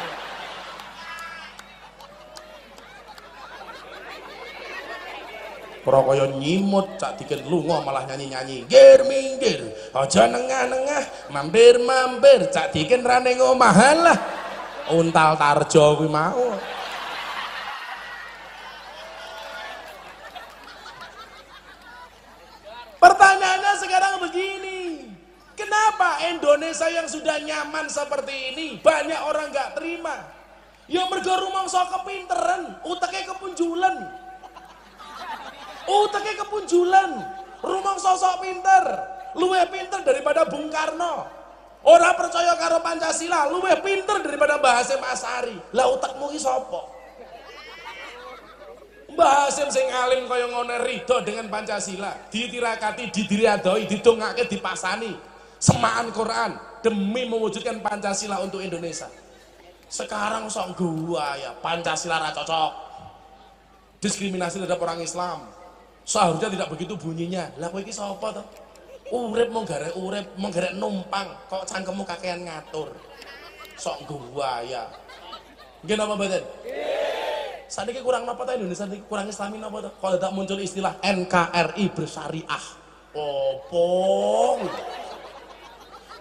Prokaya nyimut cak dikit lunga malah nyanyi-nyanyi. Gir minggir, aja nengah-nengah, mampir-mampir cak dikit rane ngomah lah. Untal tarjo kuwi mau. Pertanyaannya sekarang begini. Kenapa Indonesia yang sudah nyaman seperti ini banyak orang nggak terima? Ya mergo rumangsa kepinteran, uteknya kepunjulan. Uteknya kepunjulan. Rumang sosok pinter. Luwe pinter daripada Bung Karno. Orang percaya karo Pancasila, luwe pinter daripada Mbah Hasim Asari. Lah utekmu ki sapa? Mbah Hasim sing alim kaya ngono rido dengan Pancasila, ditirakati, didiriadoi, didongake, dipasani. Semaan Quran demi mewujudkan Pancasila untuk Indonesia. Sekarang sok gua ya Pancasila ra cocok. Diskriminasi terhadap orang Islam. Seharusnya tidak begitu bunyinya. Lah kowe iki sapa to? Urip mung garek urip, mung garek numpang, kok cangkemmu kakean ngatur. Sok gua ya. Nggih napa mboten? Saat ini kurang apa ta Indonesia ini kurang islami apa ta? Kalau tidak muncul istilah NKRI bersyariah. Opo?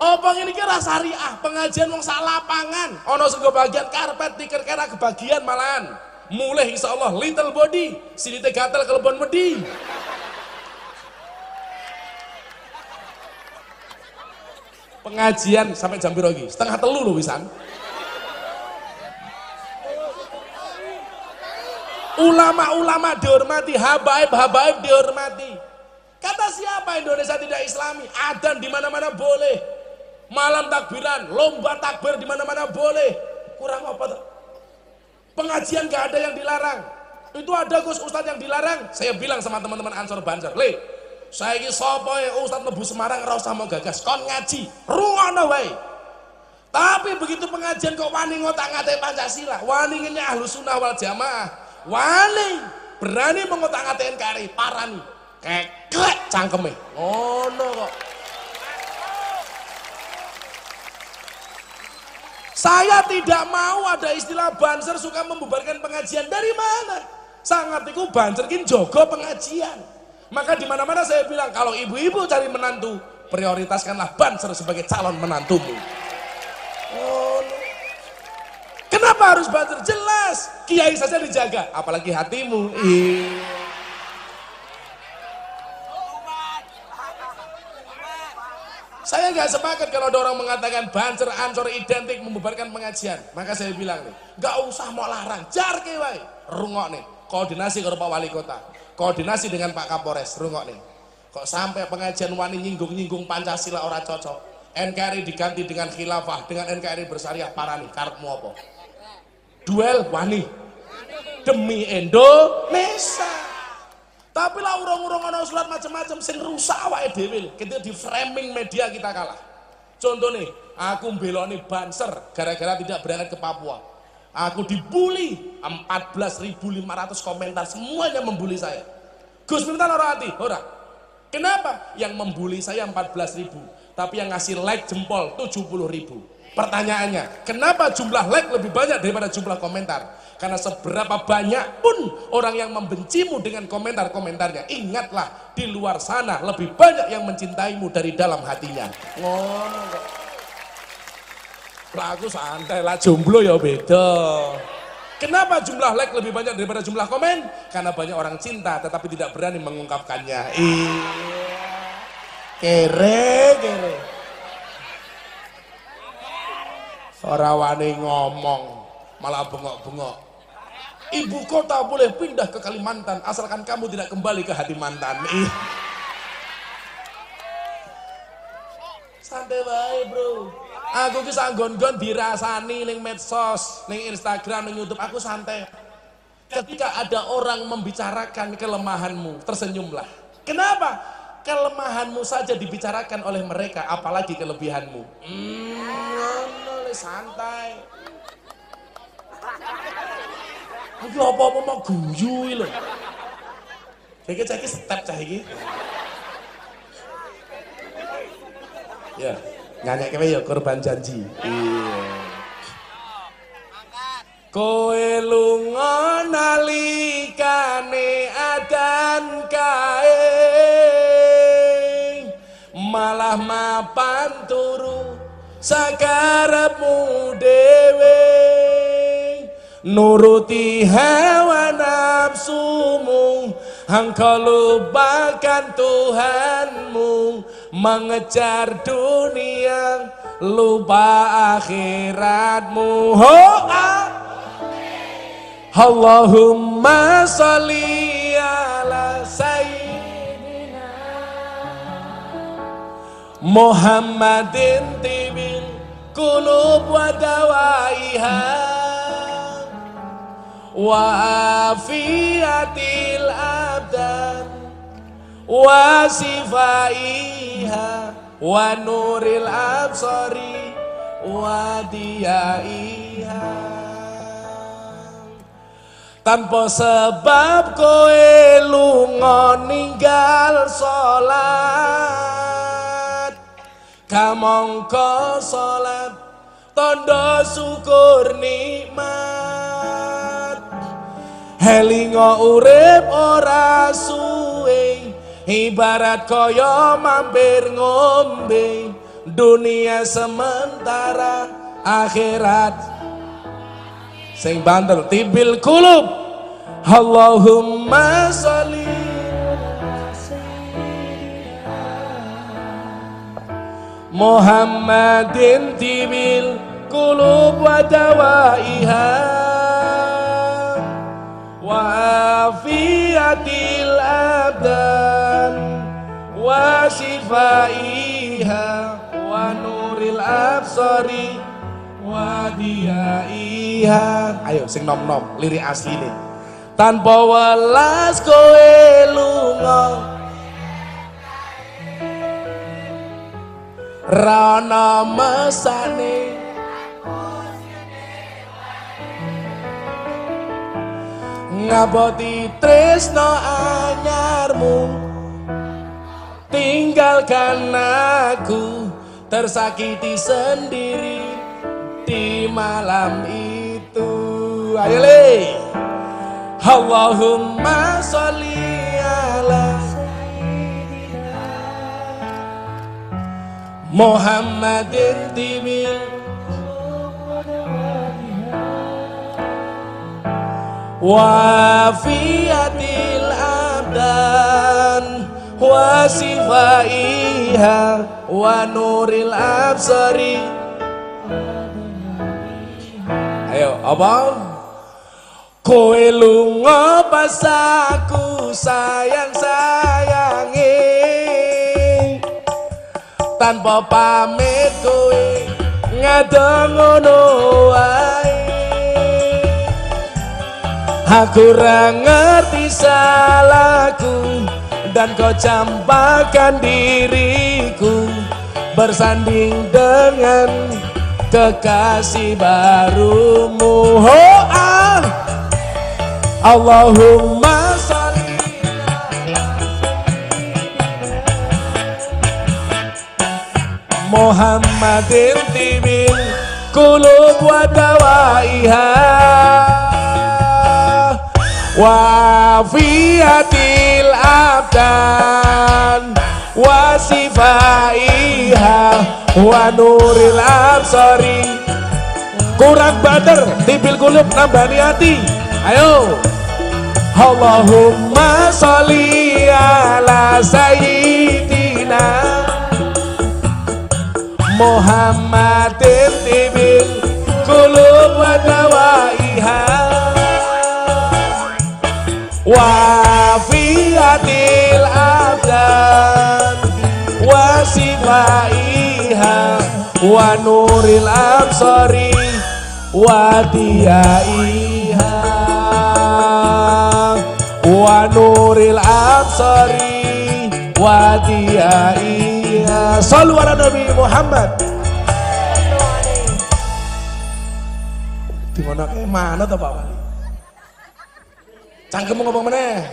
Apa ini kira syariah? Pengajian wong sak lapangan. Ono sing bagian karpet tikir kira kebagian malahan. Mulai insya Allah little body, sini teh gatel kelebon wedi. pengajian sampai jam piro? Setengah telu lho wisan. Ulama-ulama dihormati, habaib-habaib dihormati. Kata siapa Indonesia tidak islami? Adan di mana-mana boleh. Malam takbiran, lomba takbir di mana-mana boleh. Kurang apa tuh? Pengajian gak ada yang dilarang. Itu ada Gus Ustadz yang dilarang. Saya bilang sama teman-teman Ansor Banjar, "Le, saya ini sapa ya Ustadz Lebu Semarang ora usah mau gagas, kon ngaji, rungono wae." Tapi begitu pengajian kok wani ngotak-ngatik Pancasila, wani ahlu sunnah wal jamaah, wani berani mengotak-ngatik NKRI, parani, keklek cangkeme, ngono kok. Saya tidak mau ada istilah banser suka membubarkan pengajian. Dari mana? Sangat itu banser kin jogo pengajian. Maka di mana-mana saya bilang kalau ibu-ibu cari menantu, prioritaskanlah banser sebagai calon menantumu. Kenapa harus banser? Jelas, kiai saja dijaga, apalagi hatimu. Iya. Saya nggak sepakat kalau ada orang mengatakan banser ancor identik membubarkan pengajian. Maka saya bilang nih, nggak usah mau larang, jar wae. Rungok nih, koordinasi ke Pak Wali Kota, koordinasi dengan Pak Kapolres, rungok nih. Kok sampai pengajian wani nyinggung-nyinggung Pancasila ora cocok. NKRI diganti dengan khilafah, dengan NKRI bersyariah, parah nih, karepmu apa? Duel wani. Demi Indonesia. Tapi lah urung-urung surat macam-macam sing rusak awake dhewe ketika di framing media kita kalah. Contoh nih, aku mbeloni banser gara-gara tidak berangkat ke Papua. Aku dibully 14.500 komentar semuanya membuli saya. Gus Miftah ora hati, ora. Kenapa? Yang membuli saya 14.000, tapi yang ngasih like jempol 70.000. Pertanyaannya, kenapa jumlah like lebih banyak daripada jumlah komentar? Karena seberapa banyak pun orang yang membencimu dengan komentar-komentarnya, ingatlah di luar sana lebih banyak yang mencintaimu dari dalam hatinya. Ngono kok. Santai lah jomblo ya beda. Kenapa jumlah like lebih banyak daripada jumlah komen? Karena banyak orang cinta tetapi tidak berani mengungkapkannya. Iya. Kere, kere. Ora wani ngomong, malah bengok-bengok. Ibu kota boleh pindah ke Kalimantan asalkan kamu tidak kembali ke hati mantan. Ih. Santai baik bro. Aku ki gon-gon dirasani ning medsos, ning Instagram, ning YouTube. Aku santai. Ketika ada orang membicarakan kelemahanmu, tersenyumlah. Kenapa? Kelemahanmu saja dibicarakan oleh mereka, apalagi kelebihanmu. Hmm, santai. Iki apa-apa mau guyu lho. Iki cah step cah. Ya, nyanyi kewe ya korban janji. Iya. Koe lunga nalikane adan malah mapan turu sakarepmu dhewe. Nuruti hawa nafsumu engkau lupakan Tuhanmu. Mengejar dunia lupa akhiratmu. Ah. Allahumma salli ala sayyidina Muhammadin tibil kulub wa dawaiha. Wa afiatil abdan wa sifaiha. Wa nuril absari wa diyaiha. Tanpa sebab koe lunga ninggal salat kamangka salat tondo syukur nikmat. Helingo urip ora suwe Ibarat kaya mampir ngombe. Dunia sementara akhirat. Sing bandel tibil kulub. Allahumma sholli Muhammadin tibil kulub wa dawaiha. Wa afiyatil abdan wa shifaiha wa nuril absari wa diyaiha. Ayo sing nom nom lirik asli nih tanpa welas kowe lunga rana mesane. Ngaboti tresno anyarmu. Tinggalkan aku tersakiti sendiri di malam itu. Ayo le. Allahumma sholli Muhammadin tibil wafiatil abdan wa sifaiha wa nuril absari. Ayo apa kowe lunga pas aku sayang sayangi tanpa pamit kowe ngadong ngono wae Aku ra ngerti salahku dan kau campakkan diriku bersanding dengan kekasih barumu. Oh, ah. Allahumma Muhammadin tibil kulub wa dawaiha. Wafiatil abdan wa sifaiha wa nuril absari kurang bader tibil kulub nambani hati ayo. Allahumma sholli ala sayyidina Muhammadin tibil kulub wa dawaiha. Wafiatil abdan wa sifaiha wa nuril absari wa diyaiha. Wa nuril absari wa diyaiha sallu ala nabi Muhammad mana ke mana tuh Pak Wali Cangkemmu ngomong meneh.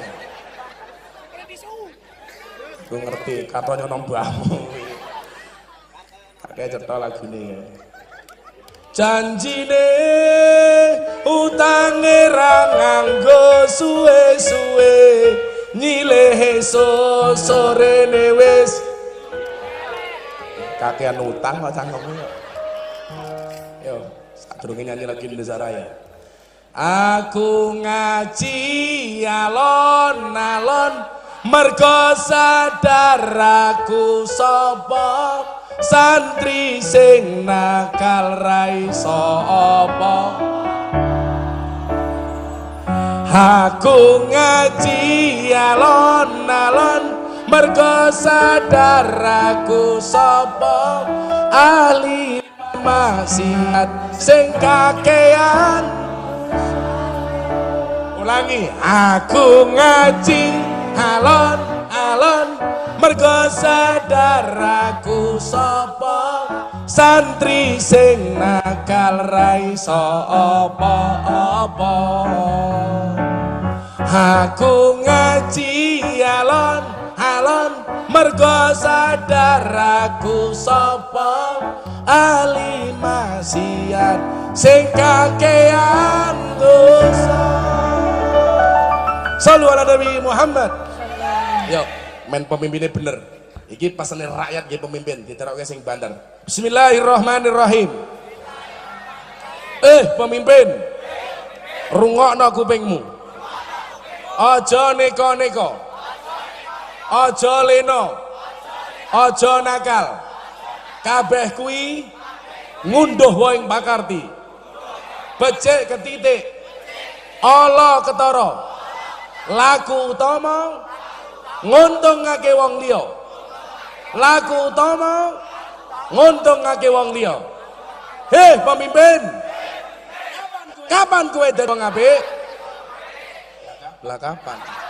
Gue ngerti, katanya nong bamu. Kakek cerita lagu ini. Janjine utange ra nganggo suwe-suwe nyileh esuk sorene wis kakean utang kok yo. Yo, sadurunge nyanyi lagi Indonesia Raya. Aku ngaji alon-alon mergo sadar aku sapa santri sing nakal ra iso apa Aku ngaji alon-alon mergo sadar aku sapa ahli maksiat sing kakean. Ulangi aku ngaji alon alon. Mergo sadar aku sapa santri sing nakal ra iso apa-apa. Aku ngaji alon alon mergo sadar aku sapa ahli maksiat sing kakean dosa Salu ala Nabi Muhammad. Yuk, main pemimpinnya bener. Iki pasane rakyat ge pemimpin, diterokke sing bandar. Bismillahirrahmanirrahim. Eh, pemimpin. Rungokno kupingmu. Aja neko-neko. Aja leno. Aja nakal. kabeh kuwi ngunduh waing pakarti becik ketitik. Ala ketara. Laku utama nguntungake wong liya. Laku utama nguntungake wong liya. Heh pemimpin. Kapan kowe dadi wong apik? Lah kapan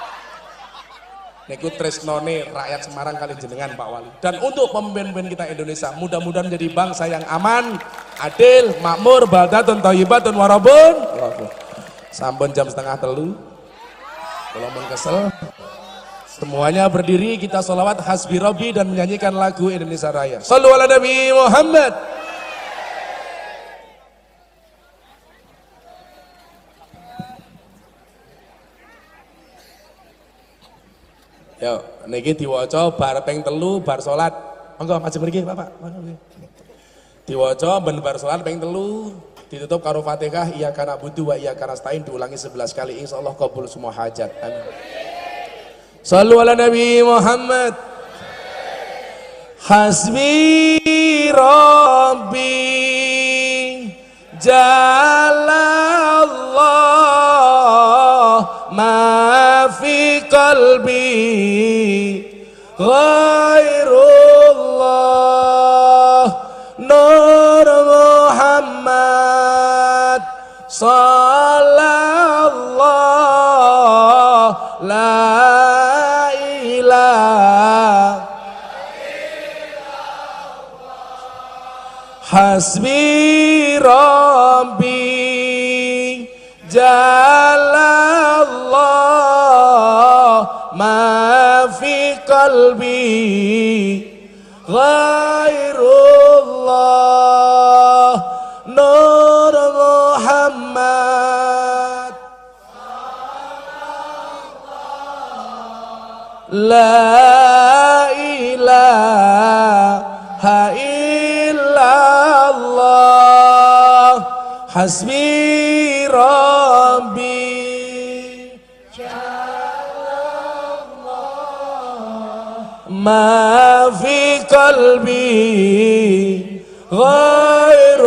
Niku tresnone rakyat Semarang kali jenengan Pak Wali. Dan untuk pemimpin-pemimpin kita Indonesia, mudah-mudahan menjadi bangsa yang aman, adil, makmur, baldatun, thayyibatun, warabun. Sampun jam setengah telu. Kalau mau kesel, semuanya berdiri kita sholawat hasbi Rabbi dan menyanyikan lagu Indonesia Raya. Sallu ala Nabi Muhammad. Yo, niki diwaca bar ping telu bar salat. Monggo maju mriki Bapak. Monggo. Diwaca ben bar salat ping telu ditutup karo Fatihah iya kana butuh wa iya kana stain diulangi 11 kali insyaallah kabul semua hajat. Amin. Sallu ala Nabi Muhammad. Hasbi Rabbi Jalallah fi qalbi ghairullah Nur Muhammad Sallallahu La ilaha Hasbi fi qalbi Ghairullah Nur Muhammad La ilaha illallah Hasbi ما في قلبي غير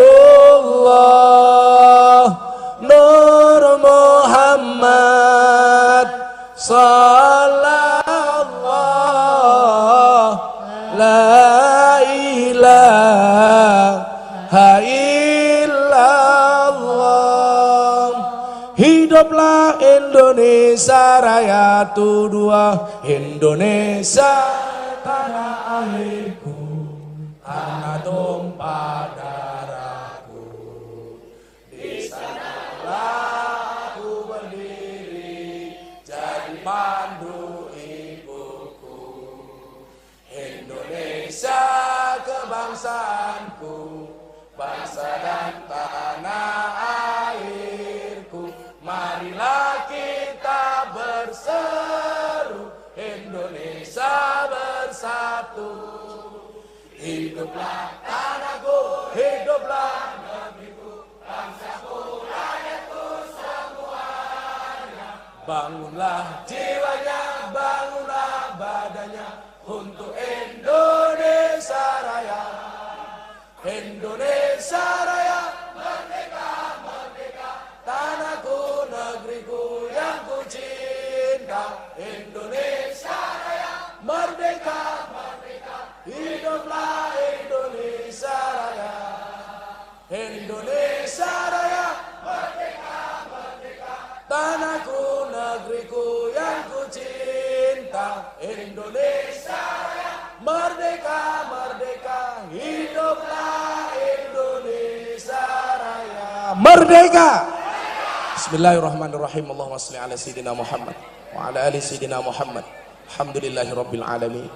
الله نور محمد صلى الله لا إله إلا الله Hiduplah Indonesia Raya dua Indonesia hiduplah tanahku hiduplah negeriku bangsaku rakyatku semuanya bangunlah jiwanya bangunlah badannya untuk Indonesia Raya. Indonesia Raya Indonesia Raya. Merdeka merdeka hiduplah Indonesia Raya. Merdeka! Bismillahirrahmanirrahim. Allahumma salli ala sayyidina Muhammad wa ala ali sayyidina Muhammad. Alhamdulillahi rabbil alamin.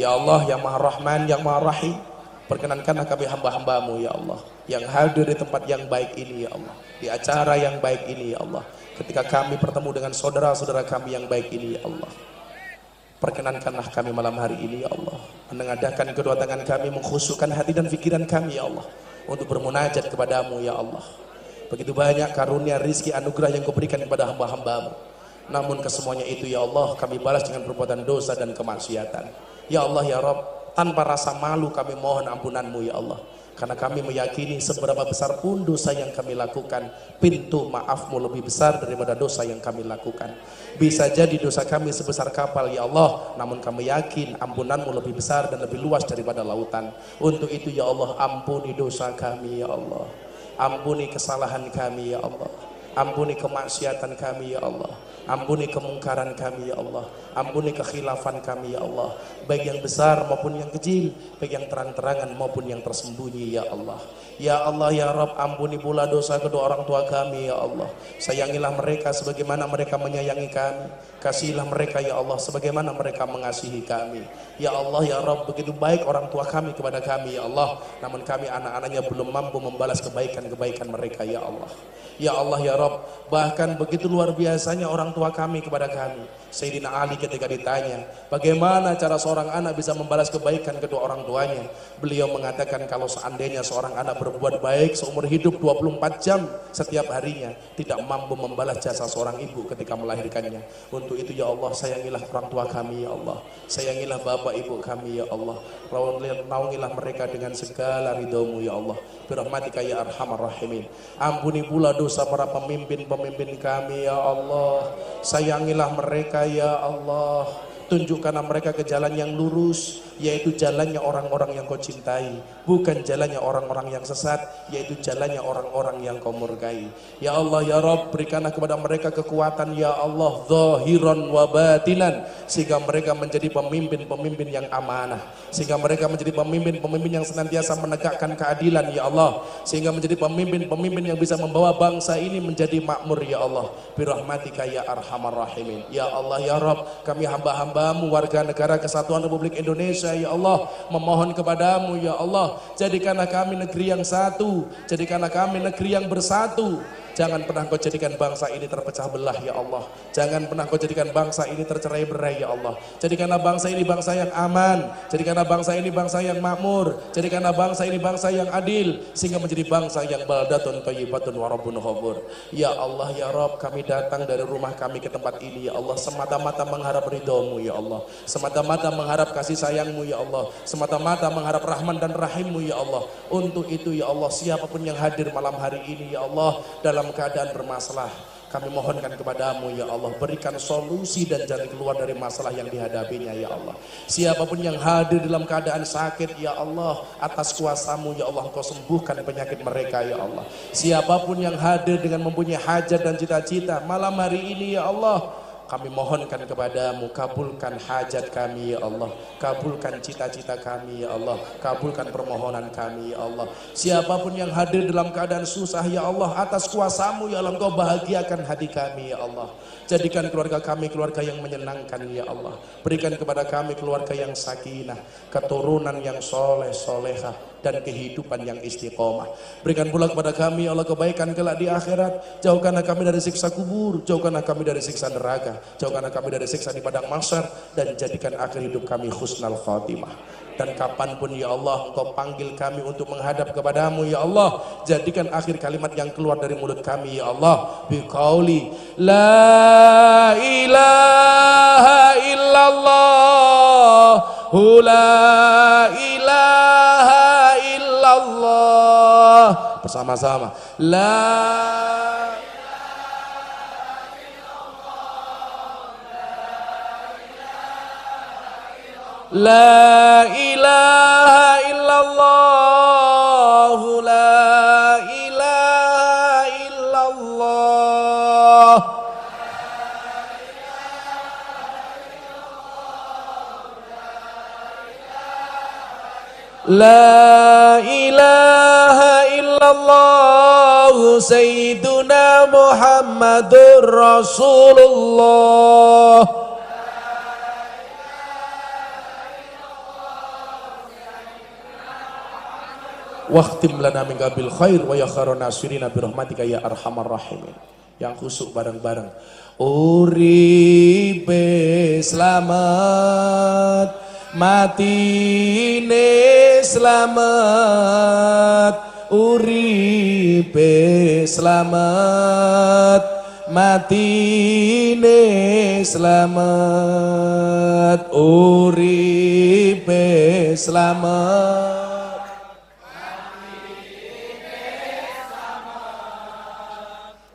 Ya Allah yang maha rahman yang maha rahim Perkenankanlah kami hamba-hambamu ya Allah Yang hadir di tempat yang baik ini ya Allah Di acara yang baik ini ya Allah. Ketika kami bertemu dengan saudara-saudara kami yang baik ini ya Allah Perkenankanlah kami malam hari ini ya Allah. Menengadakan kedua tangan kami Mengkhusyukkan hati dan pikiran kami ya Allah Untuk bermunajat kepadamu ya Allah. Begitu banyak karunia rizki anugerah yang kau berikan kepada hamba-hambamu. Namun kesemuanya itu ya Allah kami balas dengan perbuatan dosa dan kemaksiatan. Ya Allah ya Rabb tanpa rasa malu kami mohon ampunanmu ya Allah karena kami meyakini seberapa besar pun dosa yang kami lakukan pintu maafmu lebih besar daripada dosa yang kami lakukan. Bisa jadi dosa kami sebesar kapal ya Allah. Namun kami yakin ampunanmu lebih besar dan lebih luas daripada lautan. Untuk itu ya Allah ampuni dosa kami ya Allah. Ampuni kesalahan kami ya Allah ampuni kemaksiatan kami ya Allah Ampuni kemungkaran kami ya Allah. Ampuni kekhilafan kami ya Allah. Baik yang besar maupun yang kecil. Baik yang terang-terangan maupun yang tersembunyi ya Allah. Ya Allah ya Rabb ampuni pula dosa kedua orang tua kami ya Allah. Sayangilah mereka sebagaimana mereka menyayangi kami. Kasihilah mereka ya Allah sebagaimana mereka mengasihi kami. Ya Allah ya Rabb begitu baik orang tua kami kepada kami ya Allah. Namun kami anak-anaknya belum mampu membalas kebaikan-kebaikan mereka ya Allah. Ya Allah ya Rabb bahkan begitu luar biasanya orang tua kami kepada kami. Sayyidina Ali ketika ditanya, bagaimana cara seorang anak bisa membalas kebaikan kedua orang tuanya? Beliau mengatakan kalau seandainya seorang anak berbuat baik seumur hidup 24 jam setiap harinya, tidak mampu membalas jasa seorang ibu ketika melahirkannya. Itu ya Allah, sayangilah orang tua kami ya Allah. Sayangilah bapak ibu kami ya Allah. Naungilah mereka dengan segala ridhomu ya Allah. Birahmatika ya arhamar rahimin. Ampuni pula dosa para pemimpin-pemimpin kami ya Allah. Sayangilah mereka ya Allah. Tunjukkanlah mereka ke jalan yang lurus yaitu jalannya orang-orang yang kau cintai bukan jalannya orang-orang yang sesat yaitu jalannya orang-orang yang kau murkai. Ya Allah ya Rob berikanlah kepada mereka kekuatan ya Allah zahiran wa batinan sehingga mereka menjadi pemimpin-pemimpin yang amanah sehingga mereka menjadi pemimpin-pemimpin yang senantiasa menegakkan keadilan ya Allah sehingga menjadi pemimpin-pemimpin yang bisa membawa bangsa ini menjadi makmur ya Allah. Birahmatika ya arhamar rahimin. Ya Allah ya Rob kami hamba-hambamu warga negara kesatuan Republik Indonesia Indonesia ya Allah memohon kepadamu ya Allah. Jadikanlah kami negeri yang satu. Jadikanlah kami negeri yang bersatu Jangan pernah kau jadikan bangsa ini terpecah belah ya Allah. Jangan pernah kau jadikan bangsa ini tercerai berai ya Allah. Jadikanlah bangsa ini bangsa yang aman. Jadikanlah bangsa ini bangsa yang makmur. Jadikanlah bangsa ini bangsa yang adil. Sehingga menjadi bangsa yang baldatun tayyibatun warabun khobur. Ya Allah ya Rob kami datang dari rumah kami ke tempat ini ya Allah. Semata-mata mengharap ridhomu ya Allah. Semata-mata mengharap kasih sayangmu ya Allah. Semata-mata mengharap rahman dan rahimmu ya Allah. Untuk itu ya Allah siapa pun yang hadir malam hari ini ya Allah. Dalam dalam keadaan bermasalah. Kami mohonkan kepadamu ya Allah berikan solusi dan jalan keluar dari masalah yang dihadapinya ya Allah. Siapa pun yang hadir dalam keadaan sakit ya Allah atas kuasamu ya Allah engkau sembuhkan penyakit mereka ya Allah. Siapa pun yang hadir dengan mempunyai hajat dan cita-cita malam hari ini ya Allah kami mohonkan kepadamu, kabulkan hajat kami ya Allah. Kabulkan cita-cita kami ya Allah. Kabulkan permohonan kami ya Allah. Siapa pun yang hadir dalam keadaan susah ya Allah. Atas kuasamu ya Allah. Engkau bahagiakan hati kami ya Allah. Jadikan keluarga kami keluarga yang menyenangkan ya Allah. Berikan kepada kami keluarga yang sakinah. Keturunan yang soleh solehah dan kehidupan yang istiqomah. Berikan pula kepada kami ya Allah kebaikan kelak di akhirat. Jauhkanlah kami dari siksa kubur. Jauhkanlah kami dari siksa neraka jauhkanlah kami dari siksa di padang mahsyar dan jadikan akhir hidup kami husnal khatimah dan kapan pun ya Allah engkau panggil kami untuk menghadap kepadamu ya Allah jadikan akhir kalimat yang keluar dari mulut kami ya Allah biqauli la ilaha illallah la ilaha illallah bersama-sama la لا إله إلا الله لا إله إلا الله لا إله إلا الله سيدنا محمد رسول الله Waqtim lana min bil khair wa ya khairan nasirina bi rahmatika ya arhamar rahimin. Yang khusuk bareng-bareng. Uripe selamat, matine selamat, uripe selamat, matine slamet uripe slamet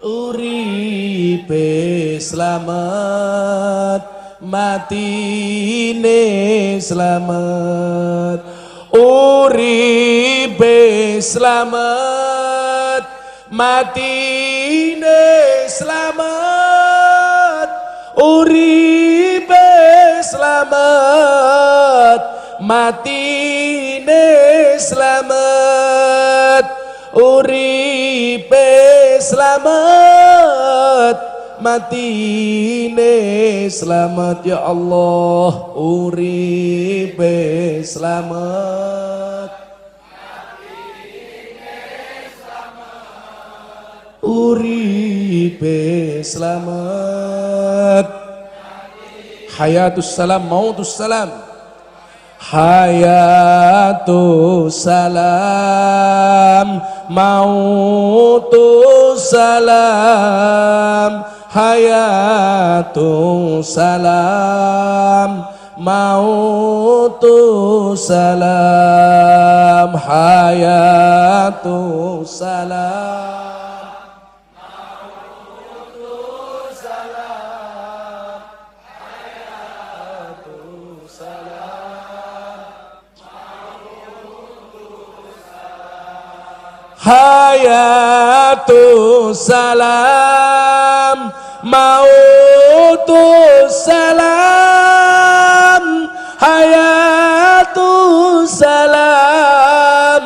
uripe slamet matine slamet uripe slamet matine slamet uripe slamet matine slamet uripe slamet matine slamet ya Allah uripe slamet uripe slamet hayatus salam mautus salam hayatus salam mautus salam hayatun salam mautun salam. Hayatun salam Hayatu salam mautu salam hayatu salam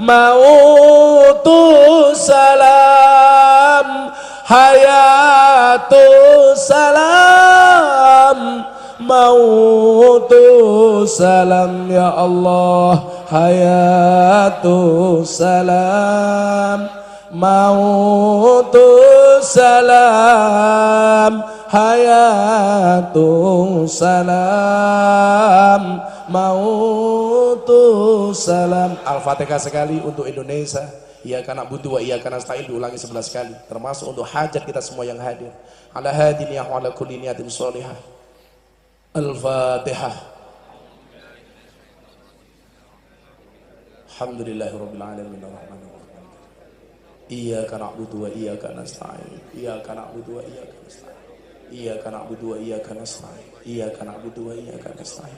mautu salam hayatu salam mautu salam ya Allah hayatu salam. Mautus salam Hayatus salam. Mautus salam. Al-Fatihah sekali untuk Indonesia. Iya karena butuh wa iya karena nasta'in diulangi 11 kali termasuk untuk hajat kita semua yang hadir. Ala hadiniyah wa ala kulli niyatin sholihah Al-Fatihah. Alhamdulillahirabbil alamin Iyyaka na'budu wa iyyaka nasta'in Iyyaka na'budu wa iyyaka nasta'in Iyyaka na'budu wa iyyaka nasta'in Iyyaka na'budu wa iyyaka nasta'in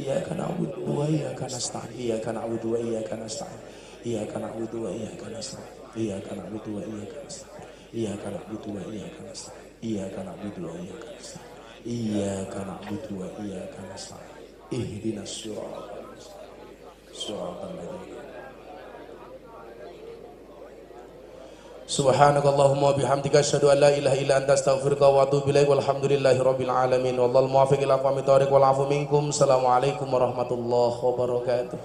Iyyaka na'budu wa iyyaka nasta'in Iyyaka na'budu wa iyyaka nasta'in Iyyaka na'budu wa iyyaka nasta'in Iyyaka na'budu wa iyyaka nasta'in Iyyaka na'budu wa iyyaka nasta'in Iyyaka na'budu wa iyyaka nasta'in Iyyaka na'budu wa iyyaka nasta'in Ihdinas siratal mustaqim Siratal ladzina سبحانك اللهم وبحمدك أشهد أن لا إله إلا أنت أستغفرك وأتوب إليك والحمد لله رب العالمين. والله الموافق إلى أقوام الطريق والعفو منكم. السلام عليكم ورحمة الله وبركاته.